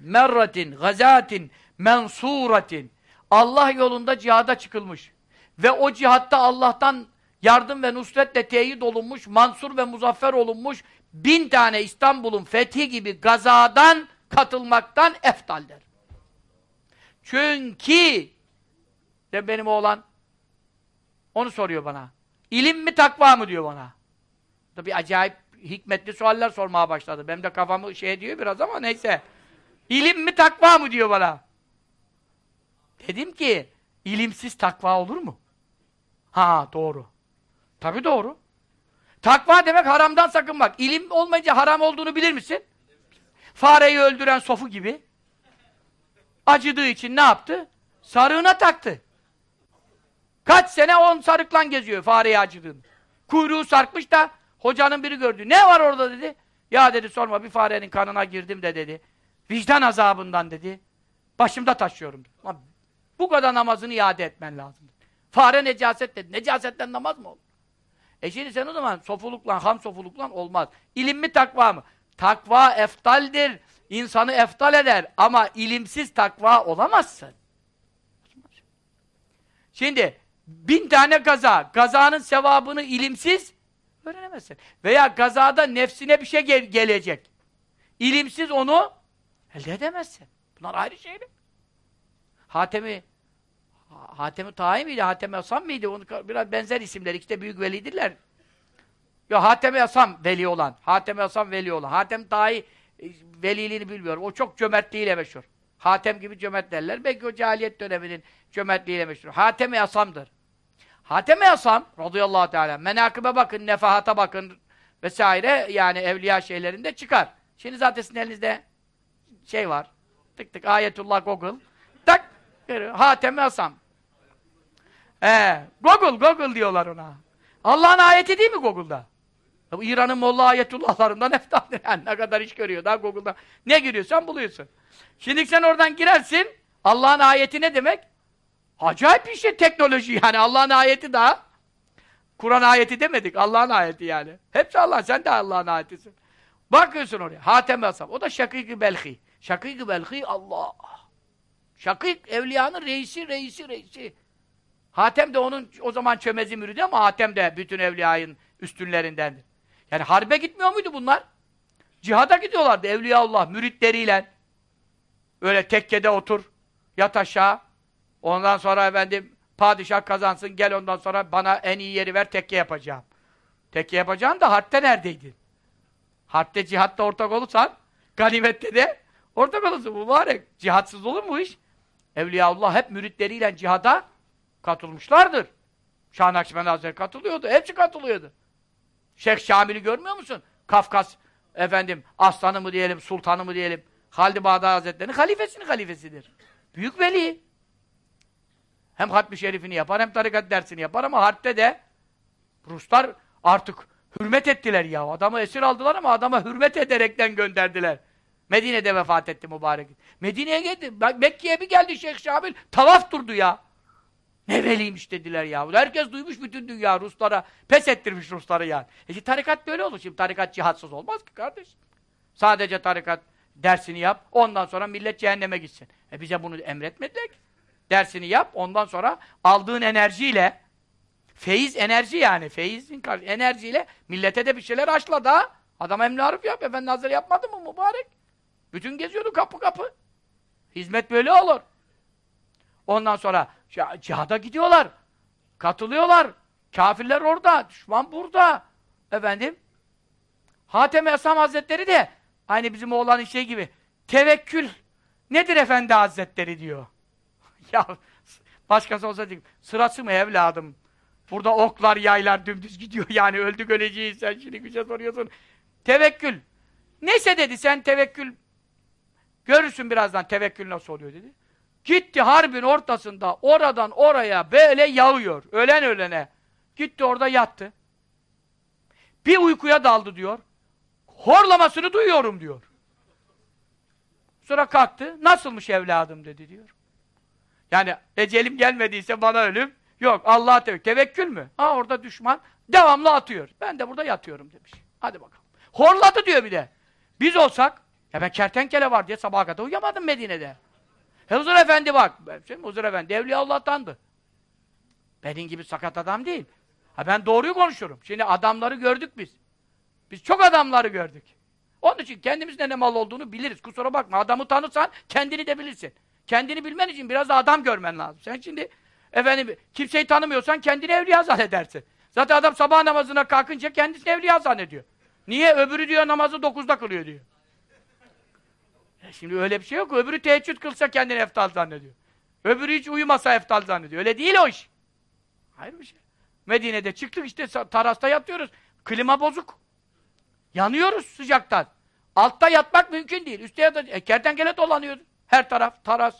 merratin, gazatin, mensuratin. Allah yolunda cihada çıkılmış. Ve o cihatta Allah'tan yardım ve nusretle teyit olunmuş, mansur ve muzaffer olunmuş bin tane İstanbul'un fethi gibi gazadan katılmaktan eftal der. Çünkü de benim oğlan onu soruyor bana. İlim mi takva mı diyor bana. Tabi acayip hikmetli sualler sormaya başladı. Benim de kafamı şey diyor biraz ama neyse. İlim mi takva mı diyor bana. Dedim ki ilimsiz takva olur mu? Ha doğru. Tabi doğru. Takva demek haramdan sakınmak. İlim olmayınca haram olduğunu bilir misin? Fareyi öldüren sofu gibi. Acıdığı için ne yaptı? Sarığına taktı. Kaç sene on sarıklan geziyor fareyi acıdığını. Kuyruğu sarkmış da hocanın biri gördü. Ne var orada dedi. Ya dedi sorma bir farenin kanına girdim de dedi. Vicdan azabından dedi. Başımda taşıyorum. Dedi. Bu kadar namazını iade etmen lazım. Fare necaset dedi. Necasetten namaz mı olur? E şimdi sen o zaman sofulukla, ham sofulukla olmaz. İlim mi takva mı? Takva eftaldir. İnsanı eftal eder. Ama ilimsiz takva olamazsın. Şimdi bin tane gaza, gazanın sevabını ilimsiz öğrenemezsin. Veya gazada nefsine bir şey gel gelecek. İlimsiz onu elde edemezsin. Bunlar ayrı şeyler. Hatemi Hatemi Tahi miydi? Hatemi Asam mıydı? Onu biraz benzer isimler. İkisi de büyük velidirler. Ya Hatemi Asam veli olan. Hatemi Asam veli olan. Hatem Tahi e, veliliğini bilmiyorum. O çok cömertliğiyle meşhur. Hatem gibi cömert derler. Belki o cahiliyet döneminin cömertliğiyle meşhur. Hatemi Asam'dır. Hatemi Asam radıyallahu teala menakıbe bakın, nefahata bakın vesaire yani evliya şeylerinde çıkar. Şimdi zaten sizin elinizde şey var. Tık tık ayetullah Google. Tak Hatemi Asam. Ee, Google, Google diyorlar ona. Allah'ın ayeti değil mi Google'da? İran'ın Molla ayetullahlarından eftaldir. Yani ne kadar iş görüyor daha Google'da. Ne giriyorsan buluyorsun. Şimdi sen oradan girersin. Allah'ın ayeti ne demek? Acayip bir şey teknoloji yani. Allah'ın ayeti daha. Kur'an ayeti demedik. Allah'ın ayeti yani. Hepsi Allah. Sen de Allah'ın ayetisin. Bakıyorsun oraya. Hatem Asam. O da Şakik-i Belhi. Şakik-i Belhi Allah. Şakik evliyanın reisi, reisi, reisi. Hatem de onun o zaman çömezi müridi ama Hatem de bütün evliyayın üstünlerindendir. Yani harbe gitmiyor muydu bunlar? Cihada gidiyorlardı Evliyaullah müritleriyle. Öyle tekkede otur, yat aşağı. Ondan sonra efendim padişah kazansın gel ondan sonra bana en iyi yeri ver tekke yapacağım. Tekke yapacağın da harpte neredeydin? Harpte cihatta ortak olursan ganimette de ortak olursun mübarek. Cihatsız olur mu iş? Evliyaullah hep müritleriyle cihada katılmışlardır. Şah Nakşibendi Hazretleri katılıyordu. Hepsi katılıyordu. Şeyh Şamil'i görmüyor musun? Kafkas efendim aslanı mı diyelim, sultanı mı diyelim. Halid Bağdat Hazretleri'nin halifesinin halifesidir. Büyük veli. Hem hatmi şerifini yapar hem tarikat dersini yapar ama harpte de Ruslar artık hürmet ettiler ya. Adamı esir aldılar ama adama hürmet ederekten gönderdiler. Medine'de vefat etti mübarek. Medine'ye geldi. Mekke'ye bir geldi Şeyh Şamil. Tavaf durdu ya. Ne veliymiş dediler ya. Herkes duymuş bütün dünya Ruslara. Pes ettirmiş Rusları yani. E tarikat böyle olur. Şimdi tarikat cihatsız olmaz ki kardeş. Sadece tarikat dersini yap. Ondan sonra millet cehenneme gitsin. E bize bunu emretmediler ki. Dersini yap. Ondan sonra aldığın enerjiyle feyiz enerji yani. Feyizin enerjiyle millete de bir şeyler aşla da. Adam emri arif yap. Efendi Hazretleri yapmadı mı mübarek? Bütün geziyordu kapı kapı. Hizmet böyle olur. Ondan sonra cihada gidiyorlar. Katılıyorlar. Kafirler orada, düşman burada. Efendim? Hatem-i Esam Hazretleri de aynı bizim oğlanın şey gibi tevekkül nedir efendi hazretleri diyor. ya başkası olsa diyeyim, sırası mı evladım? Burada oklar, yaylar dümdüz gidiyor yani öldük öleceğiz sen şimdi şey soruyorsun. Tevekkül. Neyse dedi sen tevekkül görürsün birazdan tevekkül nasıl oluyor dedi. Gitti harbin ortasında oradan oraya böyle yağıyor. Ölen ölene. Gitti orada yattı. Bir uykuya daldı diyor. Horlamasını duyuyorum diyor. Sonra kalktı. Nasılmış evladım dedi diyor. Yani ecelim gelmediyse bana ölüm. Yok Allah tevekkül. Tevekkül mü? Ha orada düşman devamlı atıyor. Ben de burada yatıyorum demiş. Hadi bakalım. Horladı diyor bir de. Biz olsak ya ben kertenkele var diye sabaha kadar uyuyamadım Medine'de. Huzur Efendi bak. Huzur Efendi Evliya Allah'tandı. Benim gibi sakat adam değil. Ha ben doğruyu konuşurum. Şimdi adamları gördük biz. Biz çok adamları gördük. Onun için kendimizde ne mal olduğunu biliriz. Kusura bakma. Adamı tanırsan kendini de bilirsin. Kendini bilmen için biraz da adam görmen lazım. Sen şimdi efendim kimseyi tanımıyorsan kendini evliya zannedersin. Zaten adam sabah namazına kalkınca kendisini evliya zannediyor. Niye? Öbürü diyor namazı dokuzda kılıyor diyor. E şimdi öyle bir şey yok. Öbürü teheccüd kılsa kendini eftal zannediyor. Öbürü hiç uyumasa eftal zannediyor. Öyle değil o iş. Hayır bir şey. Medine'de çıktık işte tarasta yatıyoruz. Klima bozuk. Yanıyoruz sıcaktan. Altta yatmak mümkün değil. Üstte yatacak. E, kertenkele dolanıyor. Her taraf, taras.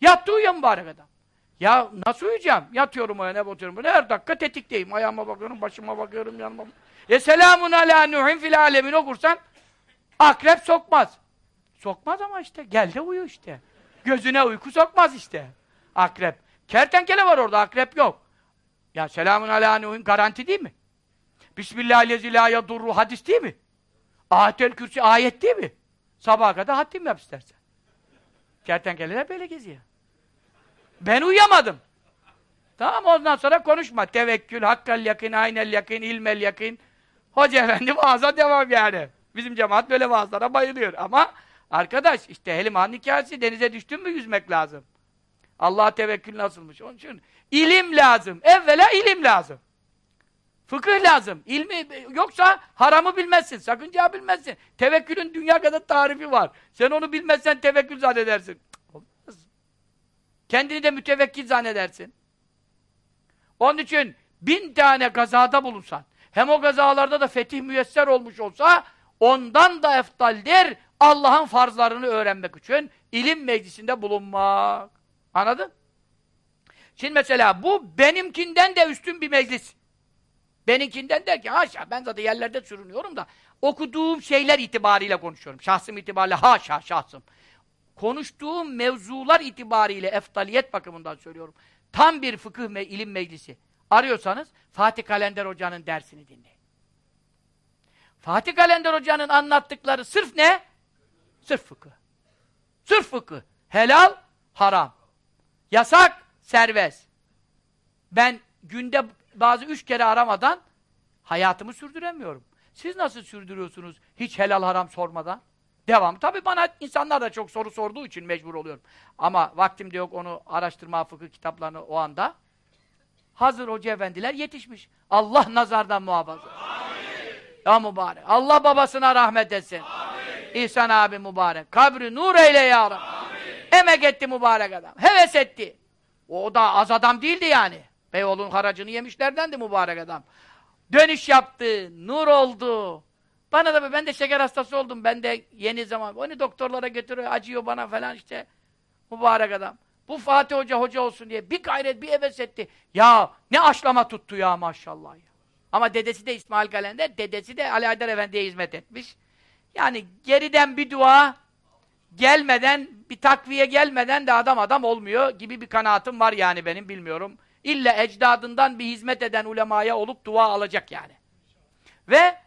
Yattı uyuyor mübarek adam. Ya nasıl uyuyacağım? Yatıyorum öyle, batıyorum böyle. Her dakika tetikteyim. Ayağıma bakıyorum, başıma bakıyorum, yanıma E selamun ala nuhin fil alemin okursan akrep sokmaz. Sokmaz ama işte. Gel de uyu işte. Gözüne uyku sokmaz işte. Akrep. Kertenkele var orada, akrep yok. Ya selamun ala nuhin garanti değil mi? Bismillahirrahmanirrahim hadis değil mi? Ayetel kürsi ayet değil mi? Sabaha kadar haddim yap istersen. Kertenkeleler böyle geziyor. Ben uyuyamadım. Tamam ondan sonra konuşma. Tevekkül, hakkal yakin, aynel yakin, ilmel yakin. Hoca efendi vaaza devam yani. Bizim cemaat böyle vaazlara bayılıyor. Ama arkadaş işte Heliman hikayesi denize düştün mü yüzmek lazım. Allah tevekkül nasılmış? Onun için ilim lazım. Evvela ilim lazım. Fıkıh lazım. İlmi yoksa haramı bilmezsin. Sakınca bilmezsin. Tevekkülün dünya kadar tarifi var. Sen onu bilmezsen tevekkül zannedersin. Olmaz. Kendini de mütevekkil zannedersin. Onun için bin tane gazada bulunsan, hem o gazalarda da fetih müyesser olmuş olsa, ondan da eftaldir Allah'ın farzlarını öğrenmek için ilim meclisinde bulunmak. Anladın? Şimdi mesela bu benimkinden de üstün bir meclis. Benimkinden der ki haşa ben zaten yerlerde sürünüyorum da okuduğum şeyler itibariyle konuşuyorum. Şahsım itibariyle haşa şahsım. Konuştuğum mevzular itibariyle eftaliyet bakımından söylüyorum. Tam bir fıkıh ve ilim meclisi. Arıyorsanız Fatih Kalender Hoca'nın dersini dinleyin. Fatih Kalender Hoca'nın anlattıkları sırf ne? Sırf fıkıh. Sırf fıkıh. Helal, haram. Yasak, serbest. Ben günde bazı üç kere aramadan hayatımı sürdüremiyorum. Siz nasıl sürdürüyorsunuz hiç helal haram sormadan? Devam. Tabii bana insanlar da çok soru sorduğu için mecbur oluyorum. Ama vaktim de yok onu araştırma fıkıh kitaplarını o anda. Hazır hoca efendiler yetişmiş. Allah nazardan muhafaza. Amin. Ya mübarek. Allah babasına rahmet etsin. Amin. İhsan abi mübarek. Kabri nur eyle ya Rabbi. Emek etti mübarek adam. Heves etti. O da az adam değildi yani. Beyoğlu'nun haracını yemişlerden de mübarek adam. Dönüş yaptı, nur oldu. Bana da ben de şeker hastası oldum. Ben de yeni zaman. Onu doktorlara götürüyor, acıyor bana falan işte. Mübarek adam. Bu Fatih Hoca hoca olsun diye bir gayret, bir heves etti. Ya ne aşlama tuttu ya maşallah ya. Ama dedesi de İsmail Kalender, dedesi de Ali Haydar Efendi'ye hizmet etmiş. Yani geriden bir dua gelmeden, bir takviye gelmeden de adam adam olmuyor gibi bir kanaatim var yani benim bilmiyorum. İlla ecdadından bir hizmet eden ulemaya olup dua alacak yani. Ve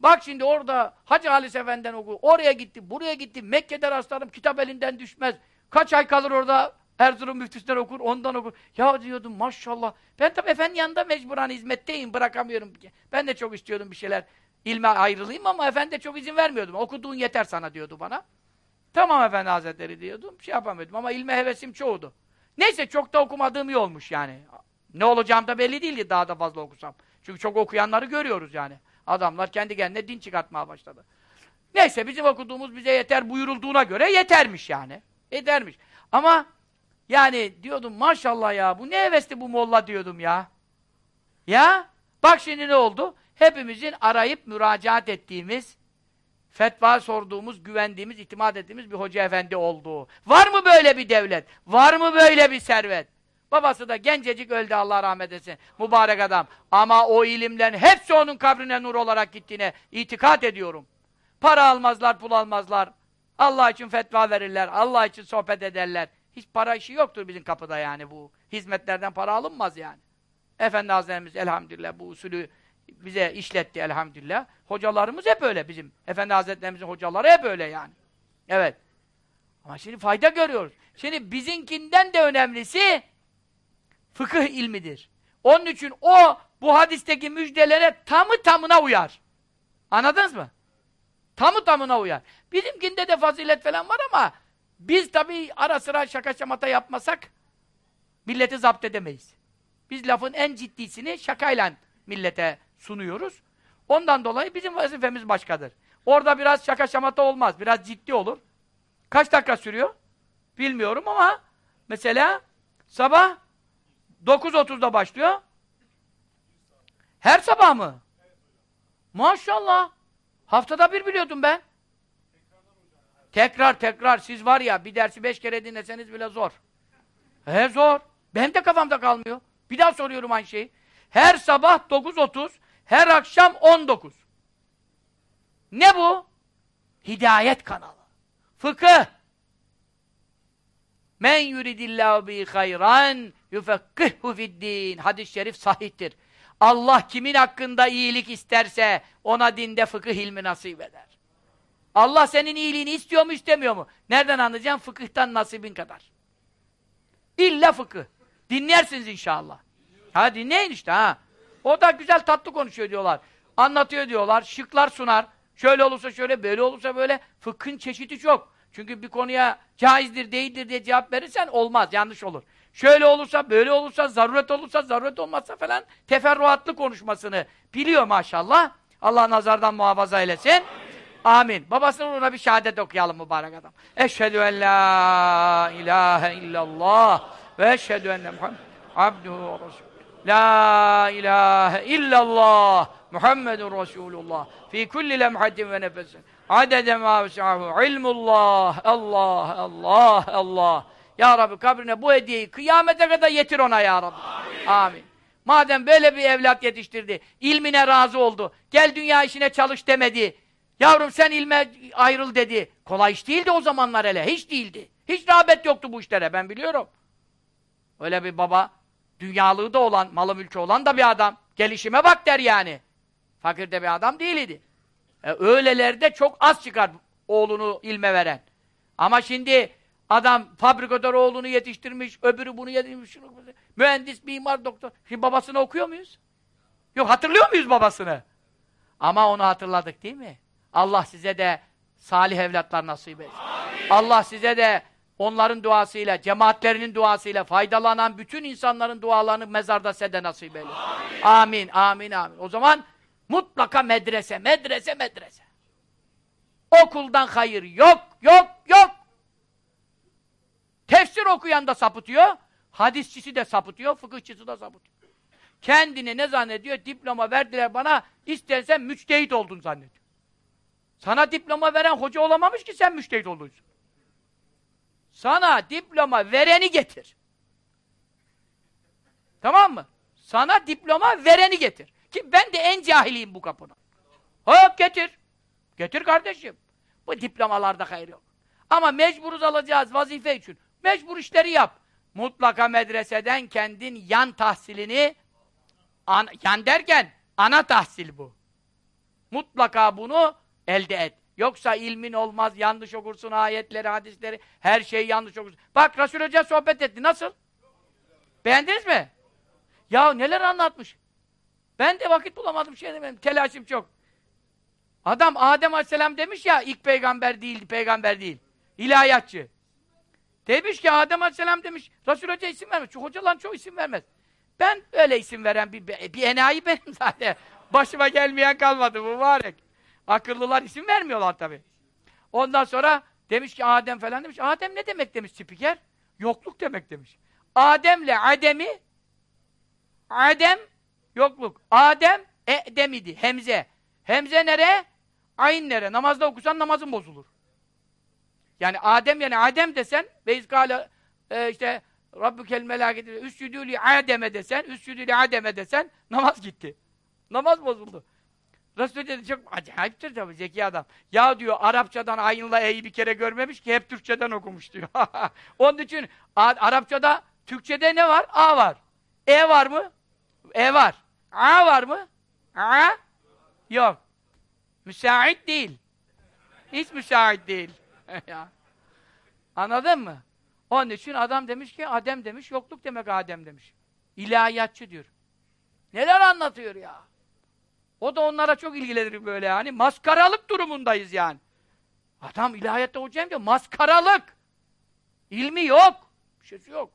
bak şimdi orada Hacı Halis Efendi'den oku, oraya gitti, buraya gitti, Mekke'de rastladım, kitap elinden düşmez. Kaç ay kalır orada Erzurum müftüsünden okur, ondan okur. Ya diyordum maşallah. Ben tabi efendi yanında mecburen hizmetteyim, bırakamıyorum. Ben de çok istiyordum bir şeyler. ilme ayrılayım ama efendi de çok izin vermiyordum. Okuduğun yeter sana diyordu bana. Tamam efendi hazretleri diyordum. Şey yapamıyordum ama ilme hevesim çoğudu. Neyse çok da okumadığım iyi olmuş yani. Ne olacağım da belli değildi daha da fazla okusam. Çünkü çok okuyanları görüyoruz yani. Adamlar kendi kendine din çıkartmaya başladı. Neyse bizim okuduğumuz bize yeter buyurulduğuna göre yetermiş yani. Yetermiş. Ama yani diyordum maşallah ya bu ne hevesli bu molla diyordum ya. Ya bak şimdi ne oldu? Hepimizin arayıp müracaat ettiğimiz fetva sorduğumuz, güvendiğimiz, itimat ettiğimiz bir hoca efendi oldu. Var mı böyle bir devlet? Var mı böyle bir servet? Babası da gencecik öldü Allah rahmet etsin. Mübarek adam. Ama o ilimlerin hepsi onun kabrine nur olarak gittiğine itikat ediyorum. Para almazlar, pul almazlar. Allah için fetva verirler. Allah için sohbet ederler. Hiç para işi yoktur bizim kapıda yani bu. Hizmetlerden para alınmaz yani. Efendi Hazretlerimiz elhamdülillah bu usulü bize işletti elhamdülillah. Hocalarımız hep öyle bizim. Efendi Hazretlerimizin hocaları hep öyle yani. Evet. Ama şimdi fayda görüyoruz. Şimdi bizinkinden de önemlisi fıkıh ilmidir. Onun için o bu hadisteki müjdelere tamı tamına uyar. Anladınız mı? Tamı tamına uyar. Bizimkinde de fazilet falan var ama biz tabii ara sıra şaka şamata yapmasak milleti zapt edemeyiz. Biz lafın en ciddisini şakayla millete sunuyoruz. Ondan dolayı bizim vazifemiz başkadır. Orada biraz şaka şamata olmaz. Biraz ciddi olur. Kaç dakika sürüyor? Bilmiyorum ama mesela sabah 9.30'da başlıyor. Her sabah mı? Maşallah. Haftada bir biliyordum ben. Tekrar tekrar siz var ya bir dersi beş kere dinleseniz bile zor. He zor. Benim de kafamda kalmıyor. Bir daha soruyorum aynı şeyi. Her sabah 9.30, her akşam 19. Ne bu? Hidayet kanalı. Fıkıh. Men yuridillahu bi hayran yufekkihhu fiddin. Hadis-i şerif sahihtir. Allah kimin hakkında iyilik isterse ona dinde fıkıh ilmi nasip eder. Allah senin iyiliğini istiyor mu istemiyor mu? Nereden anlayacaksın? Fıkıhtan nasibin kadar. İlla fıkıh. Dinlersiniz inşallah. Ha dinleyin işte ha. O da güzel tatlı konuşuyor diyorlar. Anlatıyor diyorlar. Şıklar sunar. Şöyle olursa şöyle, böyle olursa böyle. Fıkhın çeşidi çok. Çünkü bir konuya caizdir, değildir diye cevap verirsen olmaz, yanlış olur. Şöyle olursa, böyle olursa, zaruret olursa, zaruret olmazsa falan teferruatlı konuşmasını biliyor maşallah. Allah nazardan muhafaza eylesin. Amin. Amin. Babasının uğruna bir şehadet okuyalım mübarek adam. Eşhedü en la ilahe illallah ve eşhedü enne Muhammed abduhu ve resulü. La ilahe illallah Muhammedun Resulullah fi kulli lemhatin ve nefesin adede ma vesahu ilmullah Allah Allah Allah Ya Rabbi kabrine bu hediyeyi kıyamete kadar yetir ona Ya Rabbi. Amin. Amin. Madem böyle bir evlat yetiştirdi, ilmine razı oldu, gel dünya işine çalış demedi, yavrum sen ilme ayrıl dedi. Kolay iş değildi o zamanlar hele, hiç değildi. Hiç rağbet yoktu bu işlere, ben biliyorum. Öyle bir baba, dünyalığı da olan, malı mülkü olan da bir adam. Gelişime bak der yani. Fakir de bir adam değildi. E, öylelerde çok az çıkar oğlunu ilme veren. Ama şimdi adam fabrikatör oğlunu yetiştirmiş, öbürü bunu yetiştirmiş, şunu, mühendis, mimar, doktor. Şimdi babasını okuyor muyuz? Yok hatırlıyor muyuz babasını? Ama onu hatırladık değil mi? Allah size de salih evlatlar nasip etsin. Allah size de onların duasıyla, cemaatlerinin duasıyla faydalanan bütün insanların dualarını mezarda size de nasip eylesin. Amin. amin, amin, amin. O zaman mutlaka medrese, medrese, medrese. Okuldan hayır yok, yok, yok. Tefsir okuyan da sapıtıyor, hadisçisi de sapıtıyor, fıkıhçısı da sapıtıyor. Kendini ne zannediyor? Diploma verdiler bana, istersen müçtehit oldun zannediyor. Sana diploma veren hoca olamamış ki sen müçtehit oluyorsun. Sana diploma vereni getir. Tamam mı? Sana diploma vereni getir. Ki ben de en cahiliyim bu kapının. Hop getir. Getir kardeşim. Bu diplomalarda hayır yok. Ama mecburuz alacağız vazife için. Mecbur işleri yap. Mutlaka medreseden kendin yan tahsilini an, yan derken ana tahsil bu. Mutlaka bunu elde et. Yoksa ilmin olmaz, yanlış okursun ayetleri, hadisleri, her şeyi yanlış okursun. Bak Resul Hoca sohbet etti. Nasıl? Beğendiniz mi? Ya neler anlatmış. Ben de vakit bulamadım şey demedim. Telaşım çok. Adam Adem Aleyhisselam demiş ya ilk peygamber değil, peygamber değil. İlahiyatçı. Demiş ki Adem Aleyhisselam demiş. Resul Hoca isim vermez. Şu hocaların çoğu isim vermez. Ben öyle isim veren bir, bir enayi benim zaten. Başıma gelmeyen kalmadı mübarek. Akıllılar isim vermiyorlar tabi. Ondan sonra demiş ki Adem falan demiş. Adem ne demek demiş spiker? Yokluk demek demiş. Adem'le Adem'i Adem yokluk. Adem Edem idi. Hemze. Hemze nere? Ayn nere? Namazda okusan namazın bozulur. Yani Adem yani Adem desen ve izgâle e, işte Rabbükel melâketi üstüdü li Adem'e desen, üstüdü li Adem'e desen namaz gitti. Namaz bozuldu. Resul dedi çok acayiptir tabii zeki adam. Ya diyor Arapçadan ayınla e'yi bir kere görmemiş ki hep Türkçeden okumuş diyor. Onun için Arapçada Türkçede ne var? A var. E var mı? E var. A var mı? A? Yok. Müsait değil. Hiç müsait değil. Anladın mı? Onun için adam demiş ki Adem demiş, yokluk demek Adem demiş. İlahiyatçı diyor. Neler anlatıyor ya? O da onlara çok ilgilenir böyle yani. Maskaralık durumundayız yani. Adam ilahiyatta hocam diyor, maskaralık. İlmi yok. Bir şeysi yok.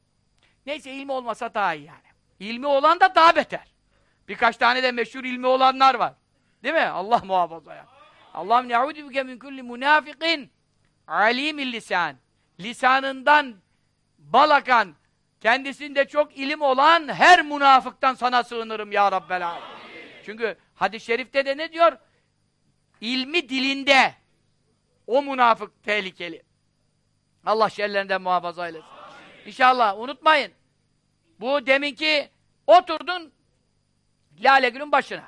Neyse ilmi olmasa daha iyi yani. İlmi olan da daha beter. Birkaç tane de meşhur ilmi olanlar var. Değil mi? Allah muhafaza ya. Allah'ım ne'udu bike min kulli munafikin alimil lisan. Lisanından balakan, kendisinde çok ilim olan her münafıktan sana sığınırım ya Rabbel Alem. Çünkü hadis-i şerifte de ne diyor? İlmi dilinde. O münafık tehlikeli. Allah şerlerinden muhafaza eylesin. İnşallah unutmayın. Bu deminki oturdun Lale Gül'ün başına.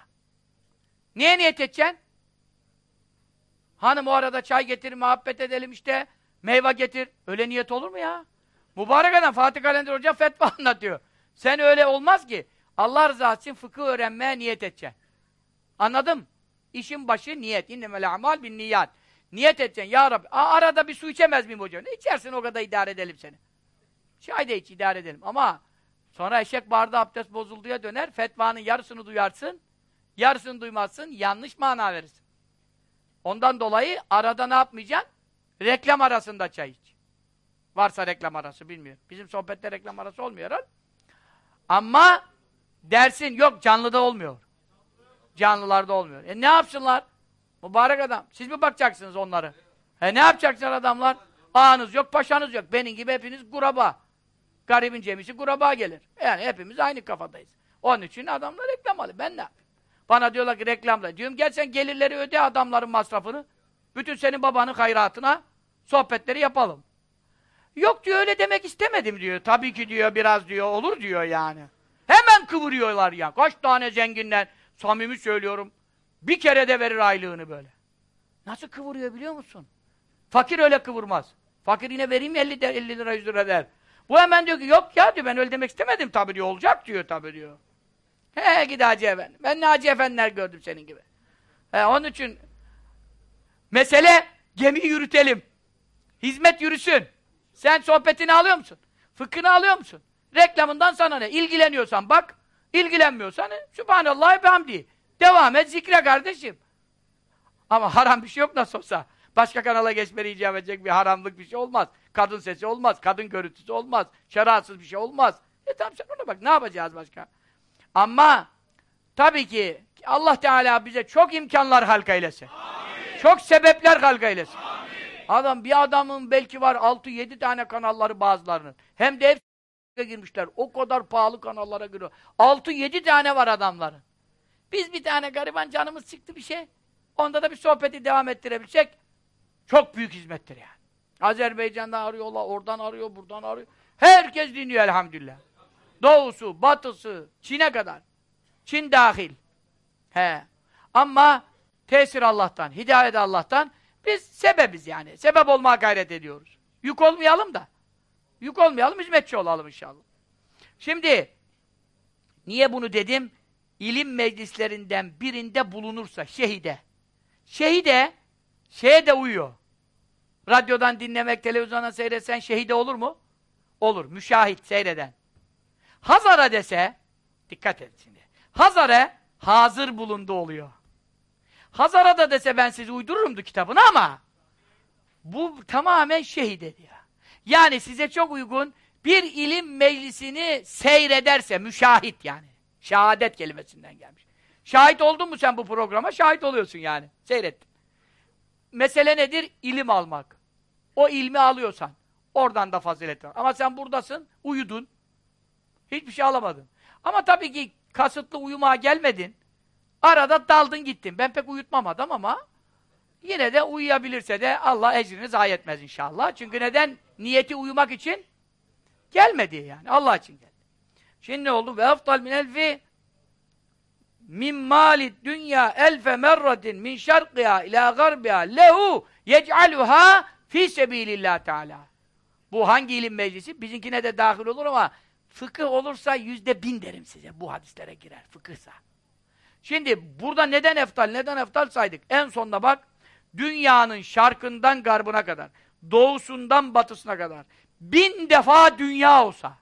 Niye niyet edeceksin? Hanım o arada çay getir, muhabbet edelim işte, meyve getir. Öyle niyet olur mu ya? Mübarek adam Fatih Kalender Hoca fetva anlatıyor. Sen öyle olmaz ki. Allah rızası için fıkıh öğrenmeye niyet edeceksin. Anladım. İşin başı niyet. İnnemel amal bin niyat. Niyet edeceksin. Ya Rabbi, aa, arada bir su içemez miyim hocam? Ne içersin o kadar idare edelim seni. Çay da iç idare edelim. Ama sonra eşek barda abdest bozulduya döner. Fetvanın yarısını duyarsın. Yarısını duymazsın. Yanlış mana verirsin. Ondan dolayı arada ne yapmayacaksın? Reklam arasında çay iç. Varsa reklam arası bilmiyorum. Bizim sohbette reklam arası olmuyor. Ama dersin yok canlıda olmuyor. Canlılarda olmuyor. E ne yapsınlar? Mübarek adam. Siz mi bakacaksınız onları? E ne yapacaksınız adamlar? Ağanız yok, paşanız yok. Benim gibi hepiniz kuraba. Garibin cemisi kuraba gelir. Yani hepimiz aynı kafadayız. Onun için adamlar reklam alıyor. Ben ne yapayım? Bana diyorlar ki reklamda. Diyorum gel sen gelirleri öde adamların masrafını. Bütün senin babanın hayratına sohbetleri yapalım. Yok diyor öyle demek istemedim diyor. Tabii ki diyor biraz diyor olur diyor yani. Hemen kıvırıyorlar ya. Kaç tane zenginler samimi söylüyorum. Bir kere de verir aylığını böyle. Nasıl kıvırıyor biliyor musun? Fakir öyle kıvırmaz. Fakir yine vereyim 50, der, 50 lira 100 lira der. Bu hemen diyor ki yok ya diyor ben öyle demek istemedim tabii diyor olacak diyor tabii diyor. He gidi Hacı. Ben ne Hacı Efendiler gördüm senin gibi. He, onun için mesele gemiyi yürütelim. Hizmet yürüsün. Sen sohbetini alıyor musun? Fıkhını alıyor musun? Reklamından sana ne? İlgileniyorsan bak, ilgilenmiyorsan e, Sübhanallah ve hamdi. Devam et zikre kardeşim. Ama haram bir şey yok nasıl olsa. Başka kanala geçmeni icap edecek bir haramlık bir şey olmaz. Kadın sesi olmaz, kadın görüntüsü olmaz, şeratsız bir şey olmaz. E tamam sen ona bak, ne yapacağız başka? Ama tabii ki Allah Teala bize çok imkanlar halka eylesin. Amin. Çok sebepler halka eylesin. Amin. Adam bir adamın belki var 6-7 tane kanalları bazılarının. Hem de girmişler. O kadar pahalı kanallara giriyor. 6-7 tane var adamların. Biz bir tane gariban canımız çıktı bir şey. Onda da bir sohbeti devam ettirebilsek çok büyük hizmettir yani. Azerbaycan'dan arıyorlar, oradan arıyor, buradan arıyor. Herkes dinliyor elhamdülillah. Doğusu, batısı, Çin'e kadar. Çin dahil. He. Ama tesir Allah'tan, hidayet Allah'tan. Biz sebebiz yani. Sebep olmaya gayret ediyoruz. Yük olmayalım da. Yük olmayalım, hizmetçi olalım inşallah. Şimdi, niye bunu dedim? İlim meclislerinden birinde bulunursa, şehide. Şehide, şeye de uyuyor. Radyodan dinlemek, televizyondan seyretsen şehide olur mu? Olur. Müşahit, seyreden. Hazara dese, dikkat et şimdi. Hazara, hazır bulundu oluyor. Hazara da dese ben sizi uydururumdu kitabını ama bu tamamen şehide diyor. Yani size çok uygun bir ilim meclisini seyrederse, müşahit yani. Şehadet kelimesinden gelmiş. Şahit oldun mu sen bu programa? Şahit oluyorsun yani. Seyrettin. Mesele nedir? İlim almak. O ilmi alıyorsan. Oradan da fazilet var. Ama sen buradasın, uyudun. Hiçbir şey alamadın. Ama tabii ki kasıtlı uyumaya gelmedin. Arada daldın gittin. Ben pek uyutmam adam ama yine de uyuyabilirse de Allah ecrini zayi etmez inşallah. Çünkü neden? Niyeti uyumak için gelmedi yani. Allah için geldi. Şimdi ne oldu? Ve eftal min elfi min mali dünya elfe merratin min şerqiha ila garbiha lehu yec'aluha fi sebilillah teala. Bu hangi ilim meclisi? Bizinkine de dahil olur ama fıkıh olursa yüzde bin derim size. Bu hadislere girer. Fıkıhsa. Şimdi burada neden eftal, neden eftal saydık? En sonunda bak, dünyanın şarkından garbına kadar, doğusundan batısına kadar bin defa dünya olsa,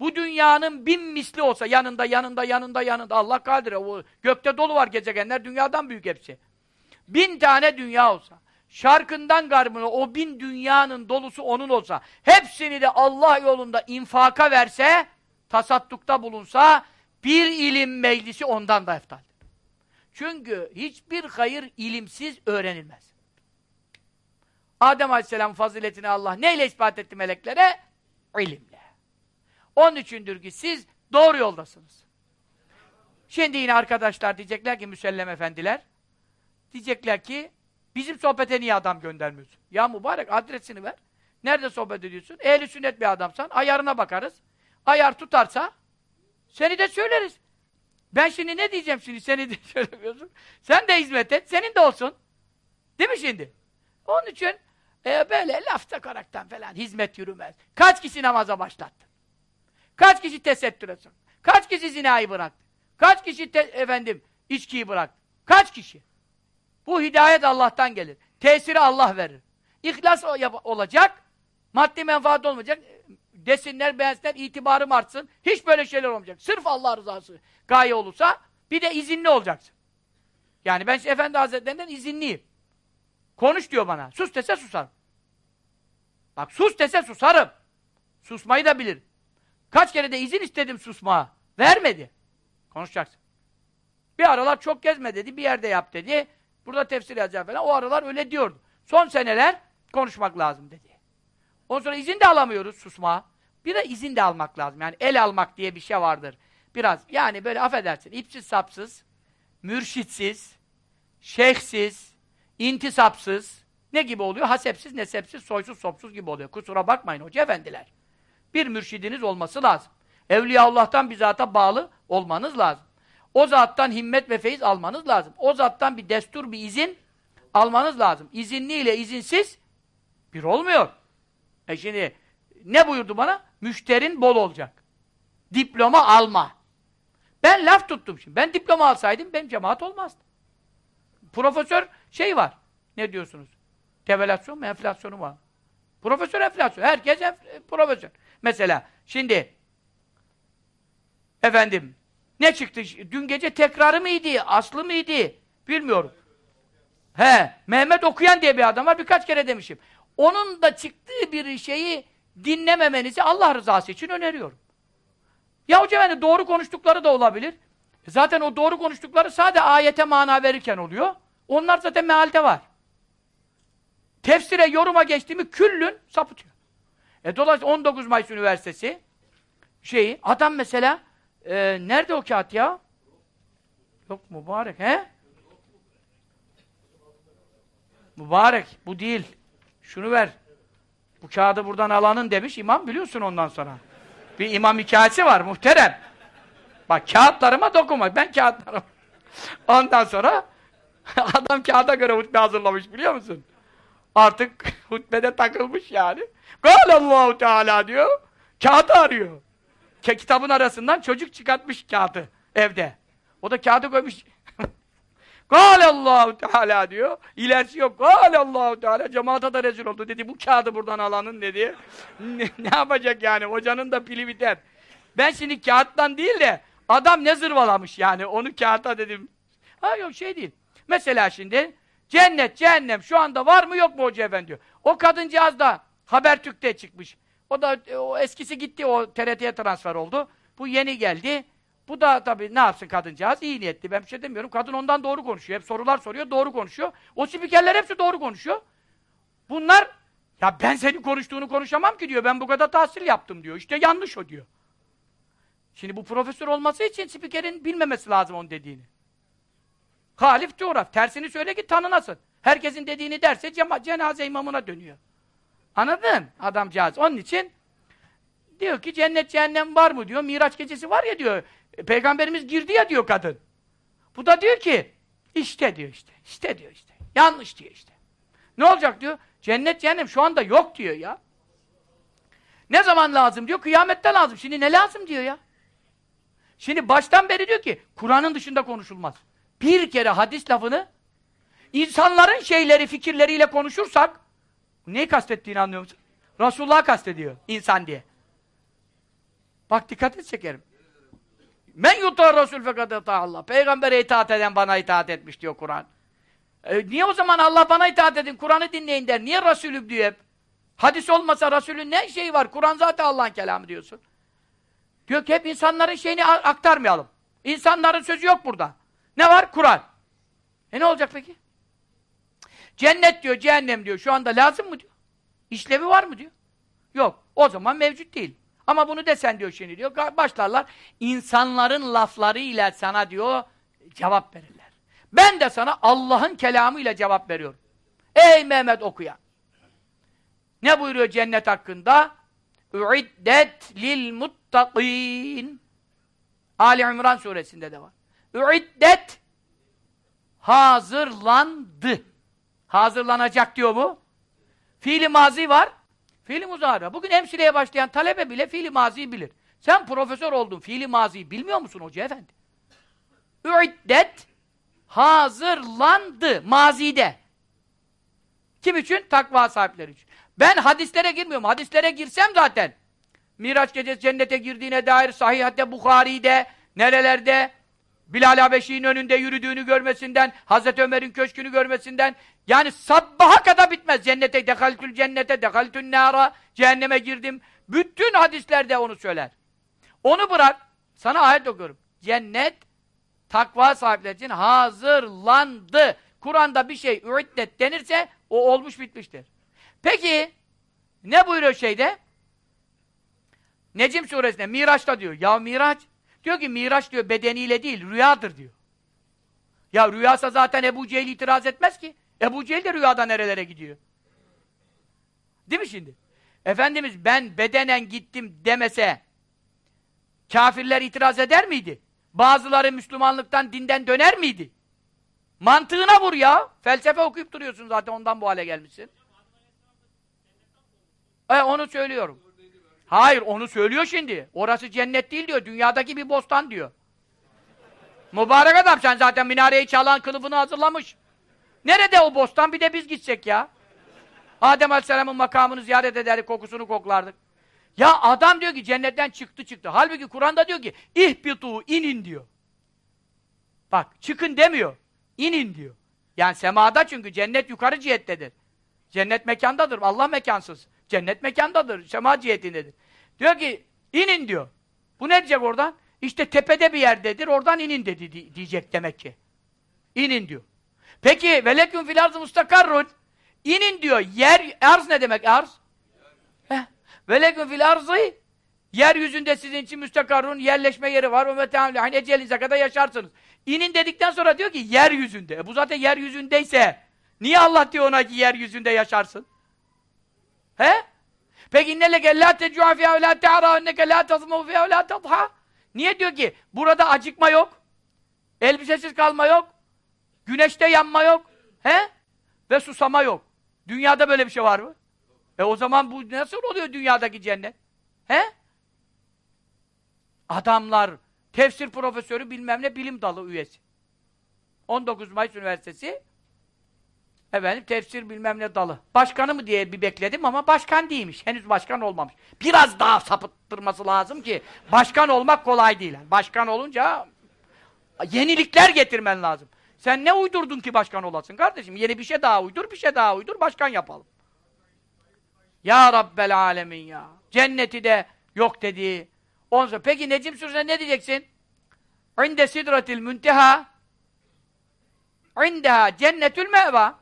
bu dünyanın bin misli olsa, yanında, yanında, yanında, yanında, Allah kadir, o gökte dolu var gezegenler, dünyadan büyük hepsi. Bin tane dünya olsa, şarkından garbına o bin dünyanın dolusu onun olsa, hepsini de Allah yolunda infaka verse, tasattukta bulunsa, bir ilim meclisi ondan da eftal. Çünkü hiçbir hayır ilimsiz öğrenilmez. Adem Aleyhisselam faziletini Allah neyle ispat etti meleklere? İlimle. Onun içindir ki siz doğru yoldasınız. Şimdi yine arkadaşlar diyecekler ki müsellem efendiler, diyecekler ki bizim sohbete niye adam göndermiyorsun? Ya mübarek adresini ver. Nerede sohbet ediyorsun? Ehli sünnet bir adamsan ayarına bakarız. Ayar tutarsa seni de söyleriz. Ben şimdi ne diyeceğim şimdi seni de söylemiyorsun. Sen de hizmet et, senin de olsun. Değil mi şimdi? Onun için e, böyle lafta karaktan falan hizmet yürümez. Kaç kişi namaza başlattı? Kaç kişi tesettür etsin? Kaç kişi zinayı bıraktı? Kaç kişi efendim içkiyi bıraktı? Kaç kişi? Bu hidayet Allah'tan gelir. Tesiri Allah verir. İhlas olacak, maddi menfaat olmayacak. Desinler, beğensinler, itibarım artsın. Hiç böyle şeyler olmayacak. Sırf Allah rızası gaye olursa bir de izinli olacaksın. Yani ben Efendi Hazretlerinden izinliyim. Konuş diyor bana. Sus dese susarım. Bak sus dese susarım. Susmayı da bilirim. Kaç kere de izin istedim susma. Vermedi. Konuşacaksın. Bir aralar çok gezme dedi, bir yerde yap dedi. Burada tefsir yazacağım falan. O aralar öyle diyordu. Son seneler konuşmak lazım dedi. Ondan sonra izin de alamıyoruz susma. Bir de izin de almak lazım. Yani el almak diye bir şey vardır. Biraz yani böyle affedersin ipsiz sapsız, mürşitsiz, şeyhsiz, intisapsız ne gibi oluyor? Hasepsiz, nesepsiz, soysuz, sopsuz gibi oluyor. Kusura bakmayın hoca efendiler. Bir mürşidiniz olması lazım. Evliyaullah'tan bir zata bağlı olmanız lazım. O zattan himmet ve feyiz almanız lazım. O zattan bir destur, bir izin almanız lazım. İzinli ile izinsiz bir olmuyor. E şimdi ne buyurdu bana? Müşterin bol olacak. Diploma alma. Ben laf tuttum şimdi. Ben diploma alsaydım benim cemaat olmazdı. Profesör şey var. Ne diyorsunuz? Devalüasyon mu, enflasyonu var. Profesör enflasyon. Herkes enf profesör. Mesela şimdi efendim ne çıktı? Dün gece tekrarı mıydı? Aslı mıydı? Bilmiyorum. He, Mehmet Okuyan diye bir adam var. Birkaç kere demişim. Onun da çıktığı bir şeyi dinlememenizi Allah rızası için öneriyorum. Ya hocam yani doğru konuştukları da olabilir. E zaten o doğru konuştukları sadece ayete mana verirken oluyor. Onlar zaten mealde var. Tefsire, yoruma geçtiğimi küllün sapıtıyor. E dolayısıyla 19 Mayıs Üniversitesi şeyi, adam mesela e, nerede o kağıt ya? Yok mübarek he? Mübarek bu değil. Şunu ver. Bu kağıdı buradan alanın demiş imam biliyorsun ondan sonra. Bir imam hikayesi var muhterem. Bak kağıtlarıma dokunma. Ben kağıtlarım. Ondan sonra adam kağıda göre hutbe hazırlamış biliyor musun? Artık hutbede takılmış yani. Allahu Teala diyor. Kağıdı arıyor. Kitabın arasından çocuk çıkartmış kağıdı evde. O da kağıdı koymuş. Allahu Teala diyor. İlerisi yok. Allahu Teala cemaata da rezil oldu dedi. Bu kağıdı buradan alanın dedi. ne, ne yapacak yani? Hocanın da pili biter. Ben şimdi kağıttan değil de adam ne zırvalamış yani. Onu kağıta dedim. Ha yok şey değil. Mesela şimdi cennet, cehennem şu anda var mı yok mu hoca efendi diyor. O kadıncağız da Habertürk'te çıkmış. O da o eskisi gitti o TRT'ye transfer oldu. Bu yeni geldi. Bu da tabii ne yapsın kadıncağız? İyi niyetli. Ben bir şey demiyorum. Kadın ondan doğru konuşuyor. Hep sorular soruyor, doğru konuşuyor. O spikerler hepsi doğru konuşuyor. Bunlar ya ben senin konuştuğunu konuşamam ki diyor. Ben bu kadar tahsil yaptım diyor. İşte yanlış o diyor. Şimdi bu profesör olması için spikerin bilmemesi lazım onun dediğini. Halif coğraf. Tersini söyle ki tanınasın. Herkesin dediğini derse cenaze imamına dönüyor. Anladın? Adamcağız. Onun için diyor ki cennet cehennem var mı diyor. Miraç gecesi var ya diyor. E, Peygamberimiz girdi ya diyor kadın. Bu da diyor ki işte diyor işte. İşte diyor işte. Yanlış diyor işte. Ne olacak diyor. Cennet cehennem şu anda yok diyor ya. Ne zaman lazım diyor. Kıyamette lazım. Şimdi ne lazım diyor ya. Şimdi baştan beri diyor ki Kur'an'ın dışında konuşulmaz. Bir kere hadis lafını insanların şeyleri, fikirleriyle konuşursak Neyi kastettiğini anlıyor musun? Resulullah'ı kastediyor insan diye. Bak dikkat et çekerim. Men yutar Resul fakat Allah. Peygamber'e itaat eden bana itaat etmiş diyor Kur'an. E, niye o zaman Allah bana itaat edin, Kur'an'ı dinleyin der. Niye Resulüm diyor hep? Hadis olmasa Resulün ne şeyi var? Kur'an zaten Allah'ın kelamı diyorsun. Diyor ki hep insanların şeyini aktarmayalım. İnsanların sözü yok burada. Ne var? Kur'an. E ne olacak peki? Cennet diyor, cehennem diyor. Şu anda lazım mı diyor? İşlevi var mı diyor? Yok. O zaman mevcut değil. Ama bunu desen diyor şimdi diyor. Başlarlar. İnsanların laflarıyla sana diyor cevap verirler. Ben de sana Allah'ın kelamıyla cevap veriyorum. Ey Mehmet okuyan. Ne buyuruyor cennet hakkında? Uiddet lil muttaqin. Ali İmran suresinde de var. Uiddet hazırlandı. Hazırlanacak diyor mu? Fiili mazi var. Fiili muzari. Bugün hemşireye başlayan talebe bile fiili maziyi bilir. Sen profesör oldun. Fiili maziyi bilmiyor musun hoca efendi? Uiddet hazırlandı. Mazide. Kim için? Takva sahipleri için. Ben hadislere girmiyorum. Hadislere girsem zaten Miraç gecesi cennete girdiğine dair Sahih Bukhari'de nerelerde Bilal Habeşi'nin önünde yürüdüğünü görmesinden, Hazreti Ömer'in köşkünü görmesinden, yani sabbaha kadar bitmez. Cennete, dekaltül cennete, dekaltül nara, cehenneme girdim. Bütün hadislerde onu söyler. Onu bırak, sana ayet okuyorum. Cennet, takva sahipleri için hazırlandı. Kur'an'da bir şey üiddet denirse, o olmuş bitmiştir. Peki, ne buyuruyor şeyde? Necim suresinde, Miraç'ta diyor. Ya Miraç, Diyor ki Miraç diyor bedeniyle değil, rüyadır diyor. Ya rüyasa zaten Ebu Cehil itiraz etmez ki. Ebu Cehil de rüyada nerelere gidiyor. Değil mi şimdi? Efendimiz ben bedenen gittim demese kafirler itiraz eder miydi? Bazıları Müslümanlıktan, dinden döner miydi? Mantığına vur ya. Felsefe okuyup duruyorsun zaten ondan bu hale gelmişsin. E, onu söylüyorum. Hayır onu söylüyor şimdi. Orası cennet değil diyor. Dünyadaki bir bostan diyor. Mübarek adam sen zaten minareyi çalan kılıfını hazırlamış. Nerede o bostan? Bir de biz gitsek ya. Adem Aleyhisselam'ın makamını ziyaret ederdik, kokusunu koklardık. Ya adam diyor ki cennetten çıktı çıktı. Halbuki Kur'an'da diyor ki ihbitu inin diyor. Bak çıkın demiyor. İnin diyor. Yani semada çünkü cennet yukarı cihettedir. Cennet mekandadır. Allah mekansız. Cennet mekandadır. Sema cihetindedir. Diyor ki inin diyor. Bu ne diyecek oradan? İşte tepede bir yerdedir. Oradan inin dedi diyecek demek ki. İnin diyor. Peki veleküm fil arz mustakarrun. İnin diyor. Yer arz ne demek arz? Veleküm fil arzı yeryüzünde sizin için müstakarrun yerleşme yeri var. Meteamle hani ecelinize kadar yaşarsınız. İnin dedikten sonra diyor ki yeryüzünde. E bu zaten yeryüzündeyse niye Allah diyor ona ki yeryüzünde yaşarsın? He? Peki inneleke la tecu'a fiyâ ve la te'ara enneke la tazmû fiyâ ve la tadhâ. Niye diyor ki burada acıkma yok, elbisesiz kalma yok, güneşte yanma yok, he? Ve susama yok. Dünyada böyle bir şey var mı? E o zaman bu nasıl oluyor dünyadaki cennet? He? Adamlar, tefsir profesörü bilmem ne bilim dalı üyesi. 19 Mayıs Üniversitesi Efendim tefsir bilmem ne dalı. Başkanı mı diye bir bekledim ama başkan değilmiş. Henüz başkan olmamış. Biraz daha sapıttırması lazım ki başkan olmak kolay değil. Başkan olunca yenilikler getirmen lazım. Sen ne uydurdun ki başkan olasın kardeşim? Yeni bir şey daha uydur, bir şey daha uydur, başkan yapalım. Ya Rabbel Alemin ya. Cenneti de yok dedi. Ondan peki Necim Suresi'ne ne diyeceksin? İnde sidratil münteha İndeha cennetül meva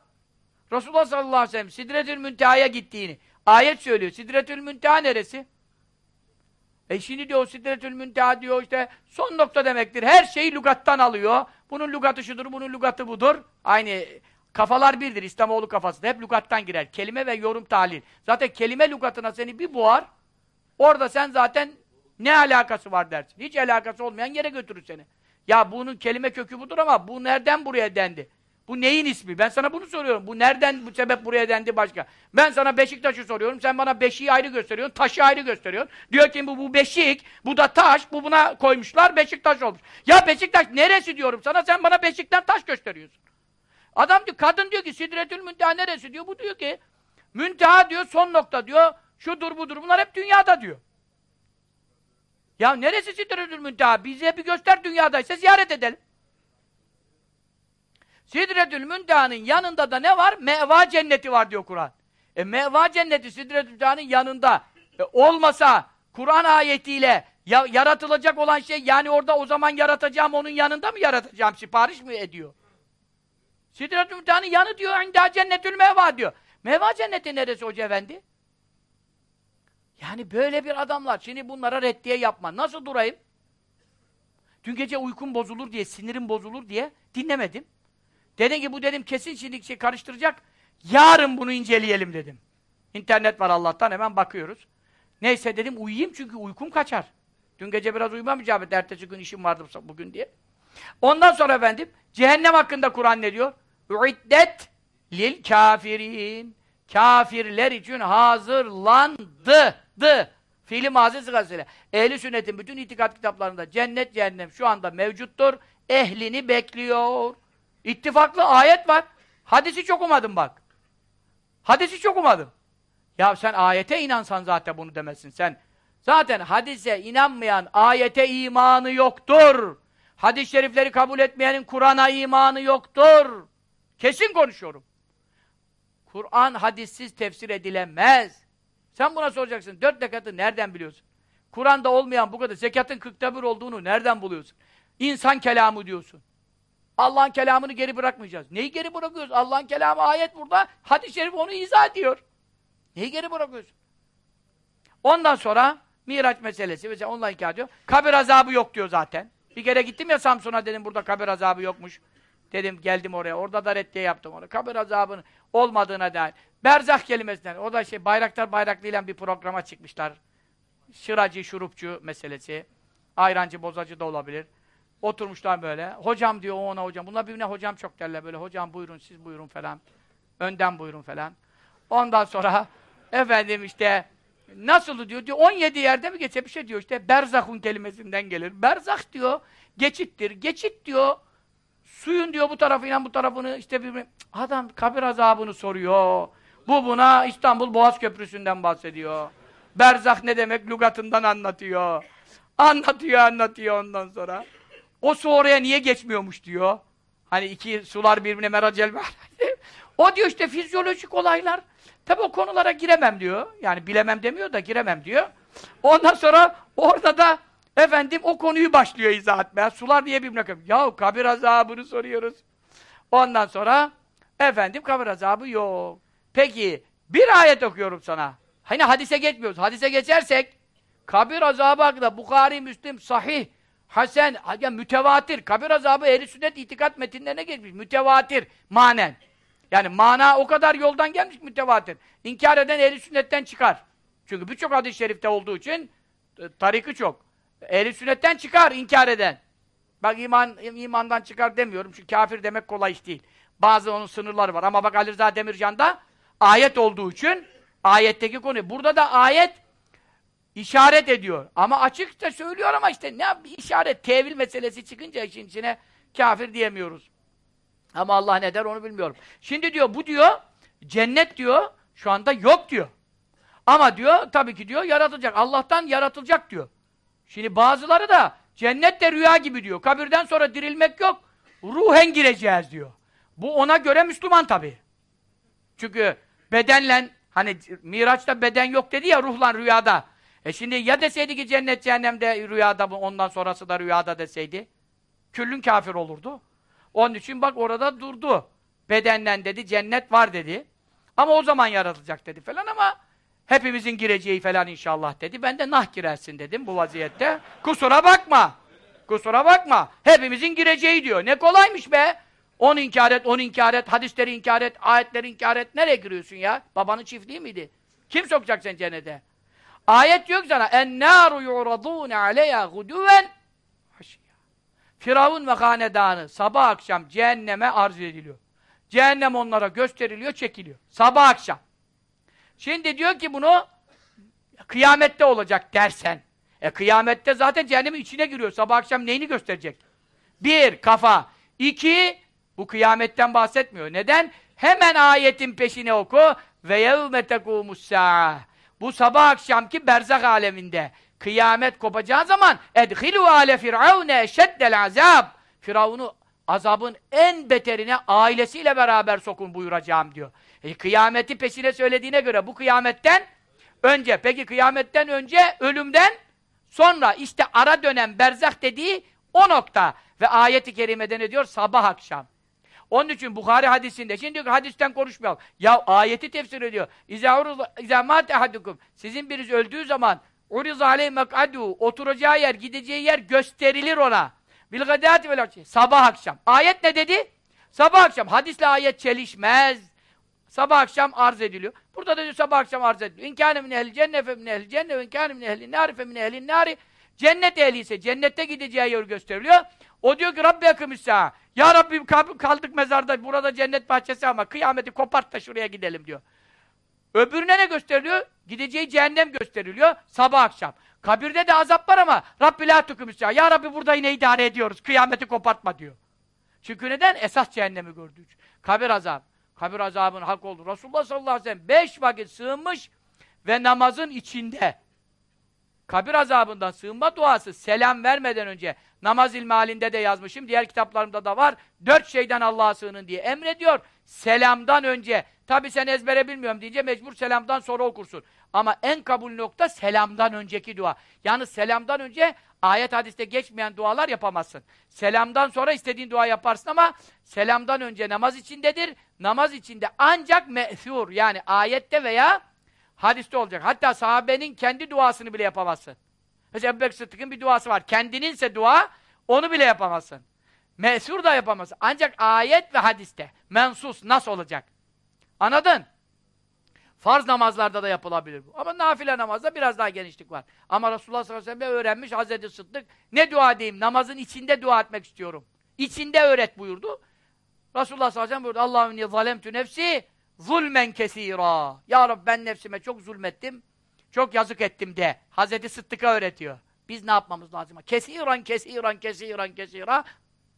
Resulullah sallallahu aleyhi ve sellem Sidretül Münteha'ya gittiğini ayet söylüyor. Sidretül Münteha neresi? E şimdi diyor Sidretül Münteha diyor işte son nokta demektir. Her şeyi lügattan alıyor. Bunun lügatı şudur, bunun lügatı budur. Aynı kafalar birdir. İslamoğlu kafası da hep lügattan girer. Kelime ve yorum tahlil. Zaten kelime lügatına seni bir boğar. Orada sen zaten ne alakası var dersin. Hiç alakası olmayan yere götürür seni. Ya bunun kelime kökü budur ama bu nereden buraya dendi? Bu neyin ismi? Ben sana bunu soruyorum. Bu nereden bu sebep buraya dendi başka? Ben sana Beşiktaş'ı soruyorum. Sen bana beşiği ayrı gösteriyorsun. Taşı ayrı gösteriyorsun. Diyor ki bu, bu beşik, bu da taş. Bu buna koymuşlar. Beşiktaş olmuş. Ya Beşiktaş neresi diyorum sana? Sen bana Beşik'ten taş gösteriyorsun. Adam diyor, kadın diyor ki Sidretül Münteha neresi diyor. Bu diyor ki Münteha diyor, son nokta diyor. Şudur budur. Bunlar hep dünyada diyor. Ya neresi Sidretül Münteha? Bize bir göster dünyadaysa ziyaret edelim. Sidretül Münteha'nın yanında da ne var? Meva cenneti var diyor Kur'an. E meva cenneti Sidretül Münteha'nın yanında e, olmasa Kur'an ayetiyle ya, yaratılacak olan şey yani orada o zaman yaratacağım onun yanında mı yaratacağım? Sipariş mi ediyor? Sidretül Münteha'nın yanı diyor. İnda cennetül meva diyor. Meva cenneti neresi hoca efendi? Yani böyle bir adamlar. Şimdi bunlara reddiye yapma. Nasıl durayım? Dün gece uykum bozulur diye, sinirim bozulur diye dinlemedim. Dedim ki bu dedim kesin şimdi şey karıştıracak. Yarın bunu inceleyelim dedim. İnternet var Allah'tan hemen bakıyoruz. Neyse dedim uyuyayım çünkü uykum kaçar. Dün gece biraz uyumam icabet. Ertesi gün işim vardı bugün diye. Ondan sonra efendim cehennem hakkında Kur'an ne diyor? Uiddet lil kafirin. Kafirler için hazırlandı. Dı. Fiili mazi sıgasıyla. Ehli sünnetin bütün itikat kitaplarında cennet cehennem şu anda mevcuttur. Ehlini bekliyor. İttifaklı ayet var. Hadisi çok umadım bak. Hadisi çok umadım. Ya sen ayete inansan zaten bunu demezsin. Sen zaten hadise inanmayan ayete imanı yoktur. Hadis-i şerifleri kabul etmeyenin Kur'an'a imanı yoktur. Kesin konuşuyorum. Kur'an hadissiz tefsir edilemez. Sen buna soracaksın. Dört rekatı nereden biliyorsun? Kur'an'da olmayan bu kadar zekatın kırkta bir olduğunu nereden buluyorsun? İnsan kelamı diyorsun. Allah'ın kelamını geri bırakmayacağız. Neyi geri bırakıyoruz? Allah'ın kelamı ayet burada. Hadis-i şerif onu izah ediyor. Neyi geri bırakıyorsun? Ondan sonra Miraç meselesi mesela onunla hikaye diyor. Kabir azabı yok diyor zaten. Bir kere gittim ya Samsun'a dedim burada kabir azabı yokmuş. Dedim geldim oraya. Orada da reddiye yaptım onu. Kabir azabının olmadığına dair. Berzah kelimesinden. O da şey Bayraktar Bayraklı'yla bir programa çıkmışlar. Şıracı, şurupçu meselesi. Ayrancı, bozacı da olabilir. Oturmuşlar böyle. Hocam diyor ona hocam. Bunlar birbirine hocam çok derler böyle. Hocam buyurun, siz buyurun falan. Önden buyurun falan. Ondan sonra efendim işte nasıl diyor? diyor 17 yerde mi geçe bir şey diyor işte. Berzahun kelimesinden gelir. Berzah diyor. Geçittir. Geçit diyor. Suyun diyor bu tarafıyla bu tarafını işte bir adam kabir azabını soruyor. Bu buna İstanbul Boğaz Köprüsü'nden bahsediyor. Berzah ne demek? Lugatından anlatıyor. Anlatıyor, anlatıyor ondan sonra. O su oraya niye geçmiyormuş diyor. Hani iki sular birbirine meracel var. o diyor işte fizyolojik olaylar. Tabi o konulara giremem diyor. Yani bilemem demiyor da giremem diyor. Ondan sonra orada da efendim o konuyu başlıyor izah etmeye. Sular niye birbirine kapıyor? Yahu kabir azabını soruyoruz. Ondan sonra efendim kabir azabı yok. Peki bir ayet okuyorum sana. Hani hadise geçmiyoruz. Hadise geçersek kabir azabı hakkında Bukhari, Müslim, Sahih Hasen, yani mütevatir. Kabir azabı ehli sünnet itikat metinlerine geçmiş. Mütevatir manen. Yani mana o kadar yoldan gelmiş mütevatir. İnkar eden ehli sünnetten çıkar. Çünkü birçok hadis-i şerifte olduğu için e, tariki çok. Ehli sünnetten çıkar inkar eden. Bak iman imandan çıkar demiyorum. Çünkü kafir demek kolay iş değil. Bazı onun sınırları var. Ama bak Ali Rıza Demircan'da ayet olduğu için ayetteki konu. Burada da ayet işaret ediyor. Ama açıkça söylüyor ama işte ne bir işaret, tevil meselesi çıkınca işin içine kafir diyemiyoruz. Ama Allah ne der onu bilmiyorum. Şimdi diyor bu diyor cennet diyor şu anda yok diyor. Ama diyor tabii ki diyor yaratılacak. Allah'tan yaratılacak diyor. Şimdi bazıları da cennet de rüya gibi diyor. Kabirden sonra dirilmek yok. Ruhen gireceğiz diyor. Bu ona göre Müslüman tabii. Çünkü bedenle hani Miraç'ta beden yok dedi ya ruhlan rüyada. E şimdi ya deseydi ki cennet cehennemde rüyada ondan sonrası da rüyada deseydi küllün kafir olurdu. Onun için bak orada durdu. Bedenden dedi cennet var dedi. Ama o zaman yaratılacak dedi falan ama hepimizin gireceği falan inşallah dedi. Ben de nah girersin dedim bu vaziyette. Kusura bakma. Kusura bakma. Hepimizin gireceği diyor. Ne kolaymış be. On inkar et, on inkar et, hadisleri inkar et, ayetleri inkar et. Nereye giriyorsun ya? Babanın çiftliği miydi? Kim sokacak sen cennete? Ayet yok sana. En-nâru yu'radûne aleyhâ gudüven Firavun ve hanedanı sabah akşam cehenneme arz ediliyor. Cehennem onlara gösteriliyor, çekiliyor. Sabah akşam. Şimdi diyor ki bunu kıyamette olacak dersen. E kıyamette zaten cehennemin içine giriyor. Sabah akşam neyini gösterecek? Bir, kafa. İki, bu kıyametten bahsetmiyor. Neden? Hemen ayetin peşine oku. ve yevme tekûmus Bu sabah akşamki berzak aleminde kıyamet kopacağı zaman edhilu ale firavune eşeddel azab. Firavunu azabın en beterine ailesiyle beraber sokun buyuracağım diyor. E, kıyameti peşine söylediğine göre bu kıyametten önce, peki kıyametten önce ölümden sonra işte ara dönem berzak dediği o nokta ve ayeti kerimede ne diyor? Sabah akşam. Onun için Bukhari hadisinde, şimdi hadisten konuşmayalım. Ya ayeti tefsir ediyor. İzâ mâte hadukum. Sizin biriniz öldüğü zaman uriz aleyh mek'adû. Oturacağı yer, gideceği yer gösterilir ona. Bil gadâti vel Sabah akşam. Ayet ne dedi? Sabah akşam. Hadisle ayet çelişmez. Sabah akşam arz ediliyor. Burada da diyor sabah akşam arz ediliyor. İnkâne min ehli cennet fe min ehli cennet ve inkâne min ehli nâri fe. Cennet ehli ise cennette gideceği yer gösteriliyor. O diyor ki Rabbi yakımissa. Ya Rabbim kaldık mezarda burada cennet bahçesi ama kıyameti kopart da şuraya gidelim diyor. Öbürüne ne gösteriliyor? Gideceği cehennem gösteriliyor sabah akşam. Kabirde de azap var ama Rabbi la tukümüssa. Ya Rabbi burada yine idare ediyoruz. Kıyameti kopartma diyor. Çünkü neden? Esas cehennemi gördüğü. Kabir azabı. Kabir azabının hak oldu. Resulullah sallallahu aleyhi ve sellem beş vakit sığınmış ve namazın içinde kabir azabından sığınma duası selam vermeden önce namaz ilmi halinde de yazmışım. Diğer kitaplarımda da var. Dört şeyden Allah'a sığının diye emrediyor. Selamdan önce. Tabi sen ezbere bilmiyorum deyince mecbur selamdan sonra okursun. Ama en kabul nokta selamdan önceki dua. Yani selamdan önce ayet hadiste geçmeyen dualar yapamazsın. Selamdan sonra istediğin dua yaparsın ama selamdan önce namaz içindedir. Namaz içinde ancak me'thur yani ayette veya hadiste olacak. Hatta sahabenin kendi duasını bile yapamazsın. Mesela Ebu Bekir Sıddık'ın bir duası var. Kendininse dua, onu bile yapamazsın. Mesur da yapamazsın. Ancak ayet ve hadiste, mensus, nasıl olacak? Anladın? Farz namazlarda da yapılabilir bu. Ama nafile namazda biraz daha genişlik var. Ama Resulullah sallallahu aleyhi ve sellem öğrenmiş Hazreti Sıddık. Ne dua edeyim? Namazın içinde dua etmek istiyorum. İçinde öğret buyurdu. Resulullah sallallahu aleyhi ve sellem buyurdu. Allahümme zalemtü nefsi zulmen kesira. Ya Rabbi ben nefsime çok zulmettim. Çok yazık ettim de. Hazreti Sıddık'a öğretiyor. Biz ne yapmamız lazım? Kesiran, kesiran, kesiran, kesira.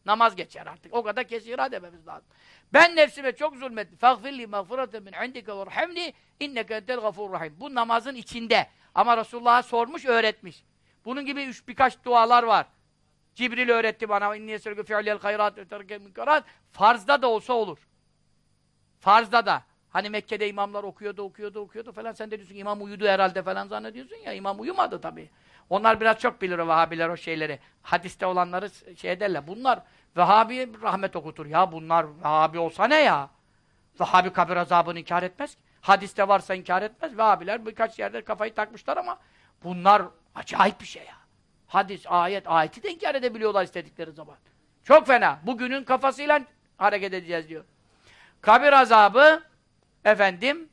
Namaz geçer artık. O kadar kesira dememiz lazım. Ben nefsime çok zulmettim. Fagfirli mağfirete min indike verhamni inneke entel gafur rahim. Bu namazın içinde. Ama Resulullah'a sormuş, öğretmiş. Bunun gibi üç birkaç dualar var. Cibril öğretti bana. İnniye sürgü fi'liyel hayrat ve terke münkerat. Farzda da olsa olur. Farzda da. Hani Mekke'de imamlar okuyordu, okuyordu, okuyordu falan. Sen de diyorsun imam uyudu herhalde falan zannediyorsun ya. İmam uyumadı tabii. Onlar biraz çok bilir o Vahabiler o şeyleri. Hadiste olanları şey ederler. Bunlar Vehhabi rahmet okutur. Ya bunlar Vehhabi olsa ne ya? Vehhabi kabir azabını inkar etmez Hadiste varsa inkar etmez. Vehhabiler birkaç yerde kafayı takmışlar ama bunlar acayip bir şey ya. Hadis, ayet, ayeti de inkar edebiliyorlar istedikleri zaman. Çok fena. Bugünün kafasıyla hareket edeceğiz diyor. Kabir azabı efendim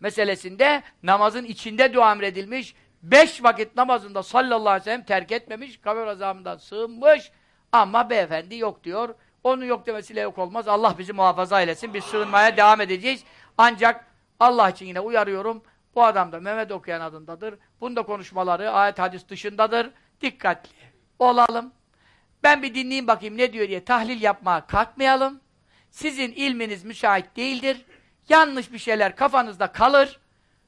meselesinde namazın içinde dua emredilmiş. Beş vakit namazında sallallahu aleyhi ve sellem terk etmemiş. Kabir azabından sığınmış. Ama beyefendi yok diyor. Onun yok demesiyle yok olmaz. Allah bizi muhafaza eylesin. Biz sığınmaya devam edeceğiz. Ancak Allah için yine uyarıyorum. Bu adam da Mehmet okuyan adındadır. Bunda konuşmaları ayet hadis dışındadır. Dikkatli olalım. Ben bir dinleyeyim bakayım ne diyor diye tahlil yapmaya kalkmayalım. Sizin ilminiz müsait değildir. Yanlış bir şeyler kafanızda kalır.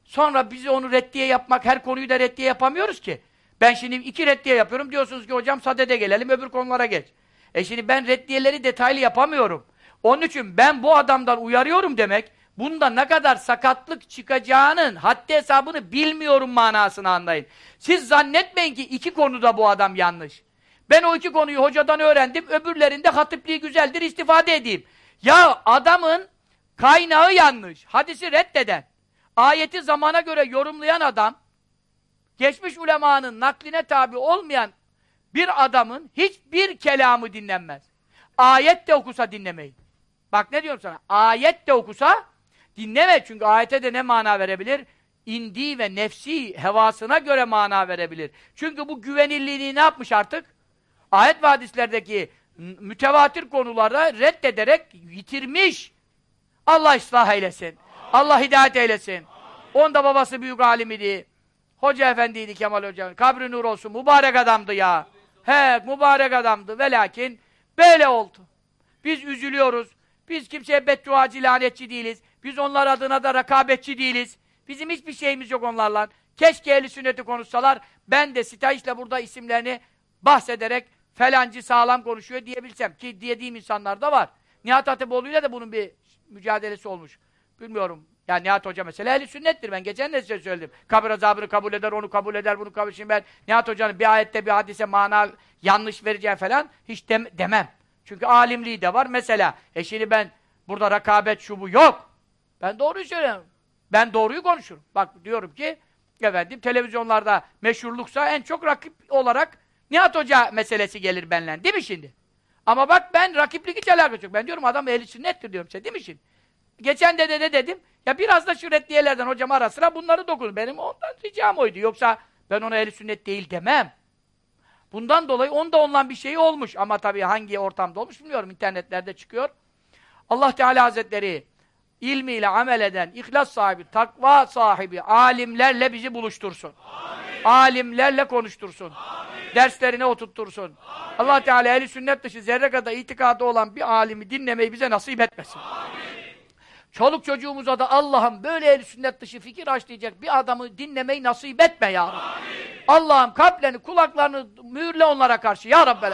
Sonra bizi onu reddiye yapmak, her konuyu da reddiye yapamıyoruz ki. Ben şimdi iki reddiye yapıyorum. Diyorsunuz ki hocam sadede gelelim, öbür konulara geç. E şimdi ben reddiyeleri detaylı yapamıyorum. Onun için ben bu adamdan uyarıyorum demek, bunda ne kadar sakatlık çıkacağının haddi hesabını bilmiyorum manasını anlayın. Siz zannetmeyin ki iki konuda bu adam yanlış. Ben o iki konuyu hocadan öğrendim, öbürlerinde hatipliği güzeldir, istifade edeyim. Ya adamın kaynağı yanlış, hadisi reddeden, ayeti zamana göre yorumlayan adam, geçmiş ulemanın nakline tabi olmayan bir adamın hiçbir kelamı dinlenmez. Ayet de okusa dinlemeyin. Bak ne diyorum sana, ayet de okusa dinleme çünkü ayete de ne mana verebilir? İndi ve nefsi hevasına göre mana verebilir. Çünkü bu güvenilirliğini ne yapmış artık? Ayet ve hadislerdeki mütevatir konularda reddederek yitirmiş. Allah ıslah eylesin. Allah hidayet eylesin. Onda babası büyük alim idi. Hoca efendiydi Kemal Hoca. Kabri nur olsun. Mübarek adamdı ya. He, mübarek adamdı. Ve lakin böyle oldu. Biz üzülüyoruz. Biz kimseye bedduacı, lanetçi değiliz. Biz onlar adına da rakabetçi değiliz. Bizim hiçbir şeyimiz yok onlarla. Keşke ehli sünneti konuşsalar, ben de sitayişle burada isimlerini bahsederek felancı sağlam konuşuyor diyebilsem. Ki diyediğim insanlar da var. Nihat Hatipoğlu'yla da bunun bir mücadelesi olmuş. Bilmiyorum. Yani Nihat Hoca mesela ehli sünnettir. Ben geçen de size söyledim. Kabir azabını kabul eder, onu kabul eder, bunu kabul Şimdi ben Nihat Hoca'nın bir ayette bir hadise mana yanlış vereceği falan hiç dem demem. Çünkü alimliği de var. Mesela e şimdi ben burada rakabet şu bu yok. Ben doğruyu söylüyorum. Ben doğruyu konuşurum. Bak diyorum ki efendim televizyonlarda meşhurluksa en çok rakip olarak Nihat Hoca meselesi gelir benimle. Değil mi şimdi? Ama bak ben rakiplik hiç alakası yok. Ben diyorum adam ehli sünnettir diyorum size. Değil mi şimdi? Geçen de ne dedim? Ya biraz da şu reddiyelerden hocam ara sıra bunları dokun. Benim ondan ricam oydu. Yoksa ben ona ehli sünnet değil demem. Bundan dolayı onda ondan bir şey olmuş. Ama tabii hangi ortamda olmuş bilmiyorum. İnternetlerde çıkıyor. Allah Teala Hazretleri ilmiyle amel eden, ihlas sahibi, takva sahibi alimlerle bizi buluştursun. Amin. Alimlerle konuştursun. Amin. Derslerine oturtursun. Amin. Allah Teala ehli sünnet dışı zerre kadar itikadı olan bir alimi dinlemeyi bize nasip etmesin. Amin. Çoluk çocuğumuza da Allah'ım böyle el sünnet dışı fikir açlayacak bir adamı dinlemeyi nasip etme ya. Allah'ım kalplerini, kulaklarını mühürle onlara karşı ya Rabbi.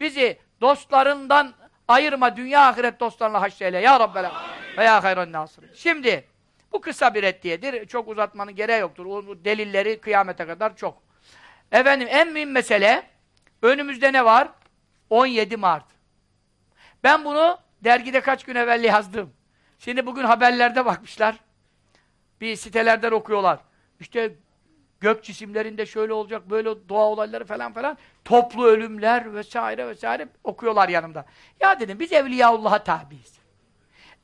Bizi dostlarından ayırma, dünya ahiret dostlarına haşreyle ya Rabbi. Ve ya hayran nasır. Şimdi bu kısa bir reddiyedir. Çok uzatmanın gereği yoktur. O delilleri kıyamete kadar çok. Efendim en mühim mesele önümüzde ne var? 17 Mart. Ben bunu dergide kaç gün evvel yazdım. Şimdi bugün haberlerde bakmışlar. Bir sitelerden okuyorlar. İşte gök cisimlerinde şöyle olacak, böyle doğa olayları falan falan. Toplu ölümler vesaire vesaire okuyorlar yanımda. Ya dedim biz Evliyaullah'a tabiiz.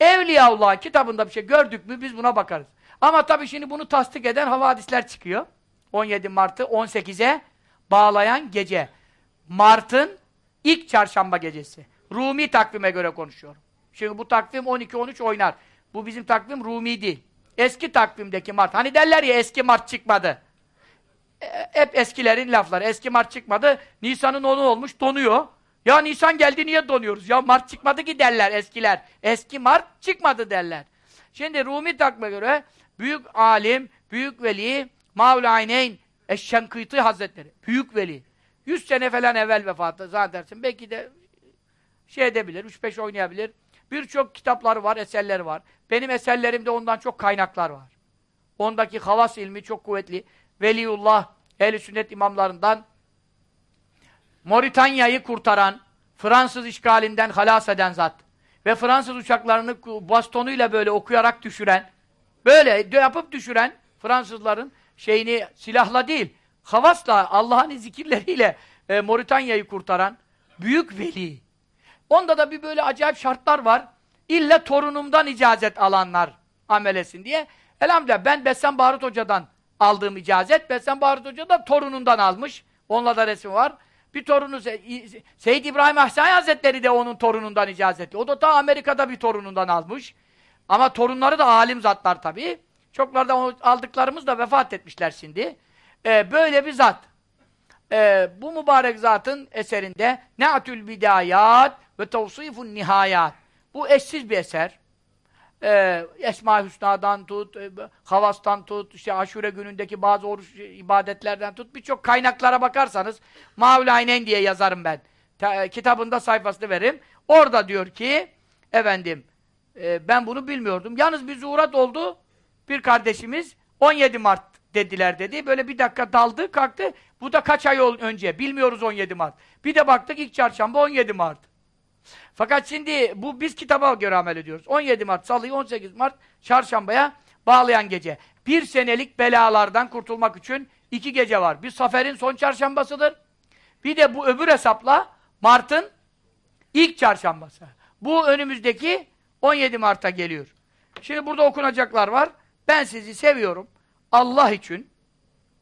Evliyaullah kitabında bir şey gördük mü biz buna bakarız. Ama tabii şimdi bunu tasdik eden havadisler çıkıyor. 17 Mart'ı 18'e bağlayan gece. Mart'ın ilk çarşamba gecesi. Rumi takvime göre konuşuyorum. Şimdi bu takvim 12-13 oynar. Bu bizim takvim Rumi değil. Eski takvimdeki Mart. Hani derler ya eski Mart çıkmadı. E, hep eskilerin lafları. Eski Mart çıkmadı. Nisan'ın onu olmuş donuyor. Ya Nisan geldi niye donuyoruz? Ya Mart çıkmadı ki derler eskiler. Eski Mart çıkmadı derler. Şimdi Rumi takvime göre büyük alim, büyük veli, Mevla-Ayneyn Eşşenkıyti Hazretleri. Büyük veli. 100 sene falan evvel vefatı zannedersin. Belki de şey edebilir, 3-5 oynayabilir. Birçok kitapları var, eserleri var. Benim eserlerimde ondan çok kaynaklar var. Ondaki havas ilmi çok kuvvetli. Veliullah, ehl sünnet imamlarından Moritanya'yı kurtaran, Fransız işgalinden halas eden zat ve Fransız uçaklarını bastonuyla böyle okuyarak düşüren, böyle yapıp düşüren Fransızların şeyini silahla değil, havasla, Allah'ın zikirleriyle e, Moritanya'yı kurtaran büyük veli. Onda da bir böyle acayip şartlar var. İlle torunumdan icazet alanlar amelesin diye. Elhamdülillah ben Bessem Barut Hoca'dan aldığım icazet, Bessem Barut Hoca da torunundan almış. Onunla da resmi var. Bir torunu Seyyid İbrahim Ahsani Hazretleri de onun torunundan icazeti. O da ta Amerika'da bir torunundan almış. Ama torunları da alim zatlar tabii. Çoklardan aldıklarımız da vefat etmişler şimdi. Ee, böyle bir zat. Ee, bu mübarek zatın eserinde Ne'atül Bidayat ve tavsifun nihayat. Bu eşsiz bir eser. Ee, Esma-i Hüsna'dan tut, e, Havas'tan tut, işte aşure günündeki bazı oruç ibadetlerden tut, birçok kaynaklara bakarsanız Mavlaynen diye yazarım ben. Ta, e, kitabında sayfasını veririm. Orada diyor ki, efendim, e, ben bunu bilmiyordum. Yalnız bir zuhurat oldu. Bir kardeşimiz 17 Mart dediler dedi. Böyle bir dakika daldı, kalktı. Bu da kaç ay önce? Bilmiyoruz 17 Mart. Bir de baktık ilk çarşamba 17 Mart. Fakat şimdi bu biz kitaba göre amel ediyoruz. 17 Mart, Salı'yı 18 Mart, Çarşamba'ya bağlayan gece. Bir senelik belalardan kurtulmak için iki gece var. Bir Safer'in son çarşambasıdır. Bir de bu öbür hesapla Mart'ın ilk çarşambası. Bu önümüzdeki 17 Mart'a geliyor. Şimdi burada okunacaklar var. Ben sizi seviyorum. Allah için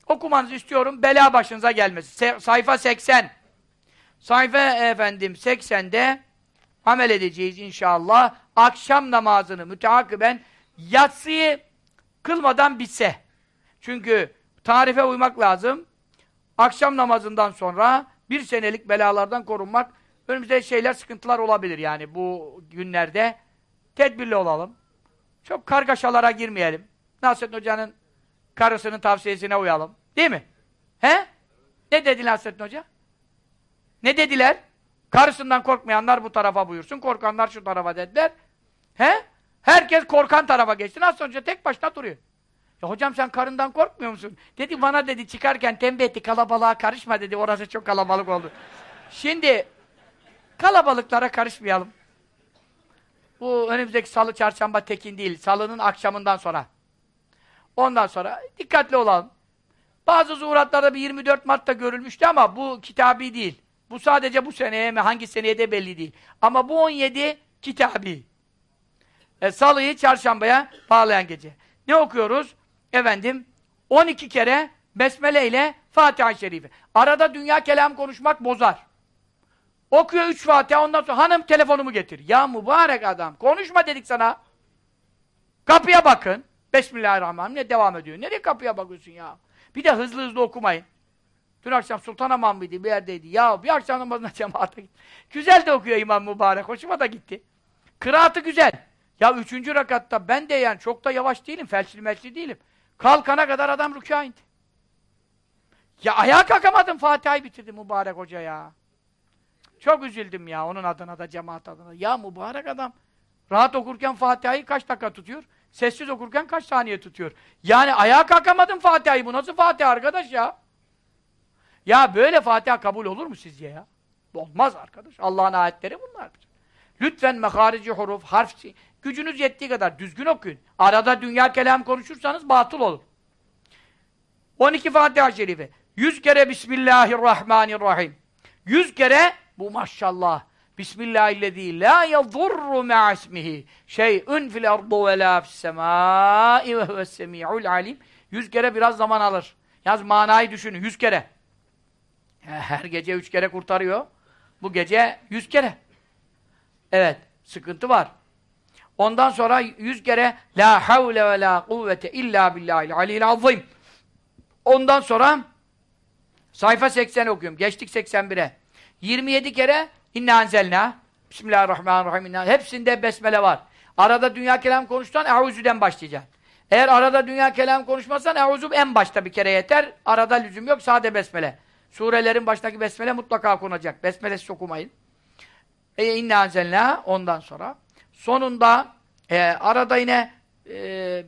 okumanızı istiyorum. Bela başınıza gelmesin. Se sayfa 80. Sayfa efendim 80'de amel edeceğiz inşallah. Akşam namazını müteakiben yatsıyı kılmadan bitse. Çünkü tarife uymak lazım. Akşam namazından sonra bir senelik belalardan korunmak önümüzde şeyler, sıkıntılar olabilir yani bu günlerde. Tedbirli olalım. çok kargaşalara girmeyelim. Nasrettin Hoca'nın karısının tavsiyesine uyalım. Değil mi? He? Ne dediler Nasrettin Hoca? Ne dediler? Karısından korkmayanlar bu tarafa buyursun, korkanlar şu tarafa dediler. He? Herkes korkan tarafa geçti. Nasıl önce tek başına duruyor. Ya hocam sen karından korkmuyor musun? Dedi bana dedi çıkarken tembih etti kalabalığa karışma dedi. Orası çok kalabalık oldu. Şimdi kalabalıklara karışmayalım. Bu önümüzdeki salı çarşamba tekin değil. Salının akşamından sonra. Ondan sonra dikkatli olalım. Bazı zuhuratlarda bir 24 Mart'ta görülmüştü ama bu kitabi değil. Bu sadece bu seneye mi hangi seneye de belli değil. Ama bu 17 kitabi. E, salıyı çarşambaya bağlayan gece. Ne okuyoruz? Efendim 12 kere Besmele ile Fatiha-i Şerife. Arada dünya kelam konuşmak bozar. Okuyor üç Fatiha ondan sonra hanım telefonumu getir. Ya mübarek adam konuşma dedik sana. Kapıya bakın. Bismillahirrahmanirrahim. Ne devam ediyor? Nereye kapıya bakıyorsun ya? Bir de hızlı hızlı okumayın. Dün akşam Sultanamam mıydı? Bir yerdeydi. Ya bir akşam namazına cemaate gitti. Güzel de okuyor İmam Mübarek. Hoşuma da gitti. Kıraatı güzel. Ya üçüncü rakatta ben de yani çok da yavaş değilim. Felçli melçli değilim. Kalkana kadar adam rükâ indi. Ya ayağa kalkamadım Fatiha'yı bitirdi mübarek hoca ya. Çok üzüldüm ya onun adına da cemaat adına. Ya mübarek adam. Rahat okurken Fatiha'yı kaç dakika tutuyor? Sessiz okurken kaç saniye tutuyor? Yani ayağa kalkamadım Fatiha'yı. Bu nasıl Fatiha arkadaş ya? Ya böyle Fatiha kabul olur mu sizce ya? Olmaz arkadaş. Allah'ın ayetleri bunlardır. Lütfen meharici huruf, harf, gücünüz yettiği kadar düzgün okuyun. Arada dünya kelam konuşursanız batıl olur. 12 Fatiha-i Şerife. 100 kere Bismillahirrahmanirrahim. 100 kere bu maşallah. Bismillahillezî la yadurru me'asmihi şey'ün fil ardu ve la fissemâi ve huves semî'ul alim. 100 kere biraz zaman alır. Yaz manayı düşünün. 100 kere. Her gece 3 kere kurtarıyor. Bu gece 100 kere. Evet. Sıkıntı var. Ondan sonra 100 kere La havle ve la kuvvete illa billahil aliyil azim. Ondan sonra sayfa 80 okuyorum. Geçtik 81'e. 27 kere İnna enzelna. Bismillahirrahmanirrahim. Hepsinde besmele var. Arada dünya kelam konuşsan euzüden başlayacaksın. Eğer arada dünya kelam konuşmazsan euzü en başta bir kere yeter. Arada lüzum yok. Sade besmele. Surelerin başındaki besmele mutlaka konacak. Besmelesiz okumayın. E, inna enzelna ondan sonra. Sonunda e, arada yine e,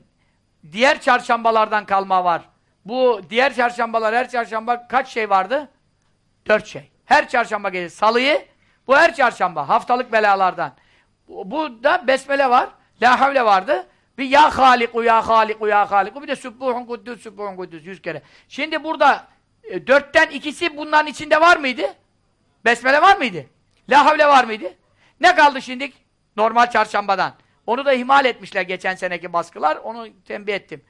diğer çarşambalardan kalma var. Bu diğer çarşambalar her çarşamba kaç şey vardı? Dört şey. Her çarşamba gelir. Salıyı bu her çarşamba. Haftalık belalardan. Bu, bu da besmele var. La havle vardı. Bir ya haliku ya haliku ya haliku. Bir de sübbuhun kuddüs sübbuhun kuddüs. Yüz kere. Şimdi burada e, dörtten ikisi bunların içinde var mıydı? Besmele var mıydı? La havle var mıydı? Ne kaldı şimdi? Normal çarşambadan. Onu da ihmal etmişler geçen seneki baskılar. Onu tembih ettim.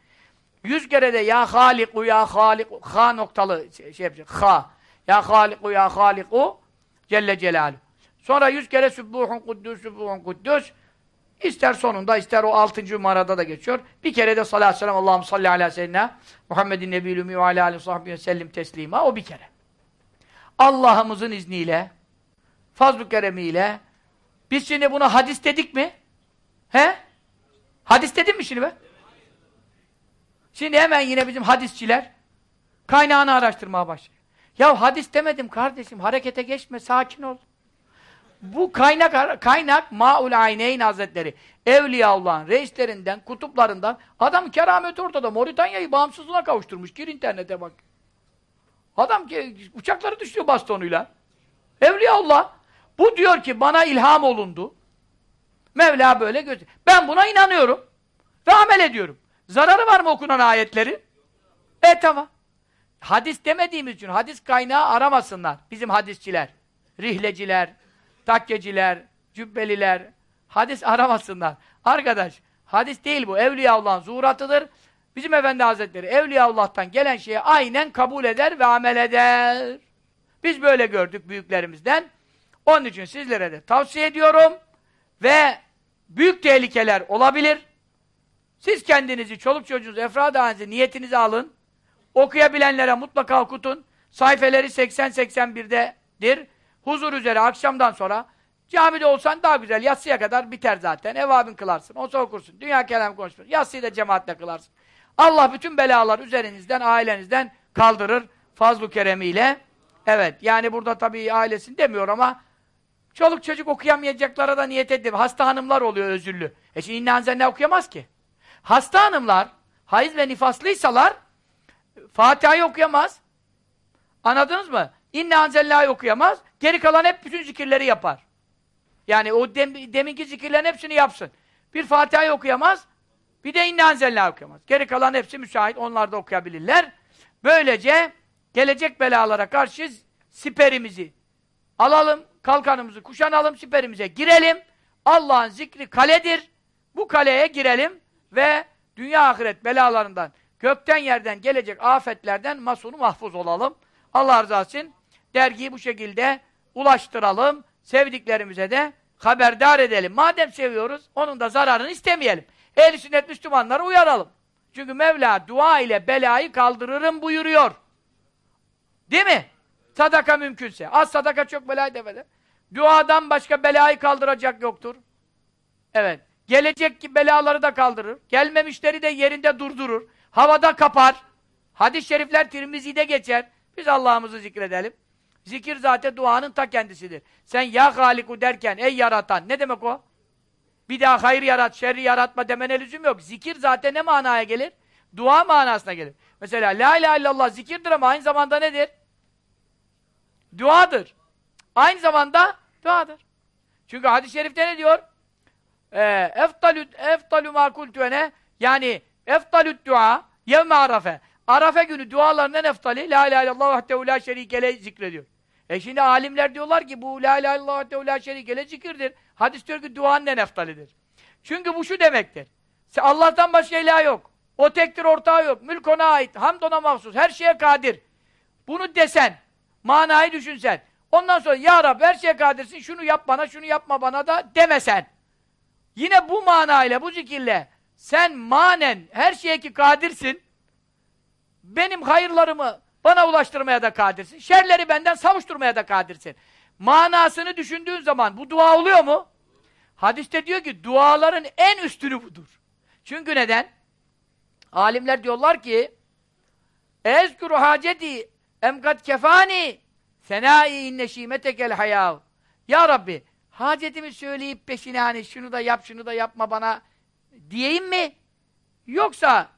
Yüz kere de ya haliku ya haliku ha noktalı şey, şey yapacak. Ha. Ya haliku ya haliku Celle Celaluhu. Sonra yüz kere Sübbuhun Kuddüs, Sübbuhun Kuddüs. İster sonunda, ister o altıncı numarada da geçiyor. Bir kere de sallallahu aleyhi ve sellem Allah'ım salli ala Muhammedin nebiyyülümü ve ala aleyhi sahbihi sellim teslima. O bir kere. Allah'ımızın izniyle, fazl-ı keremiyle biz şimdi buna hadis dedik mi? He? Hadis dedim mi şimdi be? Şimdi hemen yine bizim hadisçiler kaynağını araştırmaya başlıyor. Ya hadis demedim kardeşim, harekete geçme, sakin ol. Bu kaynak kaynak Maul Ayneyn Hazretleri. Evliyaullah'ın reislerinden, kutuplarından adam keramet ortada. Moritanya'yı bağımsızlığına kavuşturmuş. Gir internete bak. Adam ki uçakları düşüyor bastonuyla. Evliyaullah. Bu diyor ki bana ilham olundu. Mevla böyle göster. Ben buna inanıyorum. Ve amel ediyorum. Zararı var mı okunan ayetlerin? E tamam. Hadis demediğimiz için hadis kaynağı aramasınlar. Bizim hadisçiler, rihleciler, takkeciler, cübbeliler hadis aramasınlar. Arkadaş, hadis değil bu. Evliyaullah'ın zuhuratıdır. Bizim Efendi Hazretleri Evliyaullah'tan gelen şeyi aynen kabul eder ve amel eder. Biz böyle gördük büyüklerimizden. Onun için sizlere de tavsiye ediyorum ve büyük tehlikeler olabilir. Siz kendinizi, çoluk çocuğunuzu, efrad niyetinizi alın. Okuyabilenlere mutlaka okutun. Sayfeleri 80-81'dedir. Huzur üzere akşamdan sonra Camide olsan daha güzel. Yatsıya kadar biter zaten. Evabin kılarsın. Onsa okursun. Dünya kelam konuşursun. Yatsıyı da cemaatle kılarsın. Allah bütün belalar üzerinizden, ailenizden kaldırır. Fazlu keremiyle. Evet. Yani burada tabii ailesini demiyor ama çoluk çocuk okuyamayacaklara da niyet edin. Hasta hanımlar oluyor özürlü. E şimdi inne ne okuyamaz ki? Hasta hanımlar, hayız ve nifaslıysalar Fatiha'yı okuyamaz. Anladınız mı? İnne anzellâ'yı okuyamaz. Geri kalan hep bütün zikirleri yapar. Yani o dem, deminki zikirlerin hepsini yapsın. Bir Fatiha'yı okuyamaz, bir de inne anzellâ'yı okuyamaz. Geri kalan hepsi müsait, onlar da okuyabilirler. Böylece gelecek belalara karşı siperimizi alalım, kalkanımızı kuşanalım, siperimize girelim. Allah'ın zikri kaledir. Bu kaleye girelim ve dünya ahiret belalarından, gökten yerden gelecek afetlerden masunu mahfuz olalım. Allah rızası için dergiyi bu şekilde ulaştıralım. Sevdiklerimize de haberdar edelim. Madem seviyoruz, onun da zararını istemeyelim. Ehl-i sünnet Müslümanları uyaralım. Çünkü Mevla dua ile belayı kaldırırım buyuruyor. Değil mi? Sadaka mümkünse. Az sadaka çok belayı demeden. Duadan başka belayı kaldıracak yoktur. Evet. Gelecek ki belaları da kaldırır. Gelmemişleri de yerinde durdurur. Havada kapar. Hadis-i şerifler Tirmizi'de geçer. Biz Allah'ımızı zikredelim. Zikir zaten duanın ta kendisidir. Sen ya haliku derken ey yaratan ne demek o? Bir daha hayır yarat, şerri yaratma demene lüzum yok. Zikir zaten ne manaya gelir? Dua manasına gelir. Mesela la ilahe illallah zikirdir ama aynı zamanda nedir? Duadır. Aynı zamanda duadır. Çünkü hadis-i şerifte ne diyor? Ee, eftalü eftalü ma kultüene yani eftalü dua yevme arafe. Arafe günü duaların en eftali la ilahe illallah vahdehu la şerikele zikrediyor. E şimdi alimler diyorlar ki bu la ilahe illallah vahdehu la şerikele zikirdir. Hadis diyor ki duanın en eftalidir. Çünkü bu şu demektir. Allah'tan başka ilah yok. O tektir, ortağı yok. Mülk ona ait. Hamd ona mahsus. Her şeye kadir. Bunu desen, manayı düşünsen. Ondan sonra ya Rab her şeye kadirsin. Şunu yap bana, şunu yapma bana da demesen. Yine bu manayla, bu zikirle sen manen her şeye ki kadirsin. Benim hayırlarımı bana ulaştırmaya da kadirsin. Şerleri benden savuşturmaya da kadirsin. Manasını düşündüğün zaman bu dua oluyor mu? Hadiste diyor ki duaların en üstünü budur. Çünkü neden? Alimler diyorlar ki Ezkuru haceti emkat kefani senai inne şimetekel hayav Ya Rabbi hacetimi söyleyip peşine hani şunu da yap şunu da yapma bana diyeyim mi? Yoksa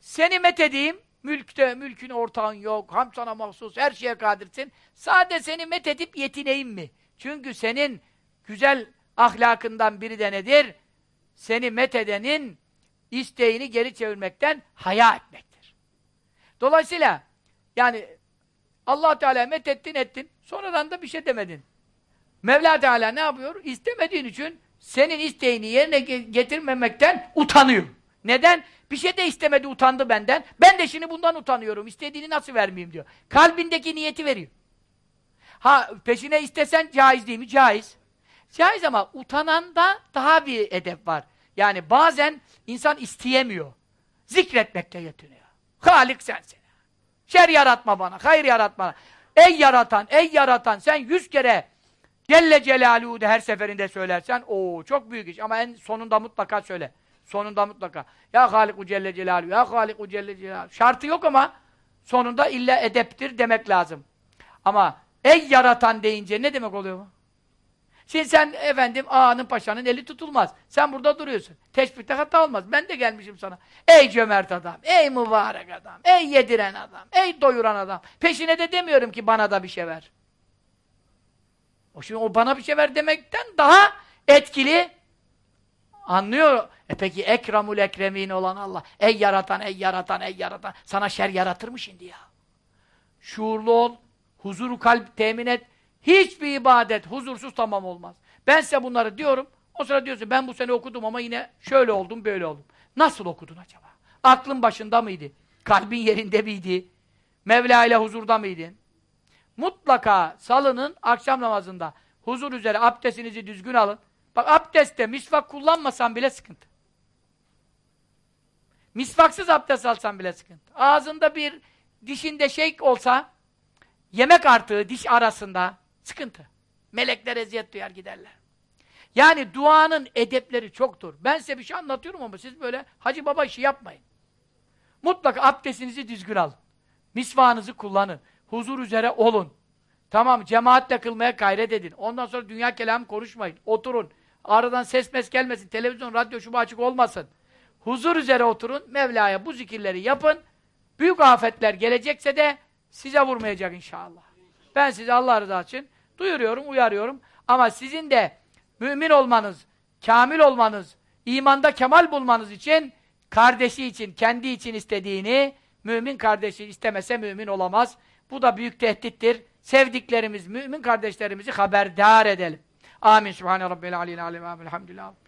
seni methedeyim mülkte mülkün ortağın yok ham sana mahsus her şeye kadirsin sade seni methedip yetineyim mi? Çünkü senin güzel ahlakından biri de nedir? Seni methedenin isteğini geri çevirmekten haya etmektir. Dolayısıyla yani Allah Teala methettin ettin, sonradan da bir şey demedin. Mevla Teala ne yapıyor? İstemediğin için senin isteğini yerine getirmemekten utanıyor. Neden? Bir şey de istemedi, utandı benden. Ben de şimdi bundan utanıyorum. İstediğini nasıl vermeyeyim diyor. Kalbindeki niyeti veriyor. Ha peşine istesen caiz değil mi? Caiz. Caiz ama utananda daha bir edep var. Yani bazen insan isteyemiyor. Zikretmekte yetiniyor. Halik sensin. Şer yaratma bana, hayır yaratma bana. Ey yaratan, ey yaratan sen yüz kere Celle Celaluhu her seferinde söylersen o çok büyük iş ama en sonunda mutlaka söyle. Sonunda mutlaka. Ya Haliku Celle Celaluhu, ya Haliku Celle Celaluhu. Şartı yok ama sonunda illa edeptir demek lazım. Ama ey yaratan deyince ne demek oluyor bu? Şimdi sen efendim ağanın paşanın eli tutulmaz. Sen burada duruyorsun. Teşbihte hata olmaz. Ben de gelmişim sana. Ey cömert adam, ey mübarek adam, ey yediren adam, ey doyuran adam. Peşine de demiyorum ki bana da bir şey ver. O şimdi o bana bir şey ver demekten daha etkili anlıyor. E peki ekramul ekremin olan Allah. Ey yaratan, ey yaratan, ey yaratan. Sana şer yaratır mı şimdi ya? Şuurlu ol, huzuru kalp temin et. Hiçbir ibadet huzursuz tamam olmaz. Ben size bunları diyorum. O sırada diyorsun ben bu sene okudum ama yine şöyle oldum böyle oldum. Nasıl okudun acaba? Aklın başında mıydı? Kalbin yerinde miydi? Mevla ile huzurda mıydın? Mutlaka salının akşam namazında huzur üzere abdestinizi düzgün alın. Bak abdestte misvak kullanmasan bile sıkıntı. Misvaksız abdest alsan bile sıkıntı. Ağzında bir dişinde şey olsa yemek artığı diş arasında Sıkıntı. Melekler eziyet duyar giderler. Yani duanın edepleri çoktur. Ben size bir şey anlatıyorum ama siz böyle hacı baba işi yapmayın. Mutlaka abdestinizi düzgün alın. Misvanızı kullanın. Huzur üzere olun. Tamam, cemaatle kılmaya gayret edin. Ondan sonra dünya kelamı konuşmayın. Oturun. Aradan ses mes gelmesin. Televizyon, radyo şu açık olmasın. Huzur üzere oturun. Mevla'ya bu zikirleri yapın. Büyük afetler gelecekse de size vurmayacak inşallah. Ben size Allah rızası için duyuruyorum, uyarıyorum. Ama sizin de mümin olmanız, kamil olmanız, imanda kemal bulmanız için kardeşi için, kendi için istediğini mümin kardeşi istemese mümin olamaz. Bu da büyük tehdittir. Sevdiklerimiz, mümin kardeşlerimizi haberdar edelim. Amin. Sübhane Rabbil Aliyyil Alem. Elhamdülillah. Salatu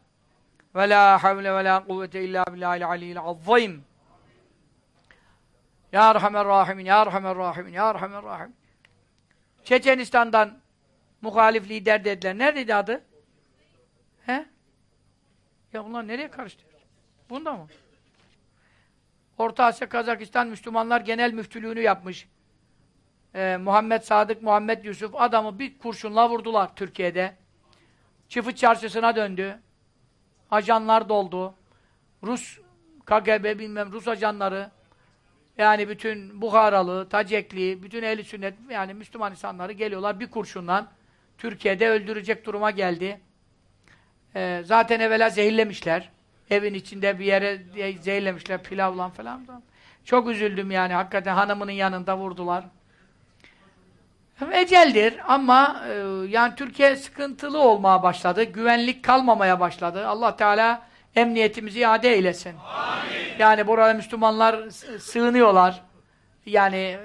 Ve la havle ve la kuvvete illa billahil aliyyil azzim. Ya Erhamer Rahimin, Ya Erhamer Rahimin, Ya Erhamer Rahimin. Çeçenistan'dan muhalif lider dediler. Neredeydi adı? He? Ya bunlar nereye karıştırıyor? Bunda mı? Orta Asya Kazakistan Müslümanlar Genel Müftülüğünü yapmış. Ee, Muhammed Sadık, Muhammed Yusuf adamı bir kurşunla vurdular Türkiye'de. Çıfıt çarşısına döndü. Ajanlar doldu. Rus KGB bilmem Rus ajanları yani bütün Buharalı, Tacekli, bütün ehli sünnet yani Müslüman insanları geliyorlar bir kurşundan Türkiye'de öldürecek duruma geldi. Ee, zaten evvela zehirlemişler. Evin içinde bir yere zehirlemişler pilavla falan. Çok üzüldüm yani hakikaten hanımının yanında vurdular. Eceldir ama e, yani Türkiye sıkıntılı olmaya başladı. Güvenlik kalmamaya başladı. Allah Teala emniyetimizi iade eylesin. Amin. Yani burada Müslümanlar sığınıyorlar. Yani e,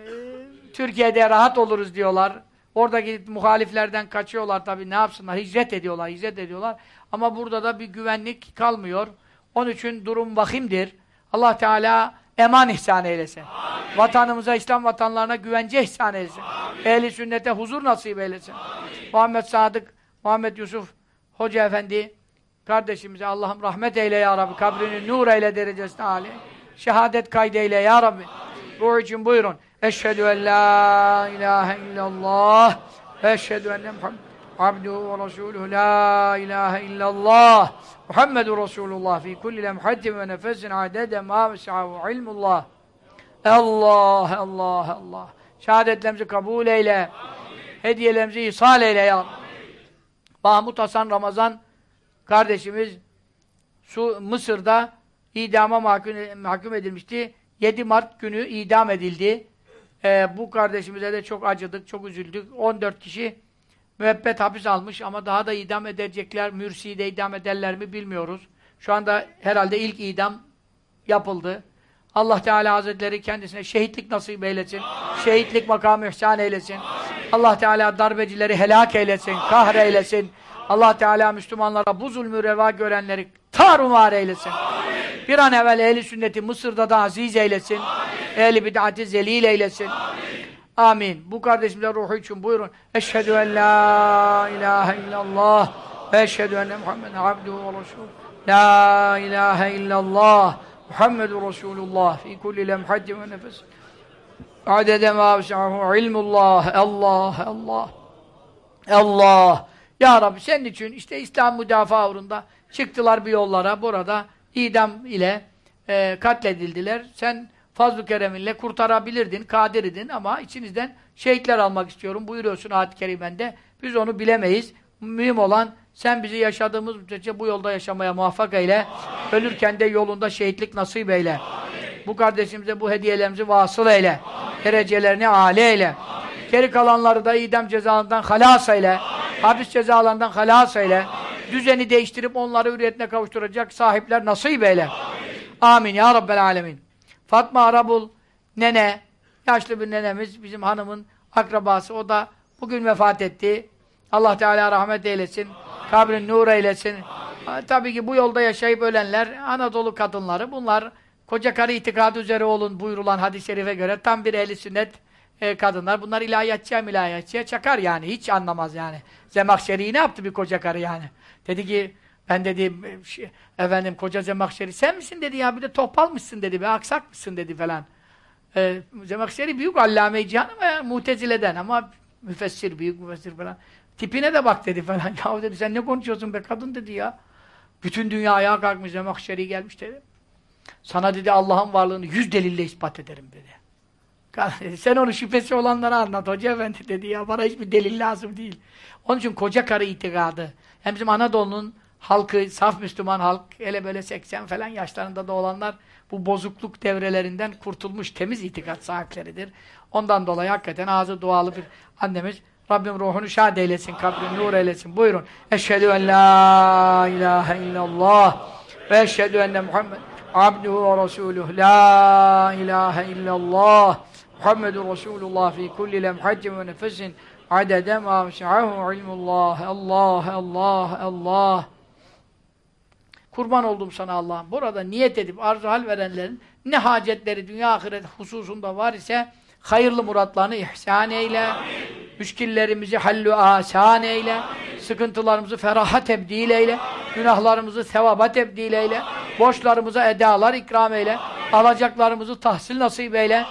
Türkiye'de rahat oluruz diyorlar. Oradaki muhaliflerden kaçıyorlar tabii ne yapsınlar? Hicret ediyorlar, hicret ediyorlar. Ama burada da bir güvenlik kalmıyor. Onun için durum vahimdir. Allah Teala eman ihsan eylesin. Amin. Vatanımıza, İslam vatanlarına güvence ihsan eylesin. Ehli sünnete huzur nasip eylesin. Amin. Muhammed Sadık, Muhammed Yusuf Hoca Efendi Kardeşimize Allah'ım rahmet eyle ya Rabbi. Kabrini nur eyle derecesine âli. Şehadet kaydeyle ya Rabbi. Ruh için buyurun. Eşhedü en la ilahe illallah ve eşhedü enne Muhammed abduhu ve resuluhu la ilahe illallah Muhammedu Resulullah fi kulli lemhatin ve nefesin adede ma vesahu ilmullah Allah Allah Allah şehadetlerimizi kabul eyle hediyelerimizi ihsal eyle ya Mahmut Hasan Ramazan kardeşimiz Su, Mısır'da idama mahkum, mahkum edilmişti. 7 Mart günü idam edildi. Ee, bu kardeşimize de çok acıdık, çok üzüldük. 14 kişi müebbet hapis almış ama daha da idam edecekler. Mürsi'yi de idam ederler mi bilmiyoruz. Şu anda herhalde ilk idam yapıldı. Allah Teala Hazretleri kendisine şehitlik nasip eylesin. Amin. Şehitlik makamı ihsan eylesin. Amin. Allah Teala darbecileri helak eylesin, kahreylesin. Allah Teala Müslümanlara bu zulmü reva görenleri tarumar eylesin. Amin. Bir an evvel ehli sünneti Mısır'da da aziz eylesin. Ehli bid'ati zelil eylesin. Amin. Amin. Bu kardeşimize ruhu için buyurun. Eşhedü en la ilahe illallah ve eşhedü enne Muhammeden abduhu ve resulü. La ilahe illallah Muhammedur Resulullah fi kulli lemhaddi ve nefes. Adede ma vesahu ilmullah. Allah, Allah. Allah. Ya Rabbi senin için işte İslam müdafaa uğrunda çıktılar bir yollara burada idam ile e, katledildiler. Sen fazl-ı kereminle kurtarabilirdin, kadirdin ama içinizden şehitler almak istiyorum buyuruyorsun ayet-i kerimende. Biz onu bilemeyiz. Mühim olan sen bizi yaşadığımız müddetçe bu yolda yaşamaya muvaffak eyle. Amin. Ölürken de yolunda şehitlik nasip eyle. Amin. Bu kardeşimize bu hediyelerimizi vasıl eyle. Amin. Derecelerini âli eyle. Amin. Geri kalanları da idam cezalarından halas eyle. Amin hapis cezalarından halas eyle. Amin. Düzeni değiştirip onları hürriyetine kavuşturacak sahipler nasip eyle. Amin. Amin ya Rabbel alemin. Fatma Arabul nene, yaşlı bir nenemiz, bizim hanımın akrabası, o da bugün vefat etti. Allah Teala rahmet eylesin. Kabrin nur eylesin. Ha, Tabii ki bu yolda yaşayıp ölenler Anadolu kadınları bunlar koca karı itikadı üzere olun buyurulan hadis-i şerife göre tam bir ehli sünnet e, kadınlar. Bunlar ilahiyatçıya milahiyatçıya çakar yani. Hiç anlamaz yani. Zemahşeri ne yaptı bir koca karı yani? Dedi ki ben dedi şey, efendim koca Zemahşeri sen misin dedi ya bir de topalmışsın dedi bir aksak mısın dedi falan. E, Zemahşeri büyük allame-i cihan ama mutezileden ama müfessir büyük müfessir falan. Tipine de bak dedi falan. Ya dedi sen ne konuşuyorsun be kadın dedi ya. Bütün dünya ayağa kalkmış Zemahşeri gelmiş dedi. Sana dedi Allah'ın varlığını yüz delille ispat ederim dedi. Sen onu şüphesi olanlara anlat hoca efendi dedi ya bana hiçbir delil lazım değil. Onun için koca karı itikadı. Hem bizim Anadolu'nun halkı, saf Müslüman halk, hele böyle 80 falan yaşlarında da olanlar bu bozukluk devrelerinden kurtulmuş temiz itikat sahipleridir. Ondan dolayı hakikaten ağzı dualı bir annemiz Rabbim ruhunu şad eylesin, kabrini nur eylesin. Buyurun. Eşhedü en la ilahe illallah ve eşhedü enne Muhammed abduhu ve resuluhu la ilahe illallah Muhammedun Resulullah fi kulli lemhaccin ve nefesin adede ma vesi'ahu ilmullah Allah Allah Allah Kurban oldum sana Allah'ım. Burada niyet edip arzu hal verenlerin ne hacetleri dünya ahiret hususunda var ise hayırlı muratlarını ihsan eyle. Müşkillerimizi hallu asan eyle. Sıkıntılarımızı feraha tebdil eyle. Günahlarımızı sevaba tebdil eyle. Borçlarımıza edalar ikram eyle. Alacaklarımızı tahsil nasip eyle.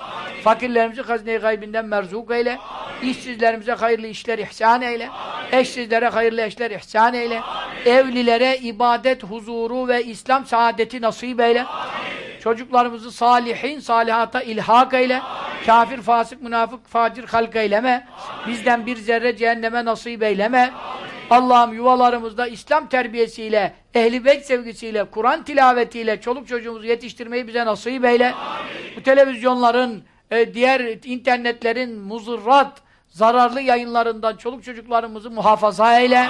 Fakirlerimizi hazine-i gaybinden merzuk eyle. İşsizlerimize hayırlı işler ihsan eyle. Eşsizlere hayırlı eşler ihsan eyle. Evlilere ibadet, huzuru ve İslam saadeti nasip eyle. Çocuklarımızı salihin, salihata ilhak eyle. Kafir, fasık, münafık, facir halk eyleme. Bizden bir zerre cehenneme nasip eyleme. Allah'ım yuvalarımızda İslam terbiyesiyle, ehli beyt sevgisiyle, Kur'an tilavetiyle çoluk çocuğumuzu yetiştirmeyi bize nasip eyle. Bu televizyonların, e, diğer internetlerin muzırrat, zararlı yayınlarından çoluk çocuklarımızı muhafaza eyle.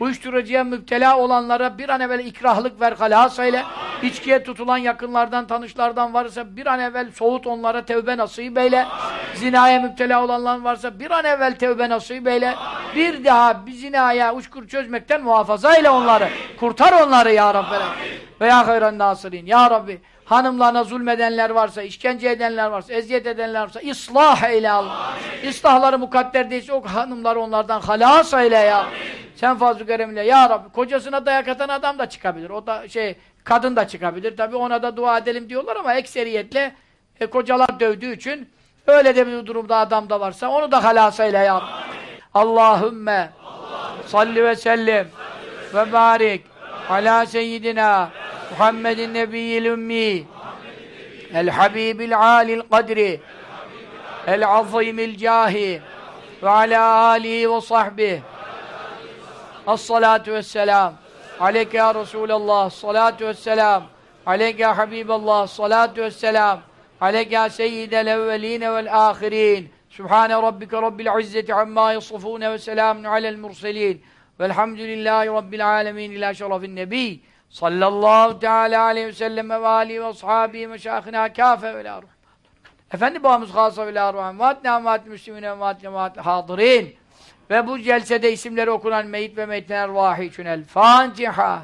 Uyuşturucuya müptela olanlara bir an evvel ikrahlık ver, halas eyle. İçkiye tutulan yakınlardan, tanışlardan varsa bir an evvel soğut onlara tevbe nasip eyle. Zinaya müptela olanlar varsa bir an evvel tevbe nasip eyle. Bir daha bir zinaya uçkur çözmekten muhafaza eyle onları. Kurtar onları ya Rabbi. Ve ya hayran nasirin. Ya Rabbi hanımlarına zulmedenler varsa, işkence edenler varsa, eziyet edenler varsa ıslah eyle Allah. İslahları mukadder değilse o hanımları onlardan halas eyle ya. Sen fazl-ı keremle ya Rabbi kocasına dayak atan adam da çıkabilir. O da şey kadın da çıkabilir. Tabi ona da dua edelim diyorlar ama ekseriyetle e, kocalar dövdüğü için öyle de bir durumda adam da varsa onu da halas eyle ya Rabbi. Allahümme salli ve sellim ve barik ala seyyidina Muhammedin nebiyyil ümmi el habibil alil kadri el azimil cahi ve ala alihi ve sahbihi As-salatu vesselam. Aleyke ya Resulallah. Salatu vesselam. Aleyke ya Habiballah. Salatu vesselam. Aleyke ya seyyidel evveline vel ahirin. Sübhane rabbike rabbil izzeti amma yasifune ve selamun alel murselin. Velhamdülillahi rabbil alemin ila şerefin nebi. Sallallahu teala aleyhi ve sellem ve alihi ve ashabihi meşâhına kâfe ve la. Efendi babamız hâsa ve la ruhan. Vaatne vaat müslümine vaat cemaat hadirin. Ve bu celsede isimleri okunan meyit ve meyitler vahi için el Fatiha.